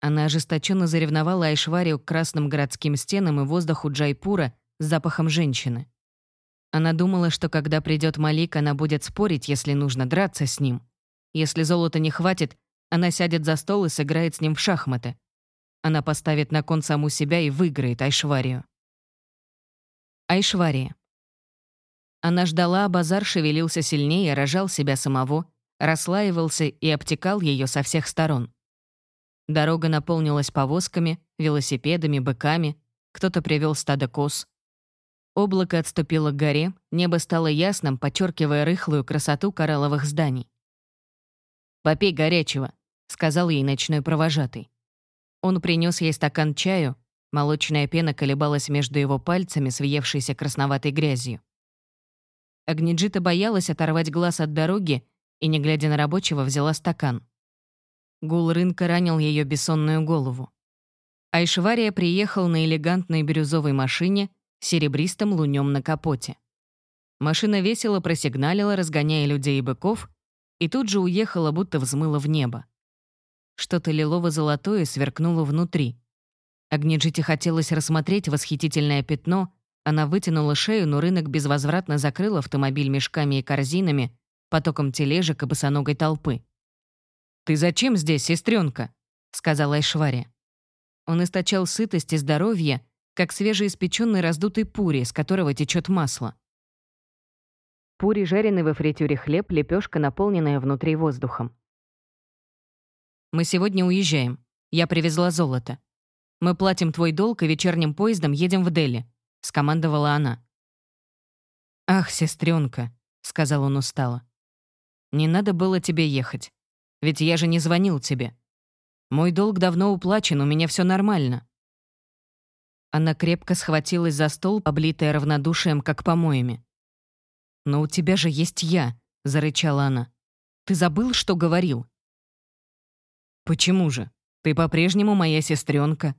Она ожесточенно заревновала Айшварию к красным городским стенам и воздуху Джайпура с запахом женщины. Она думала, что когда придет Малик, она будет спорить, если нужно драться с ним. Если золота не хватит, она сядет за стол и сыграет с ним в шахматы. Она поставит на кон саму себя и выиграет Айшварию. Айшвария. Она ждала, а базар шевелился сильнее, рожал себя самого, расслаивался и обтекал ее со всех сторон. Дорога наполнилась повозками, велосипедами, быками, кто-то привел стадо коз. Облако отступило к горе, небо стало ясным, подчеркивая рыхлую красоту коралловых зданий. «Попей горячего», — сказал ей ночной провожатый. Он принес ей стакан чаю, молочная пена колебалась между его пальцами с въевшейся красноватой грязью. Агниджита боялась оторвать глаз от дороги и, не глядя на рабочего, взяла стакан. Гул рынка ранил ее бессонную голову. Айшвария приехал на элегантной бирюзовой машине с серебристым лунем на капоте. Машина весело просигналила, разгоняя людей и быков, и тут же уехала, будто взмыла в небо. Что-то лилово-золотое сверкнуло внутри. Агниджите хотелось рассмотреть восхитительное пятно, она вытянула шею, но рынок безвозвратно закрыл автомобиль мешками и корзинами, потоком тележек и босоногой толпы. «Ты зачем здесь, сестренка? сказала Айшвари. Он источал сытость и здоровье, как свежеиспеченный раздутый пури, с которого течет масло. Пури жареный во фритюре хлеб, лепешка, наполненная внутри воздухом. «Мы сегодня уезжаем. Я привезла золото. Мы платим твой долг и вечерним поездом едем в Дели скомандовала она. «Ах, сестренка, сказал он устало. «Не надо было тебе ехать. Ведь я же не звонил тебе. Мой долг давно уплачен, у меня все нормально». Она крепко схватилась за стол, облитая равнодушием, как помоями. «Но у тебя же есть я», — зарычала она. «Ты забыл, что говорил?» «Почему же? Ты по-прежнему моя сестренка,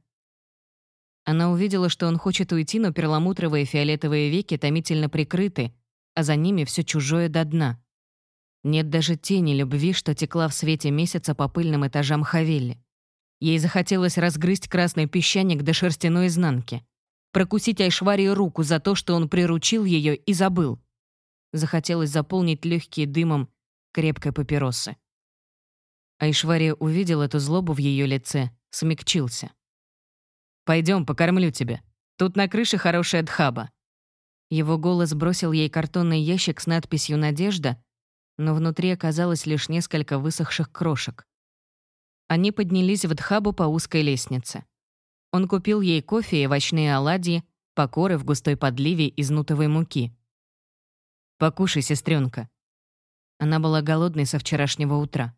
она увидела, что он хочет уйти, но перламутровые фиолетовые веки томительно прикрыты, а за ними все чужое до дна. Нет даже тени любви, что текла в свете месяца по пыльным этажам Хавелли. Ей захотелось разгрызть красный песчаник до шерстяной изнанки, прокусить Айшварии руку за то, что он приручил ее и забыл. Захотелось заполнить легкие дымом крепкой папиросы. Айшвария увидел эту злобу в ее лице, смягчился. Пойдем, покормлю тебя. Тут на крыше хорошая дхаба». Его голос бросил ей картонный ящик с надписью «Надежда», но внутри оказалось лишь несколько высохших крошек. Они поднялись в Дхабу по узкой лестнице. Он купил ей кофе и овощные оладьи, покоры в густой подливе из нутовой муки. «Покушай, сестренка. Она была голодной со вчерашнего утра.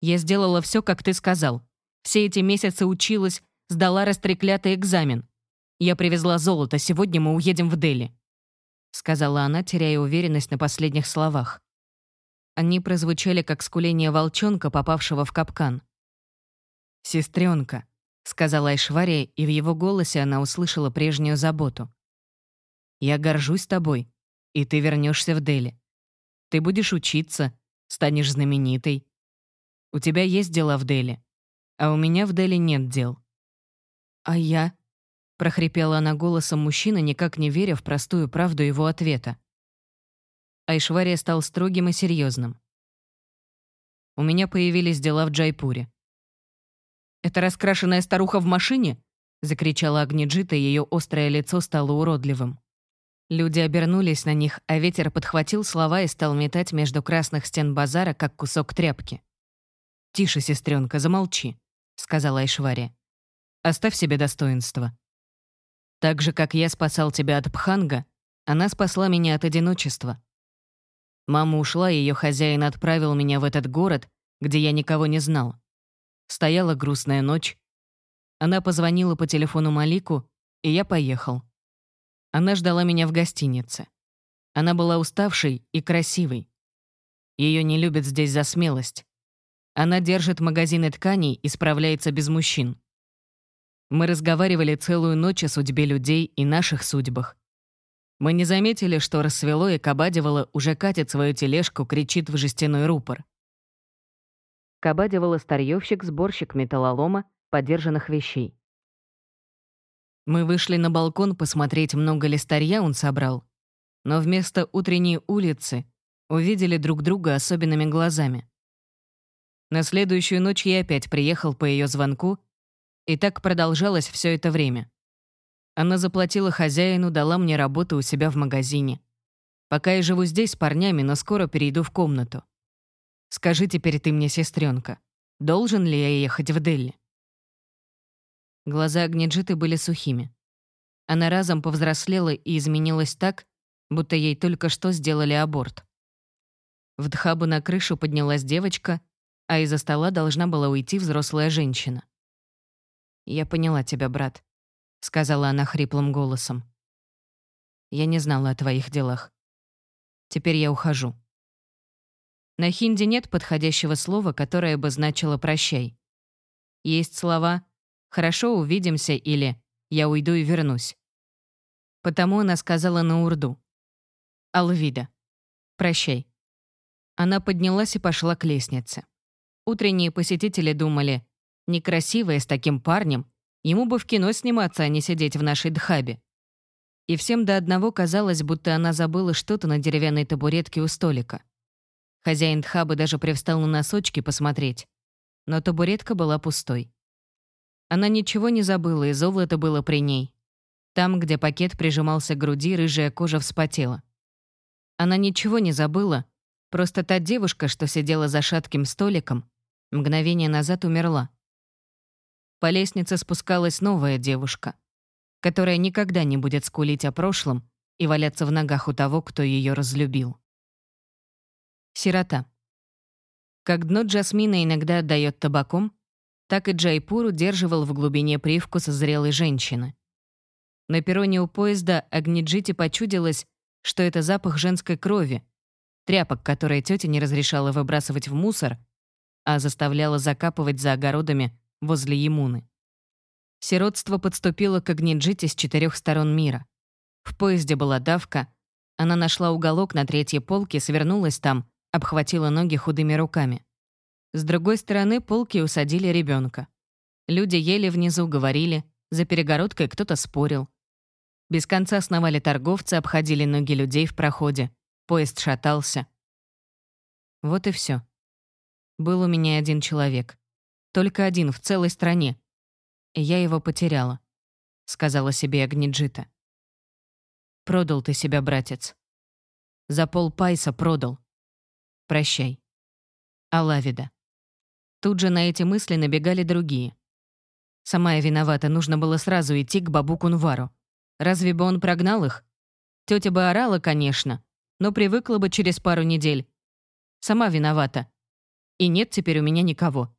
«Я сделала все, как ты сказал. Все эти месяцы училась, сдала растреклятый экзамен. Я привезла золото, сегодня мы уедем в Дели», — сказала она, теряя уверенность на последних словах. Они прозвучали как скуление волчонка, попавшего в капкан. «Сестренка», — сказала Айшвария, и в его голосе она услышала прежнюю заботу. «Я горжусь тобой, и ты вернешься в Дели. Ты будешь учиться, станешь знаменитой. У тебя есть дела в Дели, а у меня в Дели нет дел». «А я?» — прохрипела она голосом мужчины, никак не веря в простую правду его ответа. Айшвария стал строгим и серьезным. У меня появились дела в Джайпуре. «Это раскрашенная старуха в машине?» — закричала Агниджита, и ее острое лицо стало уродливым. Люди обернулись на них, а ветер подхватил слова и стал метать между красных стен базара, как кусок тряпки. «Тише, сестренка, замолчи», — сказала Айшвария. «Оставь себе достоинство. Так же, как я спасал тебя от Пханга, она спасла меня от одиночества. Мама ушла, и ее хозяин отправил меня в этот город, где я никого не знал. Стояла грустная ночь. Она позвонила по телефону Малику, и я поехал. Она ждала меня в гостинице. Она была уставшей и красивой. Ее не любят здесь за смелость. Она держит магазины тканей и справляется без мужчин. Мы разговаривали целую ночь о судьбе людей и наших судьбах. Мы не заметили, что рассвело, и Кабадивала уже катит свою тележку, кричит в жестяной рупор. Кабадивала старьевщик, сборщик металлолома, подержанных вещей. Мы вышли на балкон посмотреть, много ли старья он собрал. Но вместо утренней улицы увидели друг друга особенными глазами. На следующую ночь я опять приехал по ее звонку, и так продолжалось все это время. Она заплатила хозяину, дала мне работу у себя в магазине. Пока я живу здесь с парнями, но скоро перейду в комнату. Скажи теперь ты мне, сестренка, должен ли я ехать в Дели? Глаза Агниджиты были сухими. Она разом повзрослела и изменилась так, будто ей только что сделали аборт. В Дхабу на крышу поднялась девочка, а из-за стола должна была уйти взрослая женщина. «Я поняла тебя, брат», — сказала она хриплым голосом. «Я не знала о твоих делах. Теперь я ухожу». На хинди нет подходящего слова, которое бы значило «прощай». Есть слова «хорошо, увидимся» или «я уйду и вернусь». Потому она сказала на урду. «Алвида. Прощай». Она поднялась и пошла к лестнице. Утренние посетители думали, некрасивая с таким парнем, Ему бы в кино сниматься, а не сидеть в нашей дхабе. И всем до одного казалось, будто она забыла что-то на деревянной табуретке у столика. Хозяин дхабы даже привстал на носочки посмотреть. Но табуретка была пустой. Она ничего не забыла, и золото было при ней. Там, где пакет прижимался к груди, рыжая кожа вспотела. Она ничего не забыла, просто та девушка, что сидела за шатким столиком, мгновение назад умерла. По лестнице спускалась новая девушка, которая никогда не будет скулить о прошлом и валяться в ногах у того, кто ее разлюбил. Сирота. Как дно Джасмина иногда отдает табаком, так и Джайпур удерживал в глубине привкуса зрелой женщины. На перроне у поезда Агниджити почудилось, что это запах женской крови, тряпок, которые тетя не разрешала выбрасывать в мусор, а заставляла закапывать за огородами возле Емуны. Сиротство подступило к Агниджите с четырех сторон мира. В поезде была давка. Она нашла уголок на третьей полке, свернулась там, обхватила ноги худыми руками. С другой стороны полки усадили ребенка. Люди ели внизу, говорили, за перегородкой кто-то спорил. Без конца сновали торговцы, обходили ноги людей в проходе. Поезд шатался. Вот и все. Был у меня один человек. Только один в целой стране. И я его потеряла, сказала себе Агниджита. Продал ты себя, братец. За пол пайса продал. Прощай. Алавида. Тут же на эти мысли набегали другие. Сама я виновата, нужно было сразу идти к бабу Кунвару. Разве бы он прогнал их? Тетя бы орала, конечно, но привыкла бы через пару недель. Сама виновата. И нет теперь у меня никого.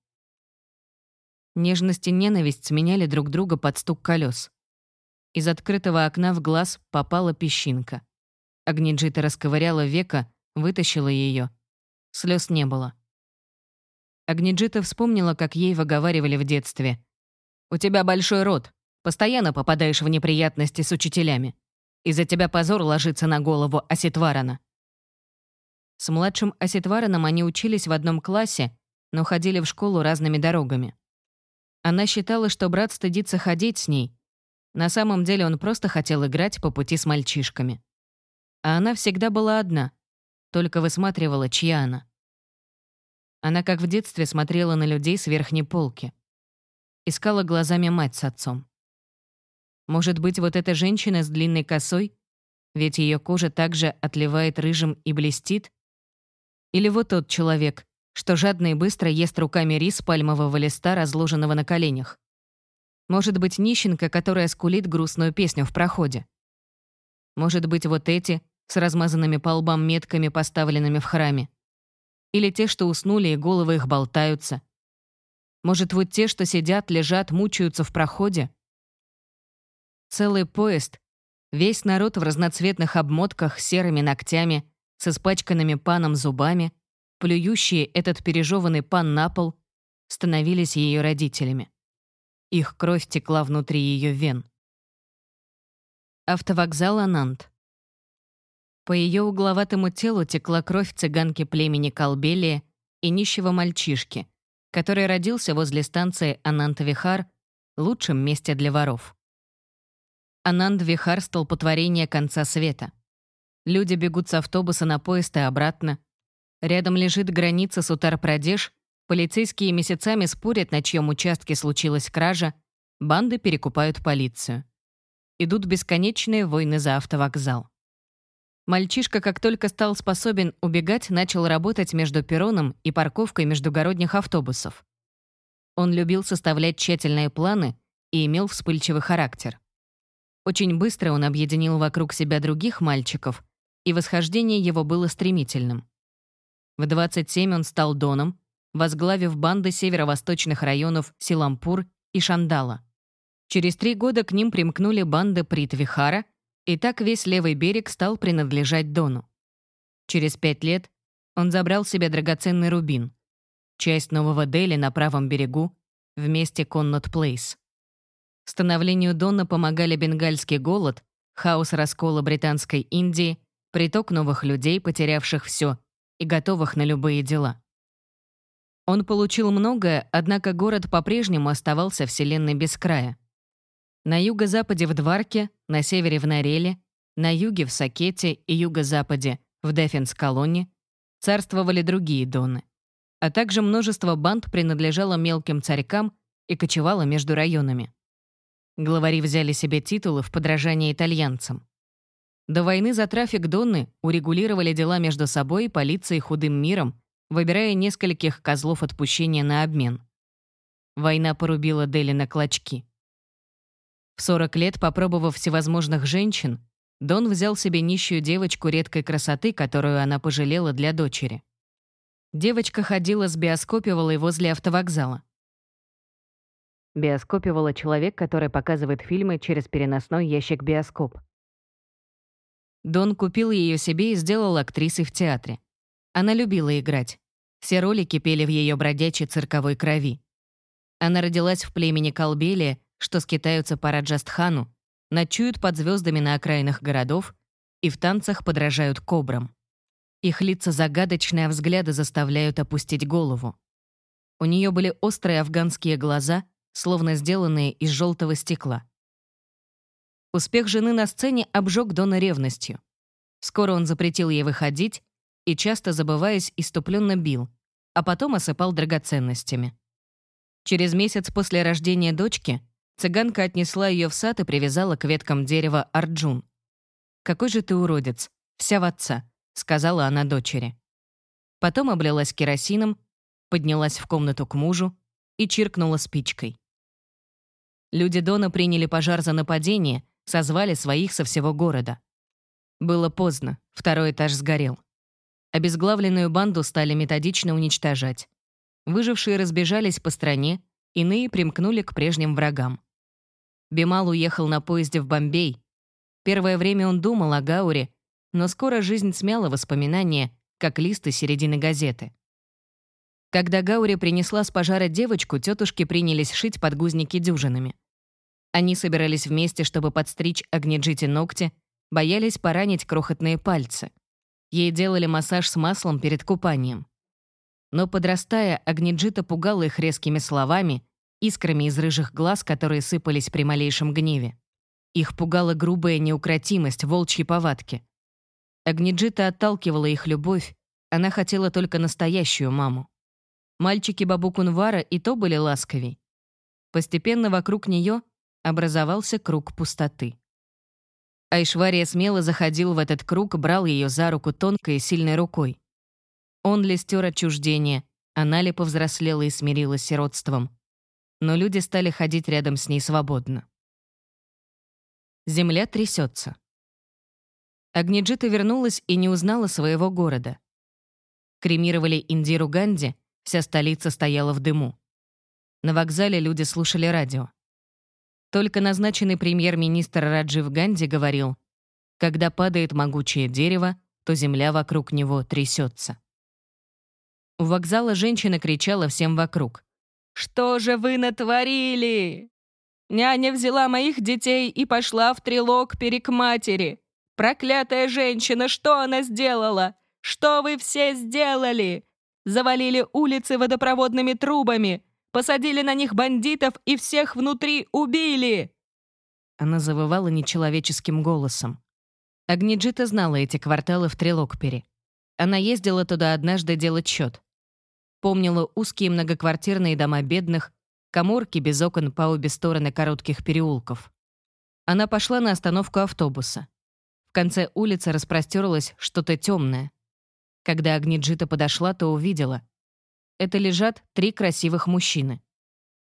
Нежность и ненависть сменяли друг друга под стук колес. Из открытого окна в глаз попала песчинка. Агниджита расковыряла века, вытащила ее. Слез не было. Агниджита вспомнила, как ей выговаривали в детстве. «У тебя большой рот. Постоянно попадаешь в неприятности с учителями. Из-за тебя позор ложится на голову Осетварана». С младшим Осетвараном они учились в одном классе, но ходили в школу разными дорогами. Она считала, что брат стыдится ходить с ней. На самом деле он просто хотел играть по пути с мальчишками. А она всегда была одна, только высматривала, чья она. Она, как в детстве, смотрела на людей с верхней полки. Искала глазами мать с отцом. Может быть, вот эта женщина с длинной косой? Ведь ее кожа также отливает рыжим и блестит, или вот тот человек, что жадно и быстро ест руками рис пальмового листа, разложенного на коленях. Может быть, нищенка, которая скулит грустную песню в проходе. Может быть, вот эти, с размазанными по лбам метками, поставленными в храме. Или те, что уснули, и головы их болтаются. Может, вот те, что сидят, лежат, мучаются в проходе? Целый поезд, весь народ в разноцветных обмотках серыми ногтями, с испачканными паном зубами, плюющие этот пережеванный пан на пол, становились ее родителями. Их кровь текла внутри ее вен. Автовокзал Анант. По ее угловатому телу текла кровь цыганки племени Колбелия и нищего мальчишки, который родился возле станции Анант-Вихар, лучшем месте для воров. Анант-Вихар — столпотворение конца света. Люди бегут с автобуса на поезд и обратно. Рядом лежит граница с Утар-Прадеш, полицейские месяцами спорят, на чьем участке случилась кража, банды перекупают полицию. Идут бесконечные войны за автовокзал. Мальчишка, как только стал способен убегать, начал работать между перроном и парковкой междугородних автобусов. Он любил составлять тщательные планы и имел вспыльчивый характер. Очень быстро он объединил вокруг себя других мальчиков и восхождение его было стремительным. В 27 он стал доном, возглавив банды северо-восточных районов Силампур и Шандала. Через три года к ним примкнули банды Притвихара, и так весь левый берег стал принадлежать Дону. Через пять лет он забрал себе драгоценный рубин, часть Нового Дели на правом берегу, вместе Коннот Плейс. Становлению Дона помогали бенгальский голод, хаос раскола Британской Индии приток новых людей, потерявших все и готовых на любые дела. Он получил многое, однако город по-прежнему оставался вселенной без края. На юго-западе в Дварке, на севере в Нареле, на юге в Сакете и юго-западе в Дефенс-колонне царствовали другие доны. А также множество банд принадлежало мелким царькам и кочевало между районами. Главари взяли себе титулы в подражание итальянцам. До войны за трафик Донны урегулировали дела между собой полицией худым миром, выбирая нескольких козлов отпущения на обмен. Война порубила Дели на клочки. В 40 лет, попробовав всевозможных женщин, Дон взял себе нищую девочку редкой красоты, которую она пожалела для дочери. Девочка ходила с биоскопивалой возле автовокзала. Биоскопивала человек, который показывает фильмы через переносной ящик биоскоп. Дон купил ее себе и сделал актрисой в театре. Она любила играть. Все роли кипели в ее бродячей цирковой крови. Она родилась в племени Колбелия, что скитаются по Раджастхану, ночуют под звездами на окраинах городов и в танцах подражают кобрам. Их лица загадочные, а взгляды заставляют опустить голову. У нее были острые афганские глаза, словно сделанные из желтого стекла. Успех жены на сцене обжег Дона ревностью. Скоро он запретил ей выходить и, часто забываясь, иступленно бил, а потом осыпал драгоценностями. Через месяц после рождения дочки цыганка отнесла ее в сад и привязала к веткам дерева Арджун. «Какой же ты уродец, вся в отца», — сказала она дочери. Потом облилась керосином, поднялась в комнату к мужу и чиркнула спичкой. Люди Дона приняли пожар за нападение, созвали своих со всего города. Было поздно, второй этаж сгорел. Обезглавленную банду стали методично уничтожать. Выжившие разбежались по стране, иные примкнули к прежним врагам. Бимал уехал на поезде в Бомбей. Первое время он думал о Гауре, но скоро жизнь смяла воспоминания, как листы середины газеты. Когда Гаури принесла с пожара девочку, тетушки принялись шить подгузники дюжинами. Они собирались вместе, чтобы подстричь Агниджите ногти, боялись поранить крохотные пальцы. Ей делали массаж с маслом перед купанием. Но, подрастая, Агниджита пугала их резкими словами, искрами из рыжих глаз, которые сыпались при малейшем гневе. Их пугала грубая неукротимость, волчьи повадки. Агниджита отталкивала их любовь, она хотела только настоящую маму. Мальчики Бабу Кунвара и то были ласковей. Постепенно вокруг нее образовался круг пустоты. Айшвария смело заходил в этот круг, брал ее за руку тонкой и сильной рукой. Он ли стер отчуждение, она ли повзрослела и смирилась сиротством. Но люди стали ходить рядом с ней свободно. Земля трясется. Агниджита вернулась и не узнала своего города. Кремировали Индиру Ганди, вся столица стояла в дыму. На вокзале люди слушали радио. Только назначенный премьер-министр Раджив Ганди говорил, когда падает могучее дерево, то земля вокруг него трясется. У вокзала женщина кричала всем вокруг. «Что же вы натворили? Няня взяла моих детей и пошла в трилог перек матери. Проклятая женщина, что она сделала? Что вы все сделали? Завалили улицы водопроводными трубами, Посадили на них бандитов и всех внутри убили!» Она завывала нечеловеческим голосом. Агниджита знала эти кварталы в Трилокпере. Она ездила туда однажды делать счет. Помнила узкие многоквартирные дома бедных, коморки без окон по обе стороны коротких переулков. Она пошла на остановку автобуса. В конце улицы распростерлось что-то темное. Когда Агниджита подошла, то увидела. Это лежат три красивых мужчины.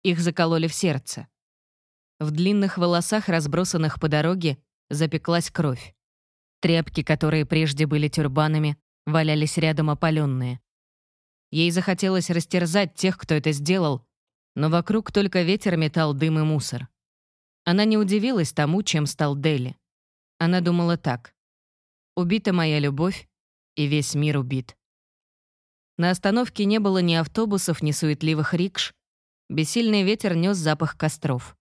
Их закололи в сердце. В длинных волосах, разбросанных по дороге, запеклась кровь. Тряпки, которые прежде были тюрбанами, валялись рядом опаленные. Ей захотелось растерзать тех, кто это сделал, но вокруг только ветер метал дым и мусор. Она не удивилась тому, чем стал Дели. Она думала так. «Убита моя любовь, и весь мир убит». На остановке не было ни автобусов, ни суетливых рикш. Бессильный ветер нес запах костров.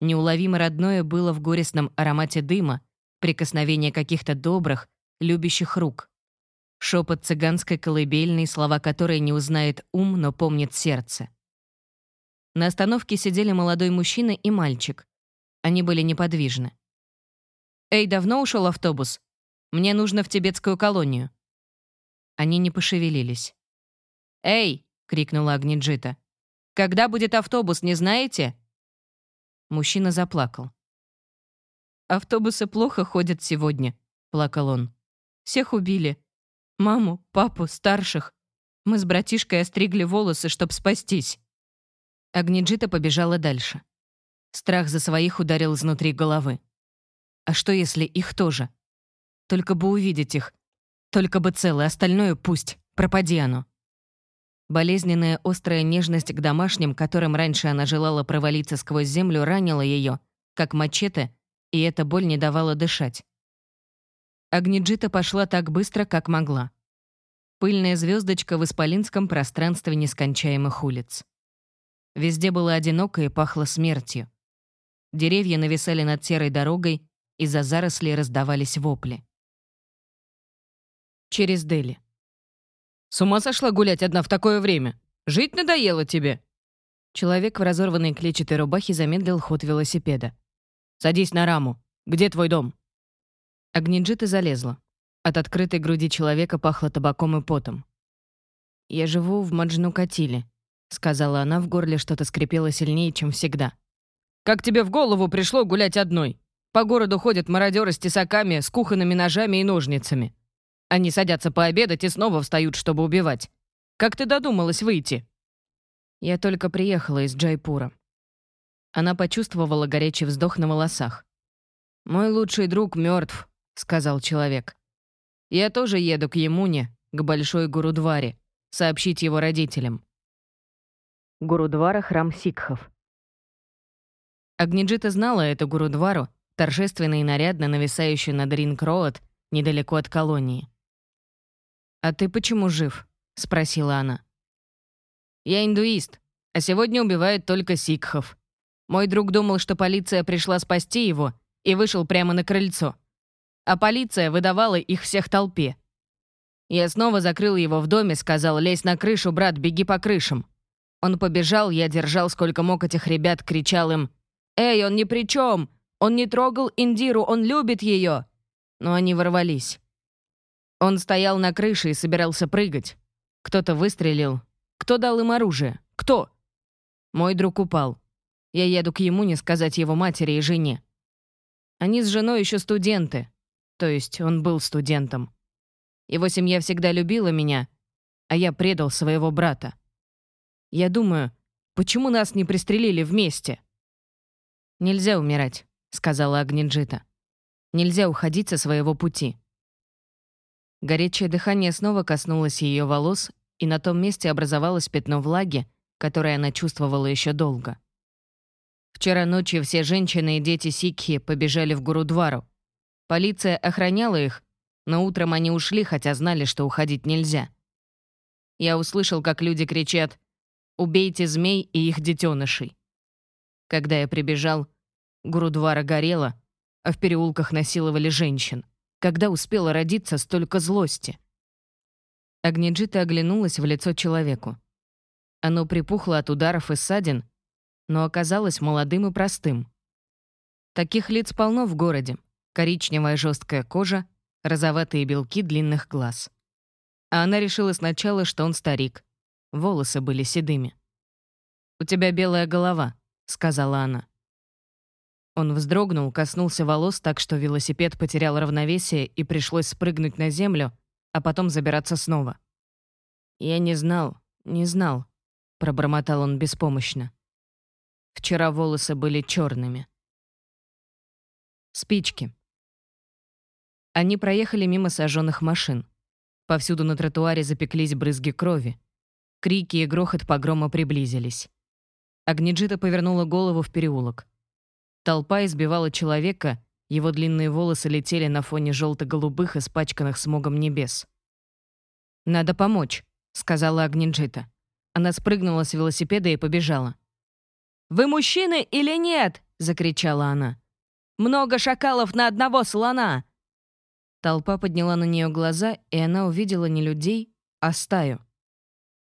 Неуловимо родное было в горестном аромате дыма, прикосновение каких-то добрых, любящих рук. Шепот цыганской колыбельной, слова которой не узнает ум, но помнит сердце. На остановке сидели молодой мужчина и мальчик. Они были неподвижны. «Эй, давно ушел автобус? Мне нужно в тибетскую колонию». Они не пошевелились. «Эй!» — крикнула Агниджита. «Когда будет автобус, не знаете?» Мужчина заплакал. «Автобусы плохо ходят сегодня», — плакал он. «Всех убили. Маму, папу, старших. Мы с братишкой остригли волосы, чтоб спастись». Агниджита побежала дальше. Страх за своих ударил изнутри головы. А что, если их тоже? Только бы увидеть их, только бы целое, остальное пусть. Пропади оно. Болезненная острая нежность к домашним, которым раньше она желала провалиться сквозь землю, ранила ее, как мачете, и эта боль не давала дышать. Агниджита пошла так быстро, как могла. Пыльная звездочка в исполинском пространстве нескончаемых улиц. Везде было одиноко и пахло смертью. Деревья нависали над серой дорогой, из-за зарослей раздавались вопли. Через Дели. «С ума сошла гулять одна в такое время? Жить надоело тебе?» Человек в разорванной клетчатой рубахе замедлил ход велосипеда. «Садись на раму. Где твой дом?» Агниджита залезла. От открытой груди человека пахло табаком и потом. «Я живу в Маджнукатиле», — сказала она, в горле что-то скрипело сильнее, чем всегда. «Как тебе в голову пришло гулять одной? По городу ходят мародеры с тесаками, с кухонными ножами и ножницами. Они садятся пообедать и снова встают, чтобы убивать. Как ты додумалась выйти?» «Я только приехала из Джайпура». Она почувствовала горячий вздох на волосах. «Мой лучший друг мертв, сказал человек. «Я тоже еду к Ямуне, к Большой Гурудваре, сообщить его родителям». Гурудвара — храм сикхов. Агниджита знала эту Гурудвару, торжественно и нарядно нависающую над Ринг-Роуд, недалеко от колонии. «А ты почему жив?» — спросила она. «Я индуист, а сегодня убивают только сикхов. Мой друг думал, что полиция пришла спасти его, и вышел прямо на крыльцо. А полиция выдавала их всех толпе. Я снова закрыл его в доме, сказал, «Лезь на крышу, брат, беги по крышам». Он побежал, я держал сколько мог этих ребят, кричал им, «Эй, он ни при чем! Он не трогал Индиру, он любит ее!» Но они ворвались. Он стоял на крыше и собирался прыгать. Кто-то выстрелил. Кто дал им оружие? Кто? Мой друг упал. Я еду к ему не сказать его матери и жене. Они с женой еще студенты. То есть он был студентом. Его семья всегда любила меня, а я предал своего брата. Я думаю, почему нас не пристрелили вместе? «Нельзя умирать», — сказала Агниджита. «Нельзя уходить со своего пути». Горячее дыхание снова коснулось ее волос, и на том месте образовалось пятно влаги, которое она чувствовала еще долго. Вчера ночью все женщины и дети Сикхи побежали в Гурудвару. Полиция охраняла их, но утром они ушли, хотя знали, что уходить нельзя. Я услышал, как люди кричат «Убейте змей и их детенышей». Когда я прибежал, Гурудвара горела, а в переулках насиловали женщин. Когда успела родиться столько злости? Агниджита оглянулась в лицо человеку. Оно припухло от ударов и ссадин, но оказалось молодым и простым. Таких лиц полно в городе. Коричневая жесткая кожа, розоватые белки длинных глаз. А она решила сначала, что он старик. Волосы были седыми. «У тебя белая голова», — сказала она. Он вздрогнул, коснулся волос так, что велосипед потерял равновесие и пришлось спрыгнуть на землю, а потом забираться снова. «Я не знал, не знал», — пробормотал он беспомощно. Вчера волосы были черными. Спички. Они проехали мимо сожженных машин. Повсюду на тротуаре запеклись брызги крови. Крики и грохот погрома приблизились. Агниджита повернула голову в переулок. Толпа избивала человека, его длинные волосы летели на фоне желто-голубых, испачканных смогом небес. «Надо помочь», — сказала Агниджита. Она спрыгнула с велосипеда и побежала. «Вы мужчины или нет?» — закричала она. «Много шакалов на одного слона!» Толпа подняла на нее глаза, и она увидела не людей, а стаю.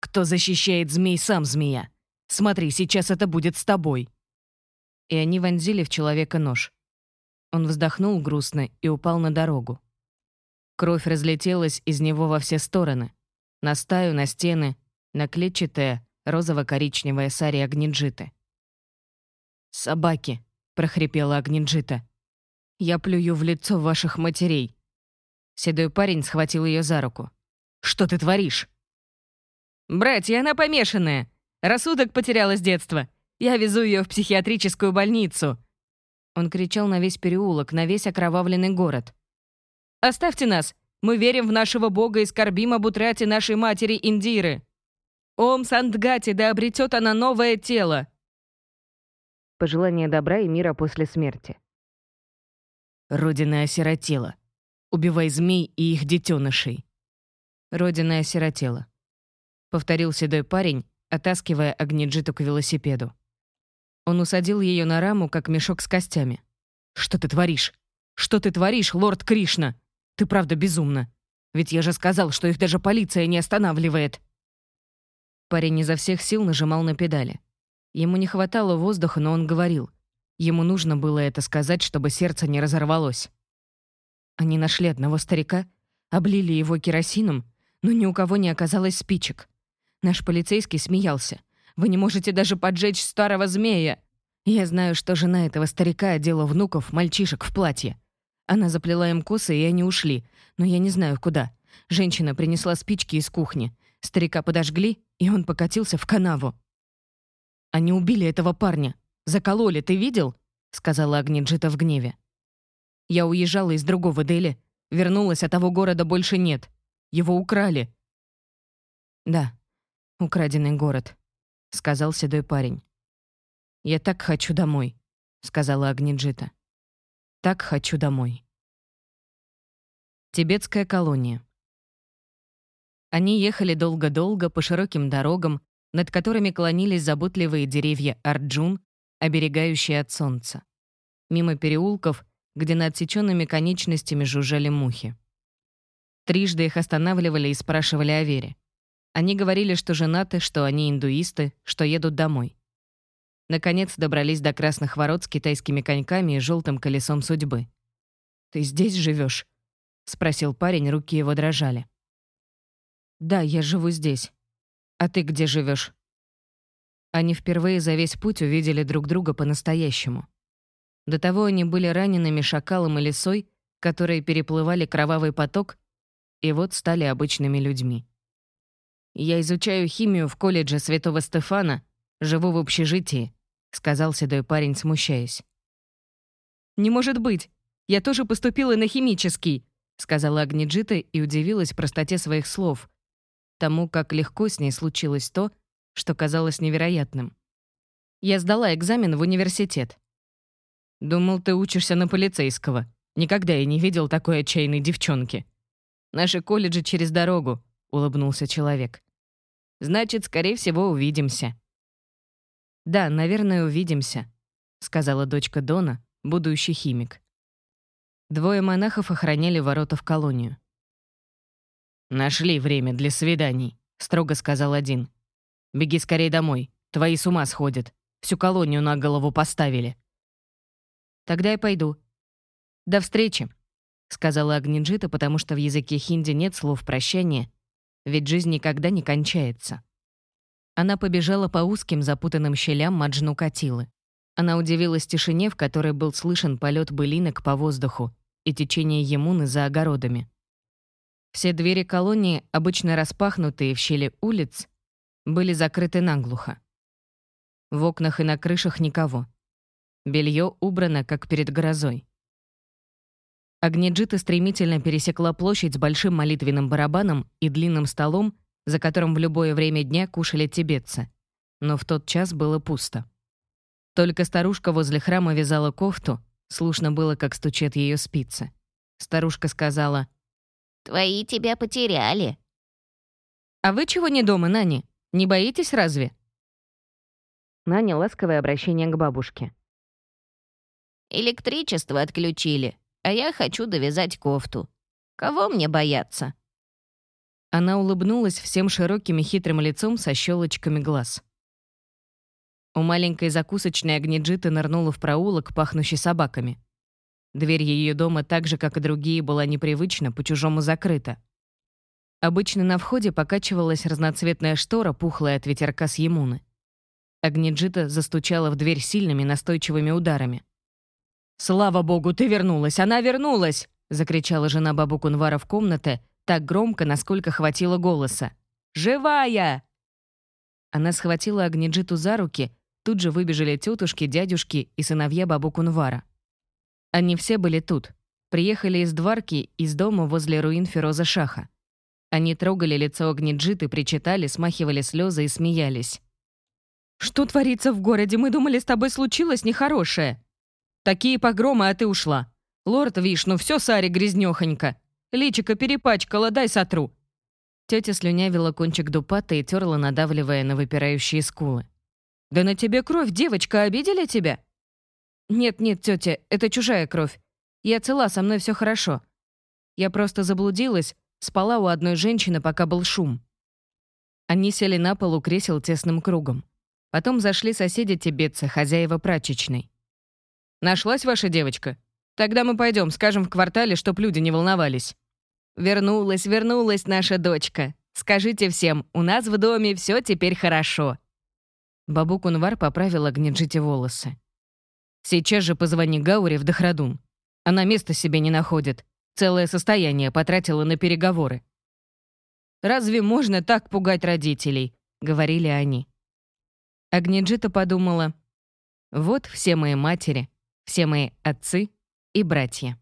«Кто защищает змей, сам змея!» Смотри, сейчас это будет с тобой». И они вонзили в человека нож. Он вздохнул грустно и упал на дорогу. Кровь разлетелась из него во все стороны. На стаю, на стены, на клетчатое, розово-коричневое сари Агниджиты. «Собаки!» — прохрипела Агниджита. «Я плюю в лицо ваших матерей». Седой парень схватил ее за руку. «Что ты творишь?» «Братья, она помешанная!» Рассудок потеряла с детства. Я везу ее в психиатрическую больницу». Он кричал на весь переулок, на весь окровавленный город. «Оставьте нас! Мы верим в нашего бога и скорбим об утрате нашей матери Индиры. Ом Сандгати, да обретет она новое тело!» Пожелание добра и мира после смерти. Родина осиротела. Убивай змей и их детенышей. Родина осиротела. Повторил седой парень, оттаскивая Агниджиту к велосипеду. Он усадил ее на раму, как мешок с костями. «Что ты творишь? Что ты творишь, лорд Кришна? Ты правда безумна. Ведь я же сказал, что их даже полиция не останавливает. Парень изо всех сил нажимал на педали. Ему не хватало воздуха, но он говорил. Ему нужно было это сказать, чтобы сердце не разорвалось. Они нашли одного старика, облили его керосином, но ни у кого не оказалось спичек. Наш полицейский смеялся. «Вы не можете даже поджечь старого змея!» Я знаю, что жена этого старика одела внуков, мальчишек в платье. Она заплела им косы, и они ушли, но я не знаю, куда. Женщина принесла спички из кухни. Старика подожгли, и он покатился в канаву. «Они убили этого парня. Закололи, ты видел?» — сказала Агниджита в гневе. «Я уезжала из другого Дели. Вернулась, а того города больше нет. Его украли». «Да, украденный город», — сказал седой парень. «Я так хочу домой», — сказала Агниджита. «Так хочу домой». Тибетская колония. Они ехали долго-долго по широким дорогам, над которыми клонились заботливые деревья Арджун, оберегающие от солнца. Мимо переулков, где над отсеченными конечностями жужжали мухи. Трижды их останавливали и спрашивали о вере. Они говорили, что женаты, что они индуисты, что едут домой. Наконец добрались до красных ворот с китайскими коньками и желтым колесом судьбы. «Ты здесь живешь? спросил парень, руки его дрожали. «Да, я живу здесь. А ты где живешь? Они впервые за весь путь увидели друг друга по-настоящему. До того они были ранеными шакалом и лисой, которые переплывали кровавый поток, и вот стали обычными людьми. «Я изучаю химию в колледже Святого Стефана, живу в общежитии», — сказал седой парень, смущаясь. «Не может быть! Я тоже поступила на химический!» — сказала Агниджита и удивилась простоте своих слов, тому, как легко с ней случилось то, что казалось невероятным. Я сдала экзамен в университет. Думал, ты учишься на полицейского. Никогда я не видел такой отчаянной девчонки. Наши колледжи через дорогу, улыбнулся человек. Значит, скорее всего, увидимся. Да, наверное, увидимся, сказала дочка Дона, будущий химик. Двое монахов охраняли ворота в колонию. «Нашли время для свиданий», — строго сказал один. «Беги скорее домой. Твои с ума сходят. Всю колонию на голову поставили». «Тогда я пойду». «До встречи», — сказала Агниджита, потому что в языке хинди нет слов прощания, ведь жизнь никогда не кончается. Она побежала по узким запутанным щелям Маджну Катилы. Она удивилась тишине, в которой был слышен полет былинок по воздуху и течение Емуны за огородами. Все двери колонии, обычно распахнутые в щели улиц, были закрыты наглухо. В окнах и на крышах никого. Белье убрано, как перед грозой. Агниджита стремительно пересекла площадь с большим молитвенным барабаном и длинным столом, за которым в любое время дня кушали тибетцы. Но в тот час было пусто. Только старушка возле храма вязала кофту, слушно было, как стучат ее спицы. Старушка сказала — Твои тебя потеряли». «А вы чего не дома, Нани? Не боитесь разве?» Наня ласковое обращение к бабушке. «Электричество отключили, а я хочу довязать кофту. Кого мне бояться?» Она улыбнулась всем широким и хитрым лицом со щелочками глаз. У маленькой закусочной огнеджиты нырнула в проулок, пахнущий собаками. Дверь ее дома, так же, как и другие, была непривычно, по-чужому закрыта. Обычно на входе покачивалась разноцветная штора, пухлая от ветерка с Емуны. Агниджита застучала в дверь сильными настойчивыми ударами. «Слава богу, ты вернулась! Она вернулась!» — закричала жена бабу Кунвара в комнате так громко, насколько хватило голоса. «Живая!» Она схватила Агниджиту за руки, тут же выбежали тетушки, дядюшки и сыновья бабу Кунвара. Они все были тут. Приехали из Дварки, из дома возле руин Фероза Шаха. Они трогали лицо Огниджиты, причитали, смахивали слезы и смеялись. «Что творится в городе? Мы думали, с тобой случилось нехорошее. Такие погромы, а ты ушла. Лорд Вишну, все Саре грязнёхонько. Личико перепачкала, дай сотру». Тетя слюнявила кончик дупата и терла, надавливая на выпирающие скулы. «Да на тебе кровь, девочка, обидели тебя?» «Нет-нет, тетя, это чужая кровь. Я цела, со мной все хорошо. Я просто заблудилась, Спала у одной женщины, пока был шум. Они сели на пол у кресел тесным кругом. Потом зашли соседи-тибетцы, хозяева прачечной. «Нашлась ваша девочка? Тогда мы пойдем, скажем в квартале, чтоб люди не волновались». «Вернулась, вернулась наша дочка. Скажите всем, у нас в доме все теперь хорошо». Бабу Кунвар поправила Гниджите волосы. «Сейчас же позвони Гауре в Дахрадун. Она места себе не находит. Целое состояние потратила на переговоры. «Разве можно так пугать родителей?» — говорили они. Агниджита подумала, «Вот все мои матери, все мои отцы и братья».